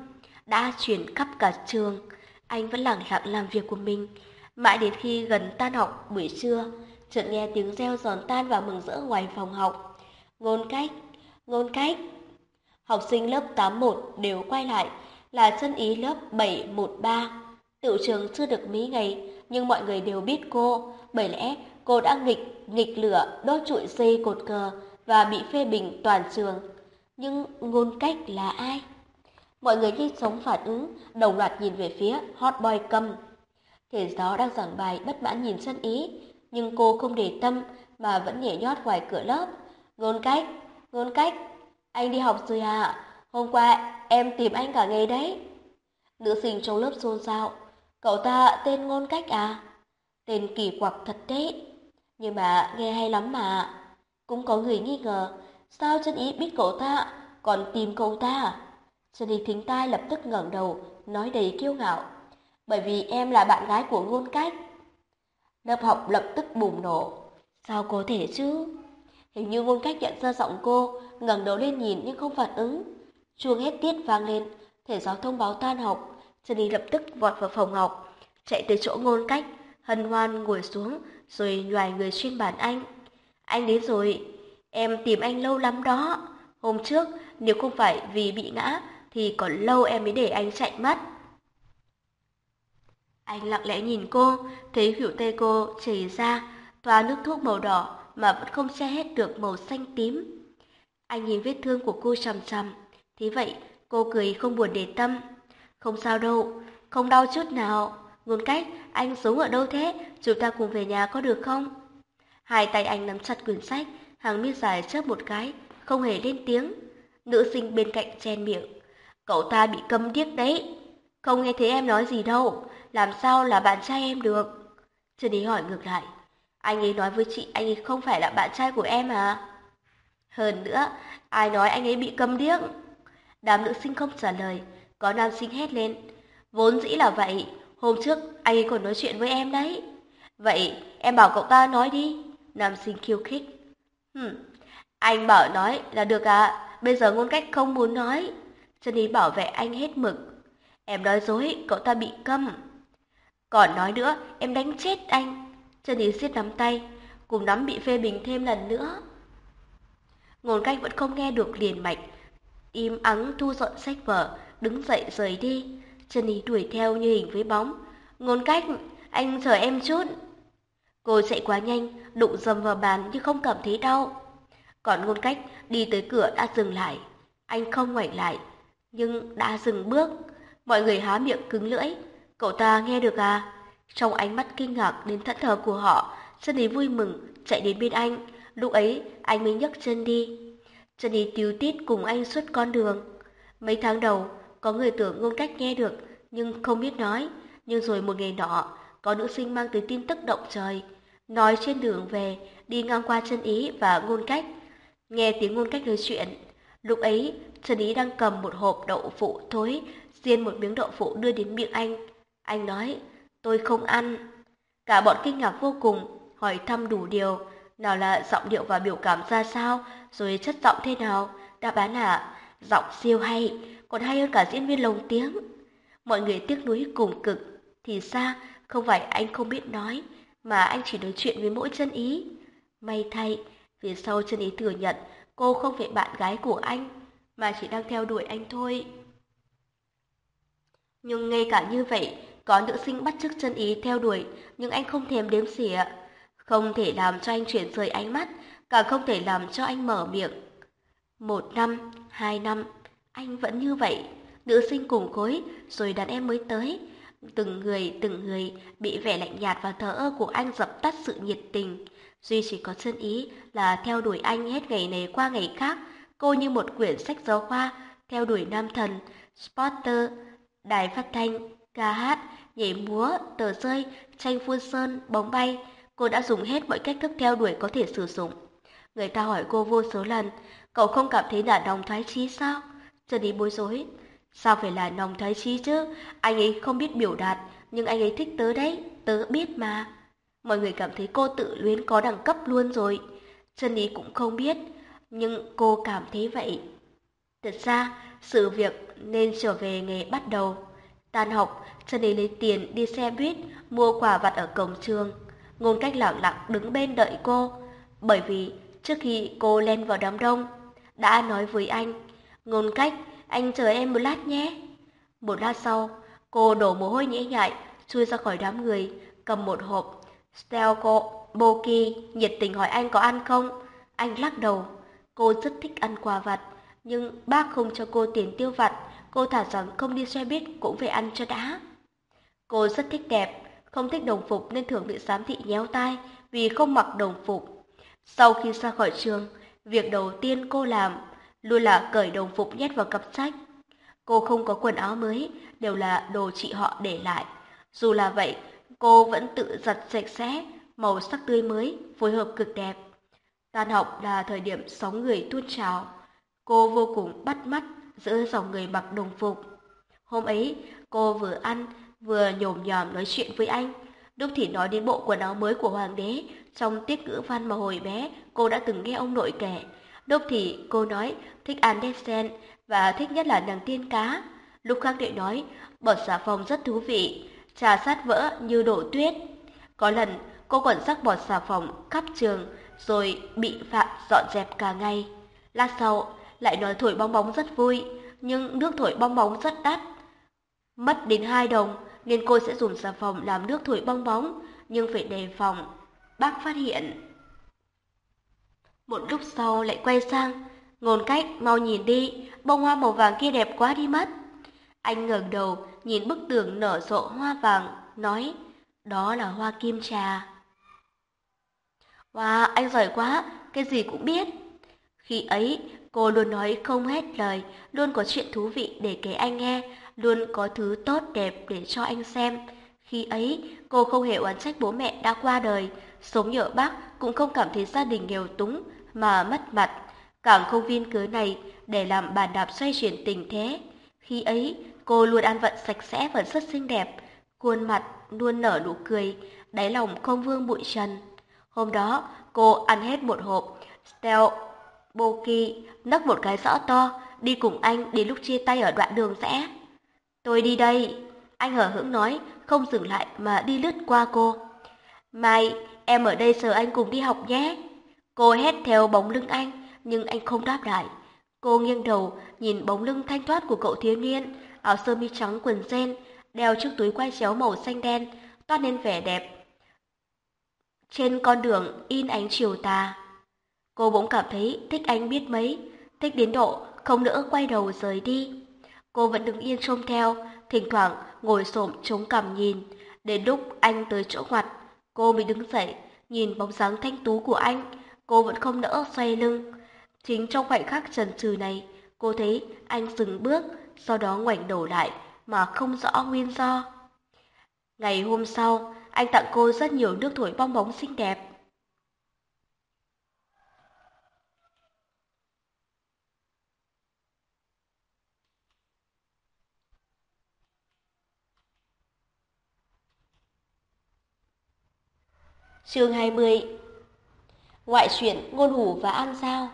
A: đã chuyển khắp cả trường. Anh vẫn lặng lặng làm việc của mình, mãi đến khi gần tan học buổi trưa, chợt nghe tiếng reo giòn tan và mừng rỡ ngoài phòng học. Ngôn cách, ngôn cách. Học sinh lớp 81 đều quay lại, là chân ý lớp 713. Tiểu trường chưa được mấy ngày, nhưng mọi người đều biết cô, bởi lẽ cô đã nghịch, nghịch lửa, đốt trụi dây cột cờ và bị phê bình toàn trường. Nhưng ngôn cách là ai? Mọi người nhanh chóng phản ứng, đồng loạt nhìn về phía hot boy câm. Thầy giáo đang giảng bài bất mãn nhìn sân ý, nhưng cô không để tâm mà vẫn nhảy nhót ngoài cửa lớp. Ngôn cách, ngôn cách, anh đi học rồi à? Hôm qua em tìm anh cả ngày đấy. Nữ sinh trong lớp xôn xao. Cậu ta tên ngôn cách à? Tên kỳ quặc thật đấy. Nhưng mà nghe hay lắm mà. Cũng có người nghi ngờ. Sao chân ý biết cậu ta, còn tìm cậu ta Chân ý thính tai lập tức ngẩng đầu, nói đầy kiêu ngạo. Bởi vì em là bạn gái của ngôn cách. Lớp học lập tức bùng nổ. Sao có thể chứ? Hình như ngôn cách nhận ra giọng cô, ngẩng đầu lên nhìn nhưng không phản ứng. Chuông hết tiết vang lên, thể giáo thông báo tan học, Jenny lập tức vọt vào phòng học, chạy tới chỗ ngôn cách, hân hoan ngồi xuống, rồi nhòi người xuyên bàn anh. Anh đến rồi, em tìm anh lâu lắm đó. Hôm trước, nếu không phải vì bị ngã, thì còn lâu em mới để anh chạy mất. Anh lặng lẽ nhìn cô, thấy khỉu tay cô chảy ra, toa nước thuốc màu đỏ mà vẫn không che hết được màu xanh tím. Anh nhìn vết thương của cô chằm chằm, thế vậy cô cười không buồn để tâm. Không sao đâu, không đau chút nào. Ngôn cách, anh sống ở đâu thế? Chúng ta cùng về nhà có được không? Hai tay anh nắm chặt quyển sách, hàng mi dài chớp một cái, không hề lên tiếng. Nữ sinh bên cạnh chen miệng. Cậu ta bị câm điếc đấy. Không nghe thấy em nói gì đâu, làm sao là bạn trai em được? Trần Ý hỏi ngược lại. Anh ấy nói với chị anh ấy không phải là bạn trai của em à? Hơn nữa, ai nói anh ấy bị câm điếc? Đám nữ sinh không trả lời, có nam sinh hét lên. Vốn dĩ là vậy, hôm trước anh ấy còn nói chuyện với em đấy. Vậy em bảo cậu ta nói đi. Nam sinh khiêu khích. Hừm, anh bảo nói là được à, bây giờ ngôn cách không muốn nói. trần ý bảo vệ anh hết mực. Em nói dối, cậu ta bị câm. Còn nói nữa, em đánh chết anh. Chân ý siết nắm tay, cùng nắm bị phê bình thêm lần nữa. Ngôn cách vẫn không nghe được liền mạch. Im ắng thu dọn sách vở, đứng dậy rời đi. Chân ý đuổi theo như hình với bóng. Ngôn cách, anh chờ em chút. Cô chạy quá nhanh, đụng dầm vào bàn nhưng không cảm thấy đau. Còn ngôn cách đi tới cửa đã dừng lại. Anh không ngoảnh lại, nhưng đã dừng bước. Mọi người há miệng cứng lưỡi. Cậu ta nghe được à? Trong ánh mắt kinh ngạc đến thẫn thờ của họ, chân ý vui mừng, chạy đến bên anh. Lúc ấy, anh mới nhấc chân đi. Chân ý tíu tít cùng anh suốt con đường. Mấy tháng đầu, có người tưởng ngôn cách nghe được, nhưng không biết nói. Nhưng rồi một ngày nọ, có nữ sinh mang tới tin tức động trời. Nói trên đường về, đi ngang qua chân ý và ngôn cách. Nghe tiếng ngôn cách nói chuyện. Lúc ấy, chân ý đang cầm một hộp đậu phụ thối, Riêng một miếng đậu phụ đưa đến miệng anh. Anh nói, tôi không ăn. Cả bọn kinh ngạc vô cùng, hỏi thăm đủ điều, nào là giọng điệu và biểu cảm ra sao, rồi chất giọng thế nào. Đáp án là giọng siêu hay, còn hay hơn cả diễn viên lồng tiếng. Mọi người tiếc nuối cùng cực, thì ra không phải anh không biết nói, mà anh chỉ nói chuyện với mỗi chân ý. May thay, vì sau chân ý thừa nhận cô không phải bạn gái của anh, mà chỉ đang theo đuổi anh thôi. Nhưng ngay cả như vậy, có nữ sinh bắt chước chân ý theo đuổi, nhưng anh không thèm đếm xỉa. Không thể làm cho anh chuyển rời ánh mắt, cả không thể làm cho anh mở miệng. Một năm, hai năm, anh vẫn như vậy. Nữ sinh cùng khối, rồi đàn em mới tới. Từng người, từng người bị vẻ lạnh nhạt và thờ ơ của anh dập tắt sự nhiệt tình. Duy chỉ có chân ý là theo đuổi anh hết ngày này qua ngày khác. Cô như một quyển sách giáo khoa, theo đuổi nam thần, spotter, đài phát thanh, ca hát, nhảy múa, tờ rơi, tranh phun sơn, bóng bay. Cô đã dùng hết mọi cách thức theo đuổi có thể sử dụng. Người ta hỏi cô vô số lần, cậu không cảm thấy là nòng thoái chí sao? Trần Ý bối rối. Sao phải là nòng thoái chí chứ? Anh ấy không biết biểu đạt, nhưng anh ấy thích tớ đấy, tớ biết mà. Mọi người cảm thấy cô tự luyến có đẳng cấp luôn rồi. Trần Ý cũng không biết, nhưng cô cảm thấy vậy. Thật ra, sự việc nên trở về nghề bắt đầu. Tan học, Trần Lý lấy tiền đi xe buýt, mua quà vặt ở cổng trường. Ngôn cách lặng lặng đứng bên đợi cô, bởi vì trước khi cô len vào đám đông, đã nói với anh, ngôn cách, anh chờ em một lát nhé. Một lát sau, cô đổ mồ hôi nhễ nhại, chui ra khỏi đám người, cầm một hộp Stelco Boki nhiệt tình hỏi anh có ăn không. Anh lắc đầu, cô rất thích ăn quà vặt, nhưng bác không cho cô tiền tiêu vặt, cô thả rằng không đi xe buýt cũng phải ăn cho đã. Cô rất thích đẹp, không thích đồng phục nên thường bị giám thị nhéo tai vì không mặc đồng phục. Sau khi ra khỏi trường, việc đầu tiên cô làm luôn là cởi đồng phục nhét vào cặp sách. Cô không có quần áo mới, đều là đồ chị họ để lại. Dù là vậy, cô vẫn tự giặt sạch sẽ, màu sắc tươi mới, phối hợp cực đẹp. Tan học là thời điểm sóng người tuôn trào. Cô vô cùng bắt mắt giữa dòng người mặc đồng phục. Hôm ấy, cô vừa ăn, vừa nhổm nhòm nói chuyện với anh. Lúc thì nói đến bộ quần áo mới của hoàng đế, trong tiết ngữ văn mà hồi bé cô đã từng nghe ông nội kể. Lúc thì cô nói thích Andersen và thích nhất là nàng tiên cá. Lúc khác đệ nói, bọt xà phòng rất thú vị, trà sát vỡ như đổ tuyết. Có lần, cô còn sắc bọt xà phòng khắp trường, rồi bị Phạm dọn dẹp cả ngày. Lát sau, lại nói thổi bong bóng rất vui, nhưng nước thổi bong bóng rất đắt. Mất đến 2 đồng, nên cô sẽ dùng xà phòng làm nước thổi bong bóng, nhưng phải đề phòng. Bác phát hiện. Một lúc sau lại quay sang, ngôn cách mau nhìn đi, bông hoa màu vàng kia đẹp quá đi mất. Anh ngẩng đầu, nhìn bức tường nở rộ hoa vàng, nói, đó là hoa kim trà. Wow, anh giỏi quá, cái gì cũng biết. Khi ấy, cô luôn nói không hết lời, luôn có chuyện thú vị để kể anh nghe, luôn có thứ tốt đẹp để cho anh xem. Khi ấy, cô không hề oán trách bố mẹ đã qua đời, sống nhờ bác cũng không cảm thấy gia đình nghèo túng mà mất mặt, càng không viên cớ này để làm bàn đạp xoay chuyển tình thế. Khi ấy, cô luôn ăn vận sạch sẽ và rất xinh đẹp, khuôn mặt luôn nở nụ cười, đáy lòng không vương bụi trần. Hôm đó, cô ăn hết một hộp Stel Boki, nấc một cái rõ to, đi cùng anh đến lúc chia tay ở đoạn đường rẽ. Tôi đi đây, anh hở hững nói, không dừng lại mà đi lướt qua cô. Mai, em ở đây chờ anh cùng đi học nhé. Cô hét theo bóng lưng anh, nhưng anh không đáp lại. Cô nghiêng đầu, nhìn bóng lưng thanh thoát của cậu thiếu niên, áo sơ mi trắng quần jean, đeo chiếc túi quai chéo màu xanh đen, toát lên vẻ đẹp. Trên con đường in ánh chiều tà. Cô bỗng cảm thấy thích anh biết mấy, thích đến độ không nỡ quay đầu rời đi. Cô vẫn đứng yên trông theo, thỉnh thoảng ngồi xổm chống cằm nhìn. Đến lúc anh tới chỗ ngoặt, cô mới đứng dậy, nhìn bóng dáng thanh tú của anh. Cô vẫn không nỡ xoay lưng. Chính trong khoảnh khắc trần trừ này, cô thấy anh dừng bước, sau đó ngoảnh đầu lại mà không rõ nguyên do. Ngày hôm sau, anh tặng cô rất nhiều nước thổi bong bóng xinh đẹp. Chương 20 Ngoại truyện Ngôn Hủ và An Giao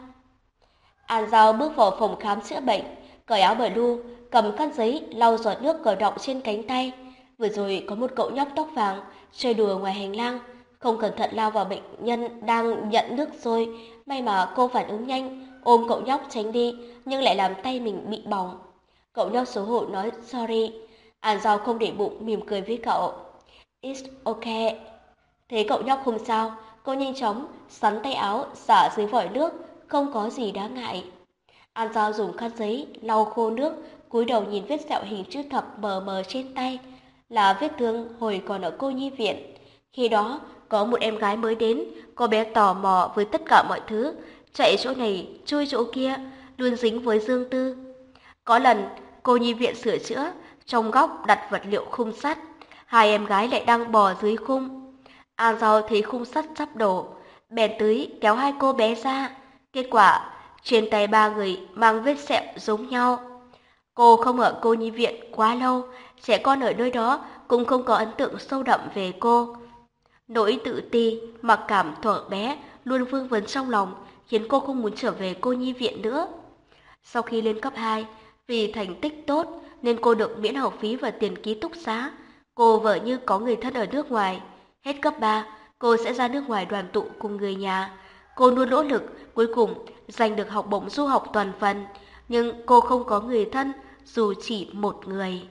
A: An Giao bước vào phòng khám chữa bệnh, cởi áo blue, cầm khăn giấy lau giọt nước cờ động trên cánh tay. Vừa rồi có một cậu nhóc tóc vàng chơi đùa ngoài hành lang, không cẩn thận lao vào bệnh nhân đang nhận nước rồi. May mà cô phản ứng nhanh, ôm cậu nhóc tránh đi, nhưng lại làm tay mình bị bỏng. Cậu nhóc xấu hổ nói sorry. An Giao không để bụng mỉm cười với cậu. It's okay. Thấy cậu nhóc không sao, cô nhanh chóng sắn tay áo xả dưới vòi nước, không có gì đáng ngại. An Giao dùng khăn giấy lau khô nước, cúi đầu nhìn vết sẹo hình chữ thập mờ mờ trên tay, là vết thương hồi còn ở cô nhi viện. Khi đó, có một em gái mới đến, cô bé tò mò với tất cả mọi thứ, chạy chỗ này, chui chỗ kia, luôn dính với Dương Tư. Có lần, cô nhi viện sửa chữa, trong góc đặt vật liệu khung sắt, hai em gái lại đang bò dưới khung. An Giao thấy khung sắt sắp đổ, bèn tới kéo hai cô bé ra. Kết quả, trên tay ba người mang vết sẹo giống nhau. Cô không ở cô nhi viện quá lâu, trẻ con ở nơi đó cũng không có ấn tượng sâu đậm về cô. Nỗi tự ti, mặc cảm thuở bé luôn vương vấn trong lòng, khiến cô không muốn trở về cô nhi viện nữa. Sau khi lên cấp 2, vì thành tích tốt nên cô được miễn học phí và tiền ký túc xá. Cô vợ như có người thân ở nước ngoài. Hết cấp 3, cô sẽ ra nước ngoài đoàn tụ cùng người nhà. Cô luôn nỗ lực, cuối cùng giành được học bổng du học toàn phần, nhưng cô không có người thân, dù chỉ một người.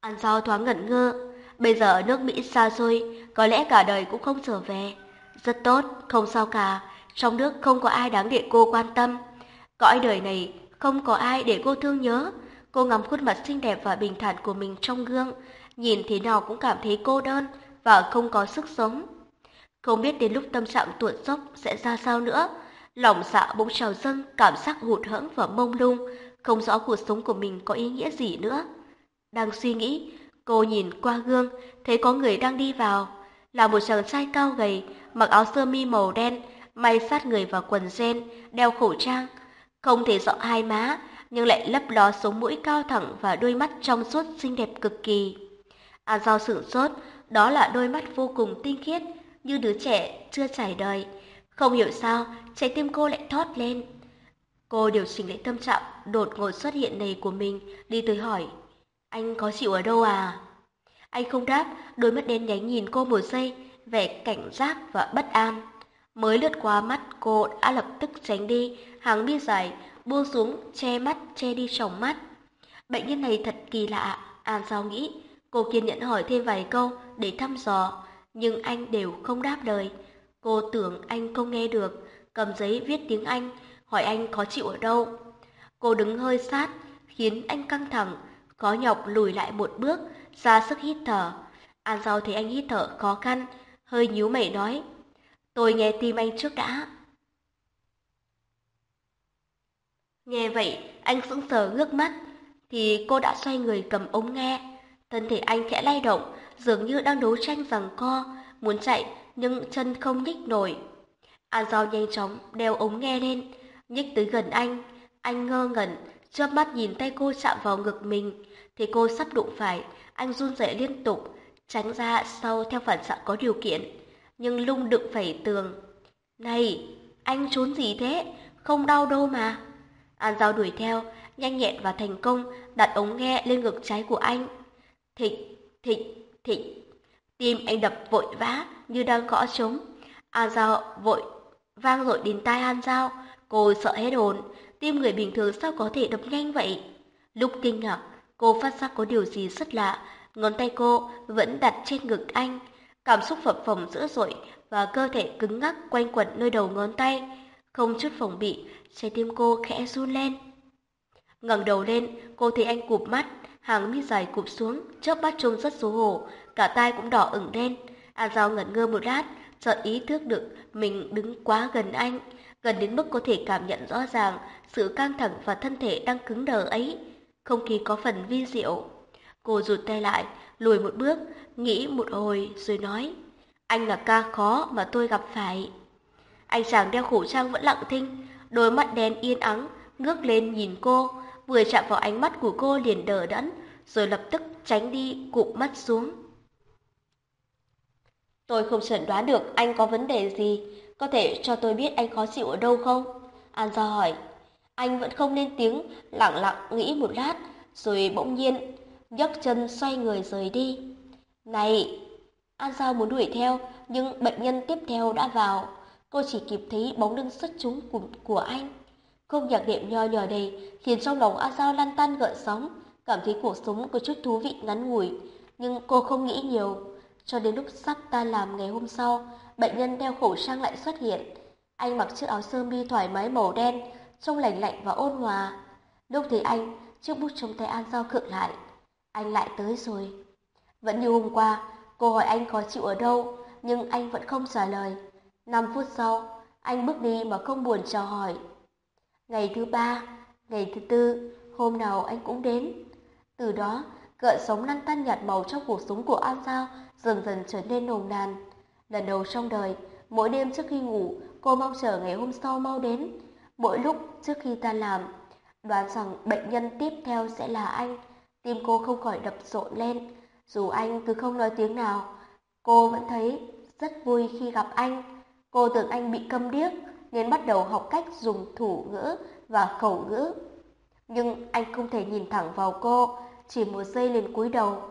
A: An do thoáng ngẩn ngơ, bây giờ ở nước Mỹ xa xôi, có lẽ cả đời cũng không trở về. Rất tốt, không sao cả, trong nước không có ai đáng để cô quan tâm. Cõi đời này không có ai để cô thương nhớ. Cô ngắm khuôn mặt xinh đẹp và bình thản của mình trong gương, nhìn thế nào cũng cảm thấy cô đơn và không có sức sống. Không biết đến lúc tâm trạng tuột dốc sẽ ra sao nữa. Lòng dạ bỗng trào dâng, cảm giác hụt hẫng và mông lung, không rõ cuộc sống của mình có ý nghĩa gì nữa. Đang suy nghĩ, cô nhìn qua gương, thấy có người đang đi vào. Là một chàng trai cao gầy, mặc áo sơ mi màu đen, may sát người vào quần jean, đeo khẩu trang. Không thể rõ hai má, nhưng lại lấp ló sống mũi cao thẳng và đôi mắt trong suốt xinh đẹp cực kỳ. À, A Giao sửng sốt, đó là đôi mắt vô cùng tinh khiết, như đứa trẻ chưa trải đời. Không hiểu sao, trái tim cô lại thoát lên. Cô điều chỉnh lại tâm trạng đột ngột xuất hiện này của mình, đi tới hỏi. Anh có chịu ở đâu à? Anh không đáp, đôi mắt đen nhánh nhìn cô một giây, vẻ cảnh giác và bất an. Mới lướt qua mắt cô đã lập tức tránh đi, hàng mi dài, buông xuống, che mắt, che đi tròng mắt. Bệnh nhân này thật kỳ lạ, à, An Giao nghĩ. Cô kiên nhẫn hỏi thêm vài câu để thăm dò, nhưng anh đều không đáp lời. Cô tưởng anh không nghe được, cầm giấy viết tiếng Anh, hỏi anh khó chịu ở đâu. Cô đứng hơi sát, khiến anh căng thẳng, khó nhọc lùi lại một bước, ra sức hít thở. An Giao thấy anh hít thở khó khăn, hơi nhíu mày nói. Tôi nghe tim anh trước đã. Nghe vậy, anh sững sờ ngước mắt, thì cô đã xoay người cầm ống nghe. Thân thể anh khẽ lay động, dường như đang đấu tranh rằng co, muốn chạy nhưng chân không nhích nổi. An Giao nhanh chóng đeo ống nghe lên, nhích tới gần anh. Anh ngơ ngẩn, chớp mắt nhìn tay cô chạm vào ngực mình, thì cô sắp đụng phải. Anh run rẩy liên tục, tránh ra sau theo phản xạ có điều kiện, nhưng lung đựng phải tường. Này, anh trốn gì thế? Không đau đâu mà. An Giao đuổi theo, nhanh nhẹn và thành công đặt ống nghe lên ngực trái của anh. Thịt, thịt, thịt. Tim anh đập vội vã như đang gõ trống. a Giao vội vang dội đến tai An Giao. Cô sợ hết hồn. Tim người bình thường sao có thể đập nhanh vậy? Lúc kinh ngạc, cô phát giác có điều gì rất lạ. Ngón tay cô vẫn đặt trên ngực anh. Cảm xúc phập phồng dữ dội và cơ thể cứng ngắc quanh quẩn nơi đầu ngón tay. Không chút phòng bị, trái tim cô khẽ run lên. ngẩng đầu lên, cô thấy anh cụp mắt, hàng mi dài cụp xuống, chớp mắt trông rất xấu hổ, cả tai cũng đỏ ửng đen. A Giao ngẩn ngơ một lát, chợt ý thức được mình đứng quá gần anh, gần đến mức có thể cảm nhận rõ ràng sự căng thẳng và thân thể đang cứng đờ ấy. Không khí có phần vi diệu. Cô rụt tay lại, lùi một bước, nghĩ một hồi rồi nói, anh là ca khó mà tôi gặp phải. Anh chàng đeo khẩu trang vẫn lặng thinh, đôi mắt đen yên ắng, ngước lên nhìn cô, vừa chạm vào ánh mắt của cô liền đờ đẫn, rồi lập tức tránh đi cụp mắt xuống. Tôi không chẩn đoán được anh có vấn đề gì, có thể cho tôi biết anh khó chịu ở đâu không? An Giao hỏi. Anh vẫn không lên tiếng, lặng lặng nghĩ một lát, rồi bỗng nhiên nhấc chân xoay người rời đi. Này! An Giao muốn đuổi theo, nhưng bệnh nhân tiếp theo đã vào. Cô chỉ kịp thấy bóng lưng xuất chúng của, của anh. Không nhạc đệm nho nhỏ đầy, khiến trong lòng A Giao lăn tăn gợn sóng, cảm thấy cuộc sống có chút thú vị ngắn ngủi. Nhưng cô không nghĩ nhiều. Cho đến lúc sắp ta làm ngày hôm sau, bệnh nhân đeo khẩu trang lại xuất hiện. Anh mặc chiếc áo sơ mi thoải mái màu đen, trông lạnh lạnh và ôn hòa. Lúc thấy anh, chiếc bút trong tay An Giao khựng lại. Anh lại tới rồi. Vẫn như hôm qua, cô hỏi anh khó chịu ở đâu, nhưng anh vẫn không trả lời. Năm phút sau, anh bước đi mà không buồn chào hỏi. Ngày thứ ba, ngày thứ tư, hôm nào anh cũng đến. Từ đó, gợn sống lăn tăn nhạt màu trong cuộc sống của An Giao dần dần trở nên nồng nàn. Lần đầu trong đời, mỗi đêm trước khi ngủ, cô mong chờ ngày hôm sau mau đến. Mỗi lúc trước khi ta làm, đoán rằng bệnh nhân tiếp theo sẽ là anh. Tim cô không khỏi đập rộn lên. Dù anh cứ không nói tiếng nào, cô vẫn thấy rất vui khi gặp anh. Cô tưởng anh bị câm điếc, nên bắt đầu học cách dùng thủ ngữ và khẩu ngữ. Nhưng anh không thể nhìn thẳng vào cô, chỉ một giây liền cúi đầu,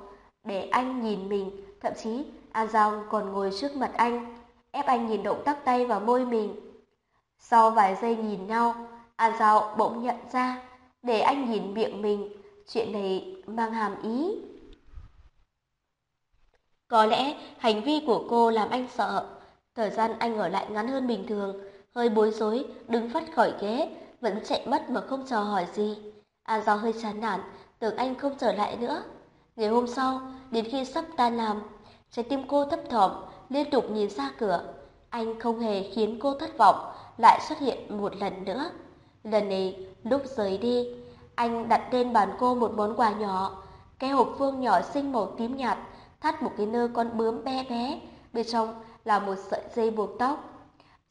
A: để anh nhìn mình, thậm chí An Giao còn ngồi trước mặt anh, ép anh nhìn động tác tay và môi mình. Sau vài giây nhìn nhau, An Giao bỗng nhận ra, để anh nhìn miệng mình, chuyện này mang hàm ý. Có lẽ hành vi của cô làm anh sợ, thời gian anh ở lại ngắn hơn bình thường, hơi bối rối, đứng phát khỏi ghế, vẫn chạy mất mà không chờ hỏi gì. An Giao hơi chán nản, tưởng anh không trở lại nữa. Ngày hôm sau, đến khi sắp tan làm, trái tim cô thấp thỏm, liên tục nhìn ra cửa. Anh không hề khiến cô thất vọng, lại xuất hiện một lần nữa. Lần này, lúc rời đi, anh đặt lên bàn cô một món quà nhỏ, cái hộp phương nhỏ xinh màu tím nhạt, thắt một cái nơ con bướm bé bé, bên trong là một sợi dây buộc tóc.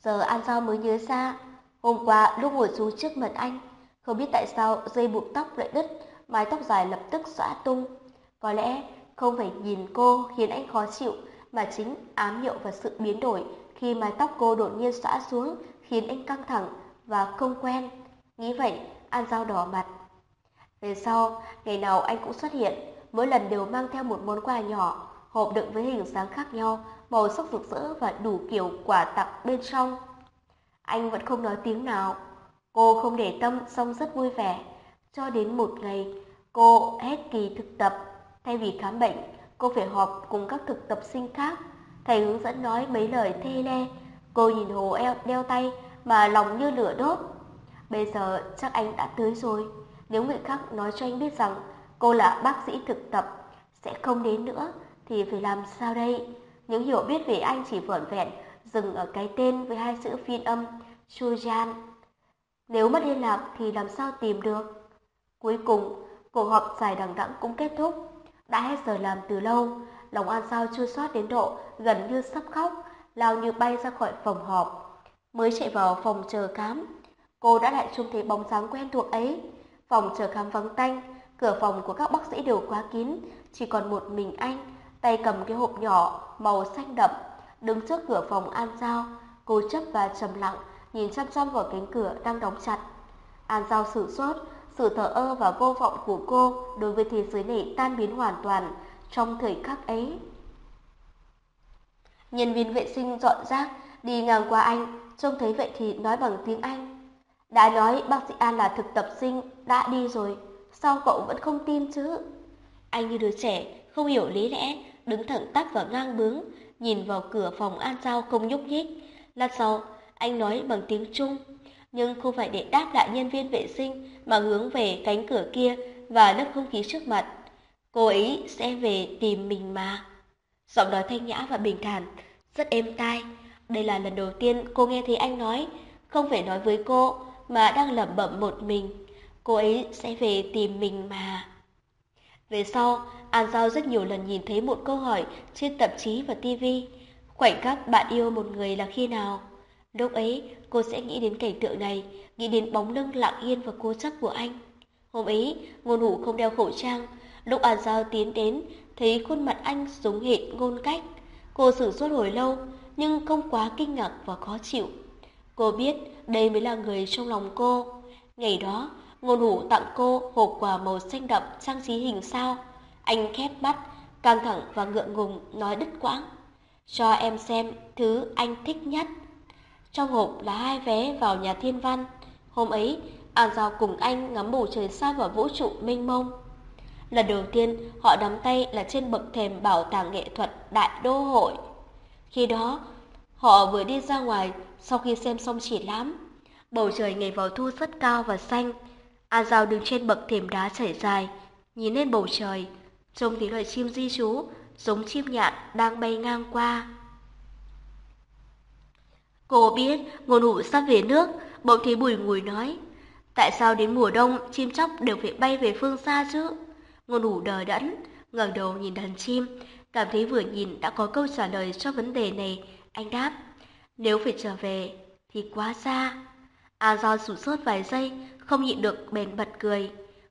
A: Giờ An Giao mới nhớ ra, hôm qua lúc ngồi xuống trước mặt anh, không biết tại sao dây buộc tóc lại đứt, mái tóc dài lập tức xõa tung. Có lẽ không phải nhìn cô khiến anh khó chịu, mà chính ám hiệu và sự biến đổi khi mái tóc cô đột nhiên xõa xuống khiến anh căng thẳng và không quen. Nghĩ vậy, An Giao đỏ mặt. Về sau, ngày nào anh cũng xuất hiện, mỗi lần đều mang theo một món quà nhỏ, hộp đựng với hình dáng khác nhau, màu sắc rực rỡ và đủ kiểu quà tặng bên trong. Anh vẫn không nói tiếng nào. Cô không để tâm, xong rất vui vẻ. Cho đến một ngày, cô hết kỳ thực tập. Thay vì khám bệnh, cô phải họp cùng các thực tập sinh khác. Thầy hướng dẫn nói mấy lời thê le. Cô nhìn hồ eo đeo tay mà lòng như lửa đốt. Bây giờ chắc anh đã tới rồi. Nếu người khác nói cho anh biết rằng cô là bác sĩ thực tập, sẽ không đến nữa, thì phải làm sao đây? Những hiểu biết về anh chỉ vỏn vẹn, dừng ở cái tên với hai chữ phiên âm, Chujan. Nếu mất liên lạc thì làm sao tìm được? Cuối cùng, cuộc họp dài đằng đẵng cũng kết thúc. Đã hết giờ làm từ lâu, lòng An giao chưa xót đến độ gần như sắp khóc, lao như bay ra khỏi phòng họp. Mới chạy vào phòng chờ khám, cô đã lại trông thấy bóng dáng quen thuộc ấy. Phòng chờ khám vắng tanh, cửa phòng của các bác sĩ đều quá kín, chỉ còn một mình anh, tay cầm cái hộp nhỏ màu xanh đậm, đứng trước cửa phòng An Giao, cô chấp và trầm lặng, nhìn chăm chăm vào cánh cửa đang đóng chặt. An Giao sử sốt, sự thờ ơ và vô vọng của cô đối với thế giới này tan biến hoàn toàn trong thời khắc ấy. Nhân viên vệ sinh dọn rác đi ngang qua anh, trông thấy vậy thì nói bằng tiếng Anh. Đã nói bác sĩ An là thực tập sinh, đã đi rồi, sao cậu vẫn không tin chứ? Anh như đứa trẻ, không hiểu lý lẽ, đứng thẳng tắp và ngang bướng, nhìn vào cửa phòng An Giao không nhúc nhích. Lát sau, anh nói bằng tiếng Trung, nhưng không phải để đáp lại nhân viên vệ sinh mà hướng về cánh cửa kia và lớp không khí trước mặt. Cô ấy sẽ về tìm mình mà. Giọng nói thanh nhã và bình thản, rất êm tai. Đây là lần đầu tiên cô nghe thấy anh nói, không phải nói với cô mà đang lẩm bẩm một mình. Cô ấy sẽ về tìm mình mà. Về sau, An Giao rất nhiều lần nhìn thấy một câu hỏi trên tạp chí và tivi. Khoảnh khắc bạn yêu một người là khi nào? Lúc ấy, cô sẽ nghĩ đến cảnh tượng này, nghĩ đến bóng lưng lặng yên và cố chấp của anh. Hôm ấy, ngôn hủ không đeo khẩu trang. Lúc An Giao tiến đến, thấy khuôn mặt anh giống hệt ngôn cách. Cô sử suốt hồi lâu, nhưng không quá kinh ngạc và khó chịu. Cô biết đây mới là người trong lòng cô. Ngày đó, ngôn hủ tặng cô hộp quà màu xanh đậm trang trí hình sao. Anh khép mắt, căng thẳng và ngượng ngùng nói đứt quãng. Cho em xem thứ anh thích nhất. Trong hộp là hai vé vào nhà thiên văn. Hôm ấy, An Giao cùng anh ngắm bầu trời xa và vũ trụ mênh mông. Lần đầu tiên họ nắm tay là trên bậc thềm bảo tàng nghệ thuật Đại Đô Hội. Khi đó, họ vừa đi ra ngoài sau khi xem xong triển lãm. Bầu trời ngày vào thu rất cao và xanh. An Giao đứng trên bậc thềm đá trải dài, nhìn lên bầu trời, trông thấy loài chim di trú, giống chim nhạn đang bay ngang qua. Cô biết ngôn hủ sắp về nước, bỗng thấy bùi ngùi nói. Tại sao đến mùa đông chim chóc đều phải bay về phương xa chứ? Ngôn hủ đờ đẫn, ngẩng đầu nhìn đàn chim, cảm thấy vừa nhìn đã có câu trả lời cho vấn đề này. Anh đáp, nếu phải trở về thì quá xa. A do sụt sốt vài giây, không nhịn được bèn bật cười.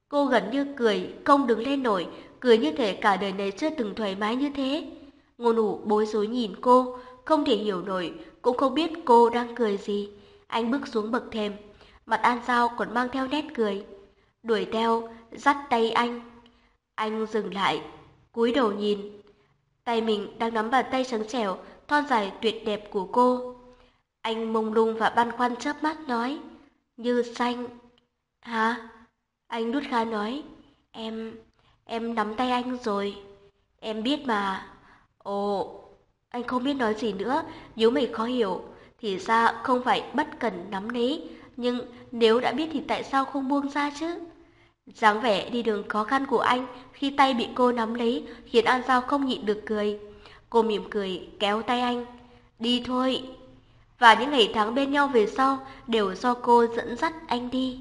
A: Cô gần như cười, không đứng lên nổi, cười như thể cả đời này chưa từng thoải mái như thế. Ngôn hủ bối rối nhìn cô, không thể hiểu nổi, cũng không biết cô đang cười gì. Anh bước xuống bậc thềm, mặt An Giao còn mang theo nét cười. Đuổi theo, dắt tay anh. Anh dừng lại, cúi đầu nhìn. Tay mình đang nắm bàn tay trắng trẻo, thon dài tuyệt đẹp của cô. Anh mông lung và băn khoăn chớp mắt nói, như xanh. Hả? Anh đút kha nói, em, em nắm tay anh rồi. Em biết mà. Ồ, anh không biết nói gì nữa, nếu mày khó hiểu, thì ra không phải bất cần nắm lấy, nhưng nếu đã biết thì tại sao không buông ra chứ? dáng vẻ đi đường khó khăn của anh khi tay bị cô nắm lấy khiến An Giao không nhịn được cười. Cô mỉm cười kéo tay anh. Đi thôi. Và những ngày tháng bên nhau về sau đều do cô dẫn dắt anh đi.